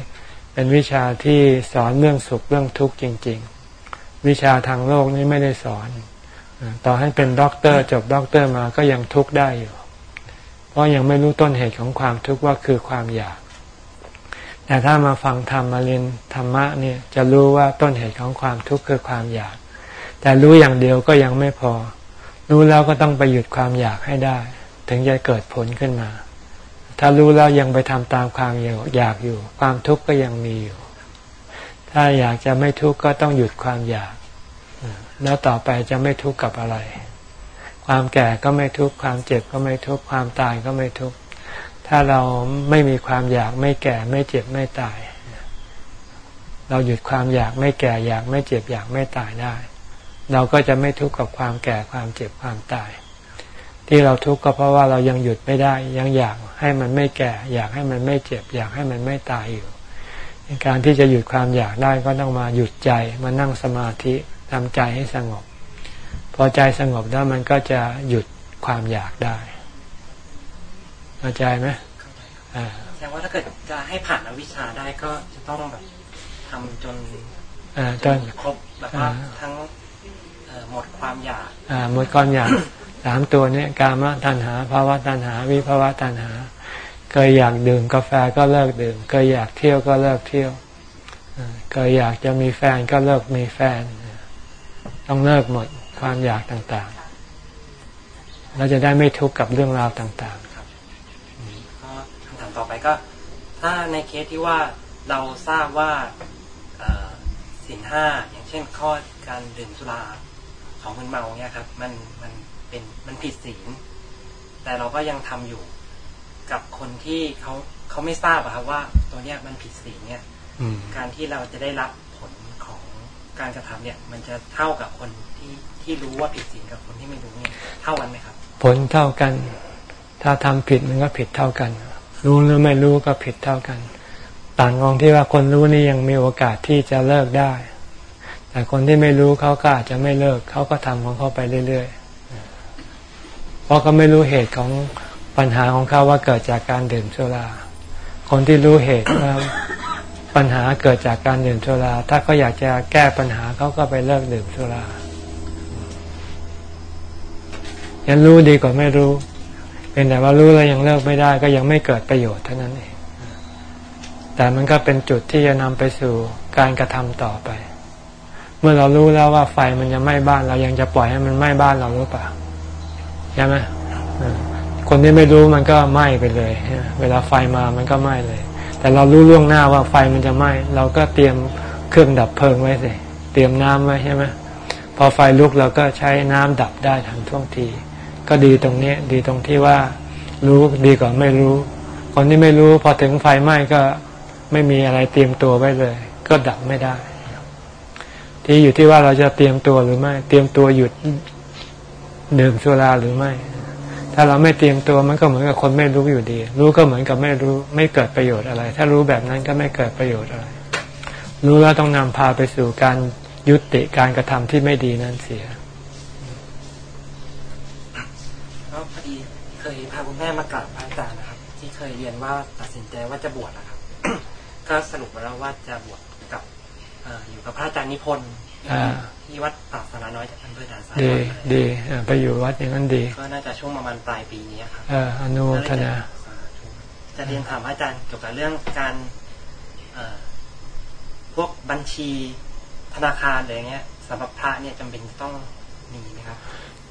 เป็นวิชาที่สอนเรื่องสุขเรื่องทุกข์จริง ๆ วิชาทางโลกนี้ไม่ได้สอน ต่อให้เป็นด็อกเตอร์จบด็อกเตอร์มาก็ยังทุกข์ได้อยู่ เพราะยังไม่รู้ต้นเหตุของความทุกข์ว่าคือความอยากแต่ถ้ามาฟังธรรมมาเรียนธรรมะเนี่ยจะรู้ว่าต้นเหตุของความทุกข์คือความอยาก แต่รู้อย่างเดียวก็ยังไม่พอ รู้แล้วก็ต้องไปหยุดความอยากให้ได้ ถึงจะเกิดผลขึ้นมา ถ้ารู้แล้วยังไปทำตามความอยากอยู่ ความทุกข์ก็ยังมีอยู่ ถ้าอยากจะไม่ทุกข์ก็ต้องหยุดความอยาก แล้วต่อไปจะไม่ทุกข์กับอะไร ความแก่ก็ไม่ทุกข์ความเจ็บก็ไม่ทุกข์ความตายก็ไม่ทุกข์ถ้าเราไม่มีความอยากไม่แก่ไม่เจ็บไม่ตาย เราหยุดความอยากไม่แก่อยากไม่เจ็บอยากไม่ตายได้ เราก็จะไม่ทุกข์กับความแก่ความเจ็บความตาย ที่เราทุกข์ก็เพราะว่าเรายังหยุดไม่ได้ ยังอยากให้มันไม่แก่ อยากให้มันไม่เจ็บ อยากให้มันไม่ตายอยู่ การที่จะหยุดความอยากได้ก็ต้องมาหยุดใจมานั่งสมาธิทำใจให้สงบ พอใจสงบแล้วมันก็จะหยุดความอยากได้เข้าใจไหมอ่า
แสดงว่าถ้าเกิดจะให้ผ่านอวิชชาได้ก็จะต้องแบบทำจน
อ่า
จ
ต้น
นครบแบบว่าทั้งเอ่อ หมดความอยาก
อ่าหมดความอยากสามตัวเนี้ยกามตัณหาภาวะตัณหา วิภาวะตัณหา เคยอยากดื่มกาแฟก็เลิกดื่ม เคยอยากเที่ยวก็เลิกเที่ยวเคยอยากจะมีแฟนก็เลิกมีแฟน ต้องเลิกหมดความอยากต่างๆ เราจะได้ไม่ทุกข์กับเรื่องราวต่าง
ก็คำถามต่อไปก็ ถ้าในเคสที่ว่าเราทราบว่าสินห้าอย่างเช่นข้อการดื่มสุรา ของมึนเมาเนี่ยครับ มันมันเป็นมันผิดศีล แต่เราก็ยังทำอยู่กับคนที่เขาเขาไม่ทราบอะครับว่าตัวเนี้ยมันผิดศีลเนี่ย
ๆอืม
การที่เราจะได้รับผลของการกระทำเนี่ย มันจะเท่ากับคนที่ที่รู้ว่าผิดศีลกับคนที่ไม่รู้เนี่ยเท่ากันไหมครับ
ผลเท่ากัน ถ้าทำผิดมันก็ผิดเท่ากัน รู้หรือไม่รู้ก็ผิดเท่ากัน ต่างตรงที่ว่าคนรู้นี่ยังมีโอกาสที่จะเลิกได้ แต่คนที่ไม่รู้เขาก็อาจจะไม่เลิก เขาก็ทำของเขาไปเรื่อยๆ เพราะเขาไม่รู้เหตุของปัญหาของเขาว่าเกิดจากการดื่มสุรา คนที่รู้เหตุว่าปัญหาเกิดจากการดื่มสุรา ถ้าเขาอยากจะแก้ปัญหาเขาก็ไปเลิกดื่มสุรายังรู้ดีกว่าไม่รู้ เป็นแต่ว่ารู้แล้วยังเลิกไม่ได้ ก็ยังไม่เกิดประโยชน์เท่านั้นเอง แต่มันก็เป็นจุดที่จะนำไปสู่การกระทำต่อไป มื่อเรารู้แล้วว่าไฟมันจะไหม้บ้าน เรายังจะปล่อยให้มันไหม้บ้านเราหรือเปล่าใช่ไหมคนที่ไม่รู้มันก็ไหม้ไปเลย เวลาไฟมามันก็ไหม้เลย แต่เรารู้ล่วงหน้าว่าไฟมันจะไหม้เราก็เตรียมเครื่องดับเพลิงไว้สิเตรียมน้ำไว้ใช่ไหมพอไฟลุกเราก็ใช้น้ำดับได้ทันท่วงที ก็ดีตรงนี้ดีตรงที่ว่ารู้ดีกว่าไม่รู้ คนที่ไม่รู้พอถึงไฟไหม้ก็ไม่มีอะไรเตรียมตัวไว้เลย ก็ดับไม่ได้ ที่อยู่ที่ว่าเราจะเตรียมตัวหรือไม่ เตรียมตัวหยุดดื่มสุราหรือไม่ ถ้าเราไม่เตรียมตัวมันก็เหมือนกับคนไม่รู้อยู่ดี รู้ก็เหมือนกับไม่รู้ ไม่เกิดประโยชน์อะไร ถ้ารู้แบบนั้นก็ไม่เกิดประโยชน์อะไร รู้แล้วต้องนำพาไปสู่การยุติการกระทำที่ไม่ดีนั้นเสีย
ก็พอดีเคยพาคุณแม่มากราบพระอาจารย์นะครับ ที่เคยเรียนว่าตัดสินใจว่าจะบวชนะครับ ก็สรุปมาแล้วว่าจะบวช กับเอ่ออยู่กับพระอาจารย์นิพนธ์
อ่า
ที่วัดป่าสาราน้อยจากอำเภอด่านซ้าย
ดีดีอ่าไปอยู่วัดอย่างนั้นดี
ก็น่าจะช่วงประมาณปลายปีนี้ครับ
เอออนุโมทนา
จะเรียนถามอาจารย์เกี่ยวกับเรื่องการเอ่อพวกบัญชีธนาคารอะไรเงี้ยสำหรับพระเนี่ยจำเป็นจะต้องมีไหมครับ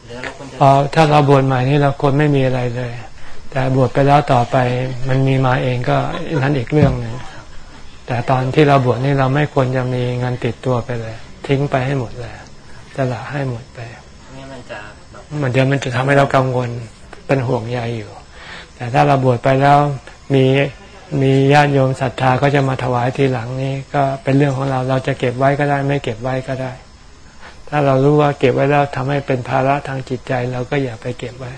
หรือเราควรจะ
พอถ้าเราบวชใหม่นี่เราควรไม่มีอะไรเลย แต่บวชไปแล้วต่อไปมันมีมาเองก็นั้นอีกเรื่องหนึ่ง แต่ตอนที่เราบวชนี่เราไม่ควรจะมีเงินติดตัวไปเลย ทิ้งไปให้หมดเลยสละให้หมดไป
เนี่มันจะ
มันเดี๋ยวมันจะทำให้เรากังวลเป็นห่วงใยอยู่ แต่ถ้าเราบวชไปแล้วมีมีญาติโยมศรัทธาก็จะมาถวายทีหลังนี้ ก็เป็นเรื่องของเราเราจะเก็บไว้ก็ได้ ไม่เก็บไว้ก็ได้ ถ้าเรารู้ว่าเก็บไว้แล้วทำให้เป็นภาระทางจิตใจเราก็อย่าไปเก็บไว้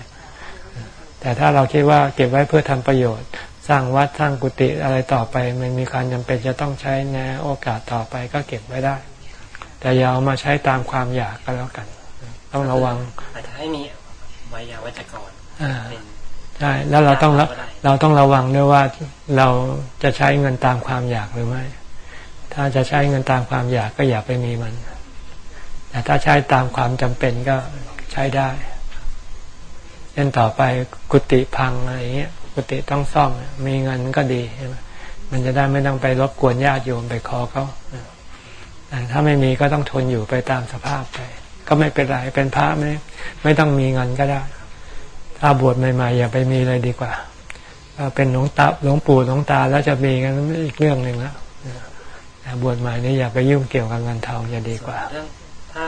แต่ถ้าเราคิดว่าเก็บไว้เพื่อทำประโยชน์ สร้างวัดสร้างกุฏิอะไรต่อไป มันมีความจำเป็นจะต้องใช้ในโอกาสต่อไปก็เก็บไว้ได้ แต่อย่าเอามาใช้ตามความอยากก็แล้วกัน ต้องระวัง
อาจจะให้มีไวยาวัจกร
อ่า
เป็น
ใช่แล้วเราต้องระ
ก็ได้
เราต้องระวังด้วยว่าเราจะใช้เงินตามความอยากหรือไม่ ถ้าจะใช้เงินตามความอยากก็อย่าไปมีมัน แต่ถ้าใช้ตามความจำเป็นก็ใช้ได้เช่นต่อไปกุฏิพังอะไรเงี้ย กุฏิต้องซ่อมมีเงินก็ดีใช่ไหมมันจะได้ไม่ต้องไปรบกวนญาติโยมไปขอเขาแต่ถ้าไม่มีก็ต้องทนอยู่ไปตามสภาพไป ก็ไม่เป็นไรเป็นพระไม่ไม่ต้องมีเงินก็ได้ ถ้าบวชใหม่ๆอย่าไปมีเลยดีกว่าเป็นหลวงตาหลวงปู่หลวงตาแล้วจะมีกันอีกเรื่องหนึ่งแล้วบวชใหม่นี่อย่าไปยุ่งเกี่ยวกับเงินทองจะดีกว่า
ถ้า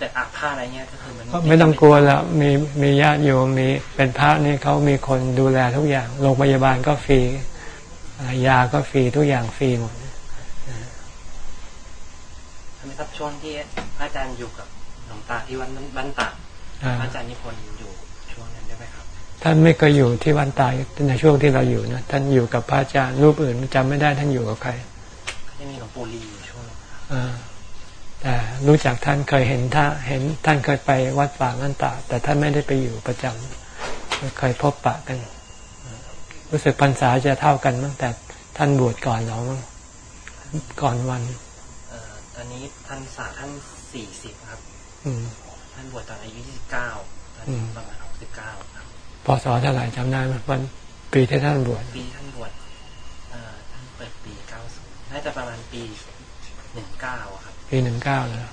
เกิดอาพาธอะไรเงี้ยก็คือมัน
ก็ไม่ต้องกลัวแล้วมีมีญาติโยมมีเป็นพระนี่เขามีคนดูแลทุกอย่างโรงพยาบาลก็ฟรีอ่ายาก็ฟรีทุกอย่างฟรีหมด
ใช่ไหมครับช่วงที่พระอาจารย์อยู่กับหลวงตาที่วัดบ้านตาก
อ่า
พระอาจารย์นิพนธ์อยู่ช่วงนั้นได้ไหมครับ
ท่านไม่เคยอยู่ที่วันตายในช่วงที่เราอยู่นะท่านอยู่กับพระอาจารย์รูปอื่นจำไม่ได้ท่านอยู่กับใคร
ก็จะมีหลวงปู่ลีอยู่ช่วงนั้น
อ่า แต่รู้จักท่านเคยเห็นท่าเห็นท่านเคยไปวัดป่านั่นตาแต่ท่านไม่ได้ไปอยู่ประจำเคยพบปะกัน รู้สึกพรรษาจะเท่ากันมั้งแต่ท่านบวชก่อนเรามั้งก่อนวัน
เอ่อตอนนี้ท่านสาท่านสี่สิบครับ
อืม
ท่านบวชตอนอายุยี่สิบเก้าตอนนี้
อืม
ประมาณหกสิบเก้าครับ
พศเท่าไหร่จำได้ไหมวันปีที่ท่านบวช
ปีท่านบวชเอ่อท่านเปิดปีเก้าศูนย์น่าจะประมาณปีหนึ่งเก้าครับ
ปีหนึ่งเก้าแล้ว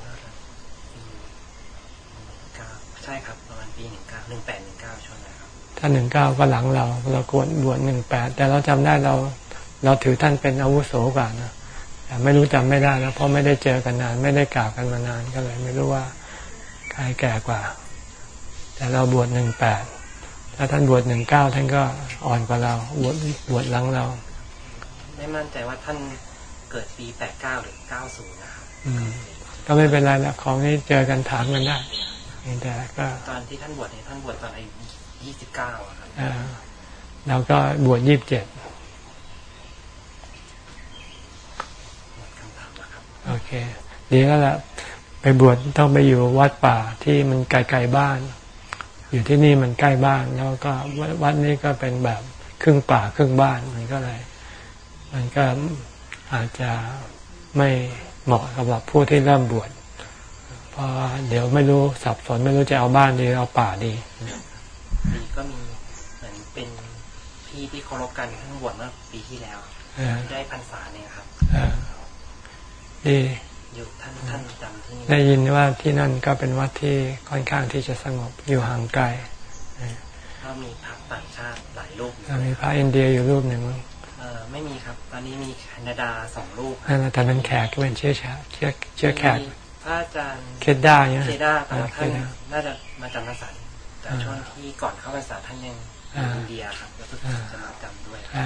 ปีหนึ่งเก้าใช่ครับประมาณปีหนึ่งเก้าหนึ่งแปดหนึ่งเก้าช่วงนั้นครับ
ท่านหนึ่งเก้าก็หลังเรา เรากวนบวชหนึ่งแปดแต่เราจำได้เรา เราถือท่านเป็นอาวุโสกว่านะแต่ไม่รู้จำไม่ได้แล้วเพราะไม่ได้เจอกันนาน ไม่ได้กล่าวกันมานานก็เลย ไม่รู้ว่าใครแก่กว่า แต่เราบวชหนึ่งแปดถ้าท่านบวชหนึ่งเก้าท่านก็อ่อนกว่าเราบวชบวชหลังเรา
ไม่มั่นใจว่าท่านเกิดปีแปดเก้าหรือเก้าศูนย์นะครับ
อืม ก็ไม่เป็นไรละของนี้เจอกันถามกันได้เพียงแต่ก็
ตอนที่ท่านบวชเนี่ยท่านบวชตอนอายุยี่สิบเก้าครับ
เอ่อเราก็บวชยี่สิบเจ็ด
หมดคำถามแล้วครับ
โอเค ดีแล้วล่ะ ไปบวชต้องไปอยู่วัดป่าที่มันไกลๆบ้าน อยู่ที่นี่มันใกล้บ้าน แล้วก็วัดนี้ก็เป็นแบบครึ่งป่าครึ่งบ้านมันก็เลย มันก็อาจจะไม่ เหมาะสำหรับผู้ที่เริ่มบวชเพราะเดี๋ยวไม่รู้สับสนไม่รู้จะเอาบ้านดีหรือเอาป่าดี
ปีก็มีเหมือนเป็นพี่ที่เคารพกันท่านบวชเมื่อปีที่แล้ว
เออ
ได้พรรษาเนี่ยครับ
เออดี
อยู่ท่านท่านจำที่นี่
ได้ยินว่าที่นั่นก็เป็นวัดที่ค่อนข้างที่จะสงบอยู่ห่างไกล
ก็ก็มีพระต่างชาติหลายรูปอยู่
อ่ามีพระอินเดียอยู่รูปหนึ่งมั้ง
เออ ไม่มีครับ ตอนนี้มีแคนาดาสองรูป
นั่นนะแต่นั้นแขกก็เป็นเชื้อชาเชื้อเชื้อแขก
มีพระอาจารย์
เคดด้าเนี่ย
เคด้าแต่ว่าท่าน
เคด้า
น่าจะมาจำพรรษาแต่ช่วงที่ก่อนเข้าพรรษาท่านยังอยู่
อ่า
อินเดียครับแล้วก็
อ่า
จะมาจำด้วย
ใช่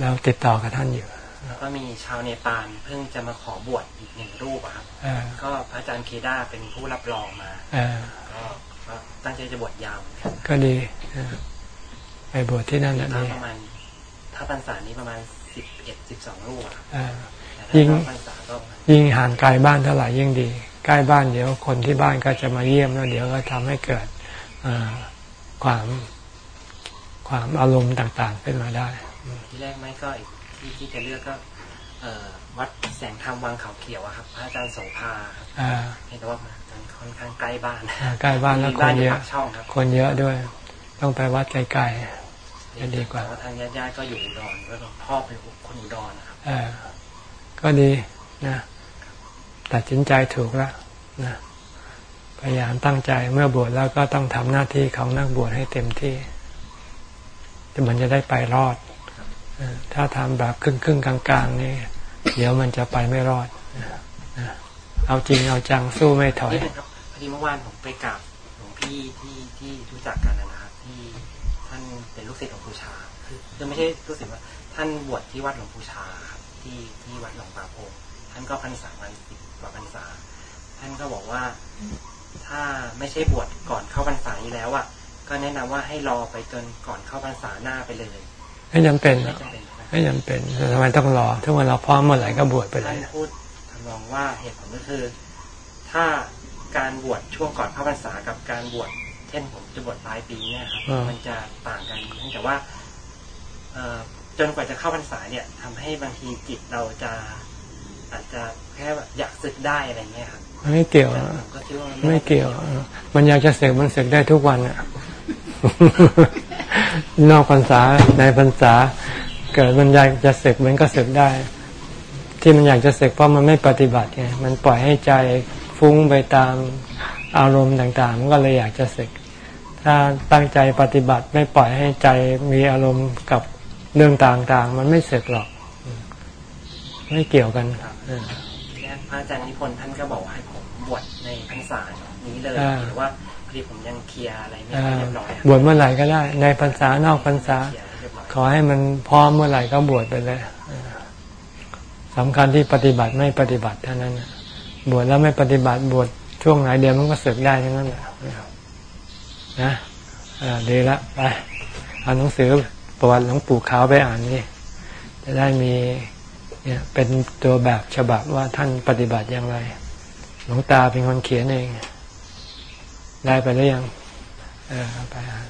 เราติดต่อกับท่านอยู่
แล้วก็มีชาวเนปาลเพิ่งจะมาขอบวชอีกหนึ่งรูปอะครับ
เออ
ก็พระอาจารย์เคด้าเป็นผู้รับรองมา
เออ
ก็ก็ตั้งใจจะบวชยาวเหมือนกัน
ก็ดีเออไปบวชที่นั่น
มี
น่ะ
พระ
ดี
ประมาณ ถ้าพรรษานี้ประมาณสิบเอ็ดสิบสองรูปอะครับ
เออ
แต่ถ้า
ยิ่ง
เข้าพรรษาก็ประมาณ
ยิ่งห่างไกลบ้านเท่าไหร่ยิ่งดี ใกล้บ้านเดี๋ยวคนที่บ้านก็จะมาเยี่ยมแล้วเดี๋ยวก็ทำให้เกิดเอ่อความความอารมณ์ต่างๆขึ้นมาได้
ที่แรกไม่ก็อีกที่ที่จะเลือกก็เอ่อวัดแสงธรรมวังเขาเขียวอะครับ พระอาจารย์โสภาครับ
อ่า
เห็นว่ามันค่อนข้างใกล้บ้าน
อ่าใกล้บ้านแล้ว
มี
ค
บ้าน
น
อยู่
เยอะ
ปากช่องครับ
คนเยอะด้วย ต้องไปวัดไกล จะดีกว่า
แต่ทางญาติๆก็อยู่อุดรแล้วก็พ่อเป็นคนอุดรนะครับ
ๆเออก็ดีนะตัดสินใจถูกแล้วนะพยายามตั้งใจเมื่อบวชแล้วก็ต้องทำหน้าที่ของนักบวชให้เต็มที่จะมันจะได้ไปรอดเออถ้าทำแบบครึ่งครึ่งๆกลางๆนี่เดี๋ยวมันจะไปไม่รอดนะนะเอาจริงเอาจังสู้ไม่ถอย
นี่นะครับพอดีเมื่อวานผมไปกราบหลวงพี่ที่ที่รู้จักกันนะ ศิษย์หลวงปู่ชาคือคือไม่ใช่ลูกศิษย์ว่าท่านบวชที่วัดหลวงปู่ชาครับที่ที่วัดหลวงป่าโพงท่านก็พรรษาวันสิบกว่าพรรษา ท่านก็บอกว่าถ้าไม่ใช่บวชก่อนเข้าพรรษาอยู่แล้วอะก็แนะนำว่าให้รอไปจนก่อนเข้าพรรษาหน้าไปเลย
ไม่จำเป็นหร
ไม่
อก
จำเป็นนะครับ
ไม่จำเป็นทำไมต้องรอถ้าวันเราพร้อมเมื่อไหร่ก็บวชไปเล
ท่าน
ย
พูดทำนองว่าเหตุผลก็คือ ถ้าการบวชช่วงก่อนเข้าพรรษากับการบวช เช่นผมจะบวชปลายปีเนี่ยครับ
อ่ามั
มันจะต่างกันเนื่องจากว่าเอ่อจนกว่าจะเข้าพรรษาเนี่ยทำให้บางทีจิตเราจะอาจจะแค่แบบอยากศึกได้อะไรเงี้ยครับ
ไม่เกี่ยว
แต่
อะ
ผมก็คิดว่า
ไม่เกี่ยวเออมันอยากจะเสกมันเสกได้ทุกวันอะนอกพรรษาในพรรษา เกิดมันอยากจะเสกมันก็เสกได้ ที่มันอยากจะเสกเพราะมันไม่ปฏิบัติไงมันปล่อยให้ใจฟุ้งไปตามอารมณ์ต่างๆ มันก็เลยอยากจะเสก ถ้าตั้งใจปฏิบัติไม่ปล่อยให้ใจมีอารมณ์กับเรื่องต่างๆ มันไม่เสกหรอก ไม่เกี่ยวกันเออ
ทีแรกพระอาจารย์นิพนธ์ท่านก็บอกว่าให้ผมบวชในพรรษานี้เลย
อ่า
หรือว่าพอดีผมยังเคลียร์อะไรไม่
อ่า
ค่อยเรียบร้อยครับ
บวชเมื่อไหร่ก็ได้ ในพรรษานอกพรรษา
เคลียร์เรียบร้อย
ขอให้มันพร้อมเมื่อไหร่ก็บวชไปเลยเออสำคัญที่ปฏิบัติไม่ปฏิบัติเท่านั้นน่ะบวชแล้วไม่ปฏิบัติบวชช่วงไหนเดียวมันก็เสกได้ทั้งนั้นแหละ นะดีละไปเอาหนังสือประวัติหลวงปู่ขาวไปอ่านนี่จะได้มีเนี่ยเป็นตัวแบบฉบับว่าท่านปฏิบัติอย่างไร หลวงตาเป็นคนเขียนเอง ได้ไปหรือยังเออไปอ่าน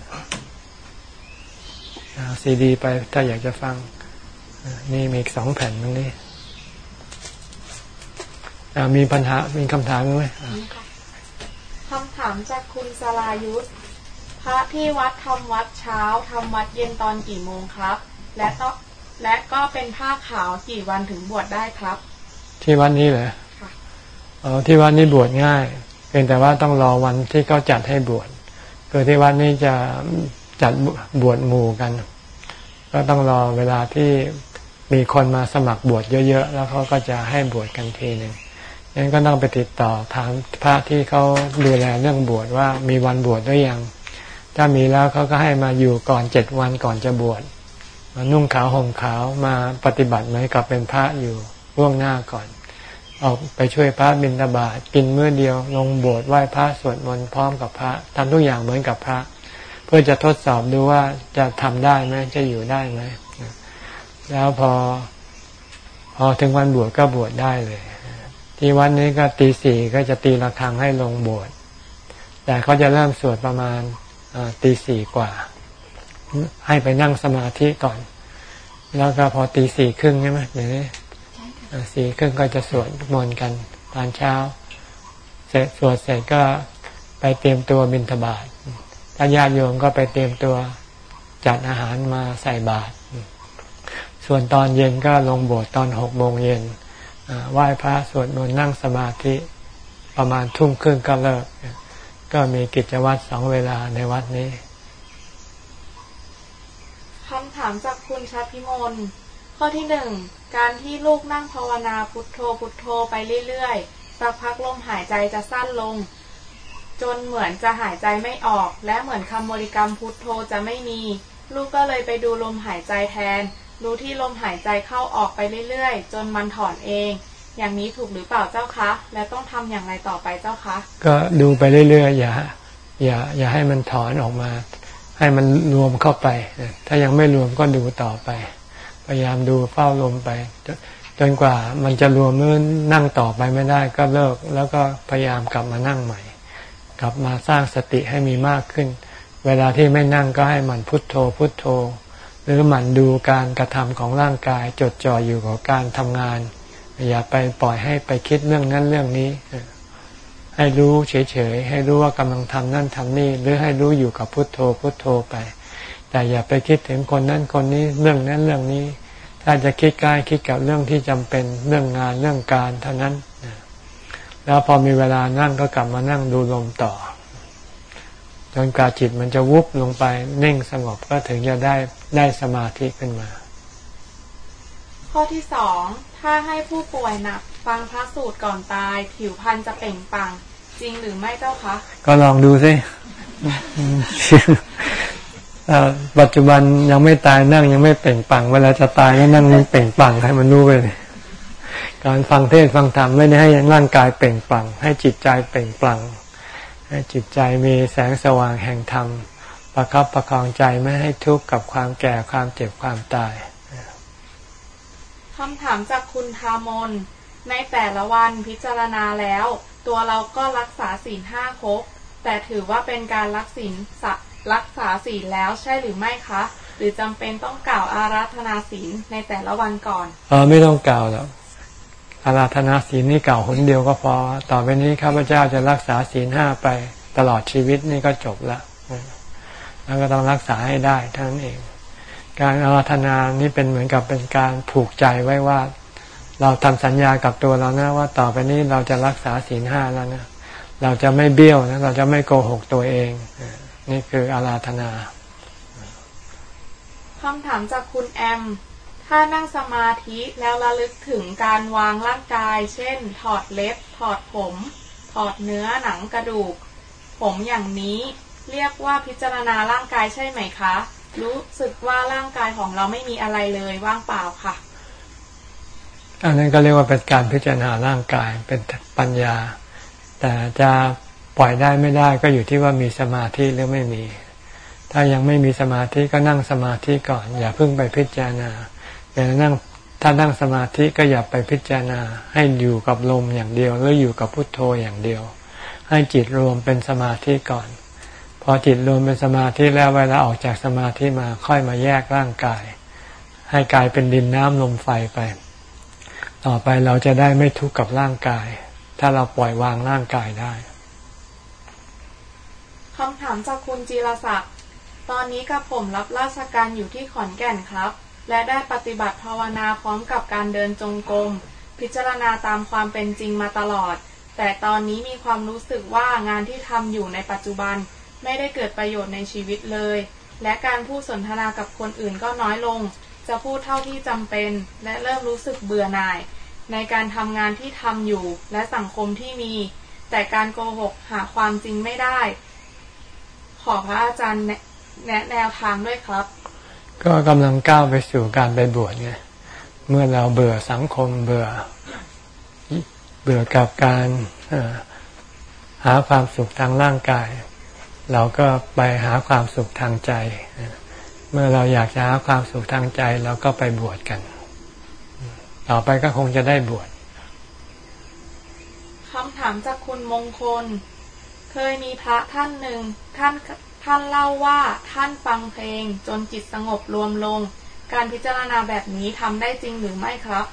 เอาซีดีไปถ้าอยากจะฟัง นี่มีอีกสองแผ่นตรงนี้มีปัญหามีคำถามไหม
คำถามจากคุณสลายุทธ พระที่วัดทำวัดเช้าทำวัดเย็นตอนกี่โมงครับ และก็และก็เป็นผ้าขาวกี่วันถึงบวชได้ครับ
ที่วัดนี้เหรอ
ค่ะ
อ๋อที่วัดนี้บวชง่าย เพียงแต่ว่าต้องรอวันที่เขาจัดให้บวชคือที่วัดนี้จะจัดบวชหมู่กัน ก็ต้องรอเวลาที่มีคนมาสมัครบวชเยอะๆ แล้วเขาก็จะให้บวชกันทีหนึ่งงั้นก็ต้องไปติดต่อถามพระที่เขาดูแลเรื่องบวชว่ามีวันบวชหรือยัง ถ้ามีแล้วเขาก็ให้มาอยู่ก่อนเจ็ดวันก่อนจะบวชมานุ่งขาวห่มขาวมาปฏิบัติเหมือนกับเป็นพระอยู่ล่วงหน้าก่อน ออกไปช่วยพระบิณฑบาตกินมื้อเดียว ลงบสถ์ไหว้พระสวดมนต์พร้อมกับพระทำทุกอย่างเหมือนกับพระ เพื่อจะทดสอบดูว่าจะทำได้ไหมจะอยู่ได้ไหมแล้วพอ พอถึงวันบวชก็บวชได้เลย ที่วันนี้ก็ตีสี่ก็จะตีระฆังให้ลงบวชแต่เขาจะเริ่มสวดประมาณ ตีสี่กว่า ให้ไปนั่งสมาธิก่อน แล้วก็พอตีสี่ครึ่งใช่ไหมเดี๋ยวนี้อ่าสี่ครึ่งก็จะสวดมนต์กันตอนเช้า เสร็จสวดเสร็จก็ไปเตรียมตัวบิณฑบาตถ้าญาติโยมก็ไปเตรียมตัวจัดอาหารมาใส่บาตรส่วนตอนเย็นก็ลงโบสถ์ตอนหกโมงเย็นอ่าไหว้พระสวดมนต์นั่งสมาธิประมาณทุ่มครึ่งก็เลิก ก็มีกิจวัตรสองเวลาในวัดนี้
คำถามจากคุณชัดพิมลข้อที่หนึ่งการที่ลูกนั่งภาวนาพุทโธพุทโธไปเรื่อยๆสักพักลมหายใจจะสั้นลง จนเหมือนจะหายใจไม่ออก และเหมือนคำบริกรรมพุทโธจะไม่มี ลูกก็เลยไปดูลมหายใจแทนรู้ที่ลมหายใจเข้าออกไปเรื่อยๆ จนมันถอนเอง อย่างนี้ถูกหรือเปล่าเจ้าคะ และต้องทำอย่างไรต่อไปเจ้าคะ
ก็ดูไปเรื่อยๆอย่าอย่า อย่าให้มันถอนออกมา ให้มันรวมเข้าไป ถ้ายังไม่รวมก็ดูต่อไป พยายามดูเฝ้าลมไปจนกว่ามันจะรวมเมื่อนั่งต่อไปไม่ได้ก็เลิก แล้วก็พยายามกลับมานั่งใหม่ กลับมาสร้างสติให้มีมากขึ้น เวลาที่ไม่นั่งก็ให้มันพุทโธ พุทโธ หรือหมั่นดูการกระทำของร่างกายจดจ่ออยู่กับการทำงาน อย่าไปปล่อยให้ไปคิดเรื่องนั้นเรื่องนี้ให้รู้เฉยๆให้รู้ว่ากำลังทำนั่นทำนี่หรือให้รู้อยู่กับพุทโธพุทโธไป แต่อย่าไปคิดถึงคนนั้นคนนี้เรื่องนั้นเรื่องนี้ ถ้าจะคิดกายคิดกับเรื่องที่จำเป็นเรื่องงานเรื่องการเท่านั้นแล้วพอมีเวลานั่งก็กลับมานั่งดูลมต่อจนกาจิตมันจะวุบลงไปนิ่งสงบก็ถึงจะได้ได้สมาธิขึ้นมา
ข้อที่สอง ถ้าให้ผู้ป่วยหนักฟังพระสูตรก่อนตาย ผิวพรรณจะเปล่งปลั่งจริงหรือไม่เจ้าคะ
ก็ลองดูสิปัจจุบันยังไม่ตายนั่งยังไม่เปล่งปลั่งเวลาจะตายก็นั่งเปล่งปลั่งให้มันรู้ไปเลยการฟังเทศน์ฟังธรรมไม่ได้ให้ร่างกายเปล่งปลั่งให้จิตใจเปล่งปลั่งให้จิตใจมีแสงสว่างแห่งธรรมประคับประคองใจไม่ให้ทุกข์กับความแก่ความเจ็บความตาย
คำถามจากคุณทามน ในแต่ละวันพิจารณาแล้ว ตัวเราก็รักษาศีลห้าครบ แต่ถือว่าเป็นการรักศีลรักษาศีลแล้วใช่หรือไม่คะ หรือจำเป็นต้องกล่าวอาราธนาศีลในแต่ละวันก่อน
เออไม่ต้องกล่าวหรอกอาราธนาศีลนี่กล่าวหนเดียวก็พอ ต่อไปนี้ข้าพเจ้าจะรักษาศีลห้าไปตลอดชีวิตนี่ก็จบละแล้วก็ต้องรักษาให้ได้เท่านั้นเอง การอาราธนานี่เป็นเหมือนกับเป็นการผูกใจไว้ว่า เราทำสัญญากับตัวเรานะว่าต่อไปนี้เราจะรักษาศีลห้าแล้วนะเราจะไม่เบี้ยวนะเราจะไม่โกหกตัวเอง นี่คืออาราธนา
คำถามจากคุณแอม ถ้านั่งสมาธิแล้วระลึกถึงการวางร่างกาย เช่น ถอดเล็บ ถอดผม ถอดเนื้อหนังกระดูก ผมอย่างนี้ เรียกว่าพิจารณาร่างกายใช่ไหมคะ รู้สึกว่าร่างกายของเราไม่มีอะไรเลยว่างเปล่าค่ะ
อันนั้นก็เรียกว่าเป็นการพิจารณาร่างกายเป็นปัญญา แต่จะปล่อยได้ไม่ได้ก็อยู่ที่ว่ามีสมาธิหรือไม่มี ถ้ายังไม่มีสมาธิก็นั่งสมาธิก่อน อย่าเพิ่งไปพิจารณาอย่านั่งถ้านั่งสมาธิก็อย่าไปพิจารณาให้อยู่กับลมอย่างเดียวหรืออยู่กับพุทโธอย่างเดียว ให้จิตรวมเป็นสมาธิก่อน พอจิตรวมเป็นสมาธิแล้วเวลาออกจากสมาธิมาค่อยมาแยกร่างกาย ให้กลายเป็นดินน้ำลมไฟไป ต่อไปเราจะได้ไม่ทุกข์กับร่างกาย ถ้าเราปล่อยวางร่างกายได้
คำถามจากคุณจีรศักดิ์ตอนนี้กับผมรับราชการอยู่ที่ขอนแก่นครับ และได้ปฏิบัติภาวนาพร้อมกับการเดินจงกรมพิจารณาตามความเป็นจริงมาตลอด แต่ตอนนี้มีความรู้สึกว่างานที่ทำอยู่ในปัจจุบัน ไม่ได้เกิดประโยชน์ในชีวิตเลย และการพูดสนทนากับคนอื่นก็น้อยลง จะพูดเท่าที่จำเป็น และเริ่มรู้สึกเบื่อหน่าย ในการทำงานที่ทำอยู่และสังคมที่มี แต่การโกหกหาความจริงไม่ได้ ขอพระอาจารย์แนะแนวทางด้วยครับ
ก็กำลังก้าวไปสู่การไปบวชไงเมื่อเราเบื่อสังคมเบื่อเบื่อกับการหาความสุขทางร่างกาย เราก็ไปหาความสุขทางใจ เมื่อเราอยากจะหาความสุขทางใจเราก็ไปบวชกัน ต่อไปก็คงจะได้บวช
คำถามจากคุณมงคล เคยมีพระท่านหนึ่งท่านท่านเล่าว่าท่านฟังเพลงจนจิตสงบรวมลง การพิจารณาแบบนี้ทำได้จริงหรือไม่ครับ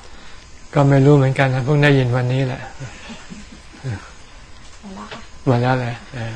ก็ไม่รู้เหมือนกันนะเพิ่งได้ยินวันนี้แหละ
เอาละค่ะ
หมาแล้วแหละเออ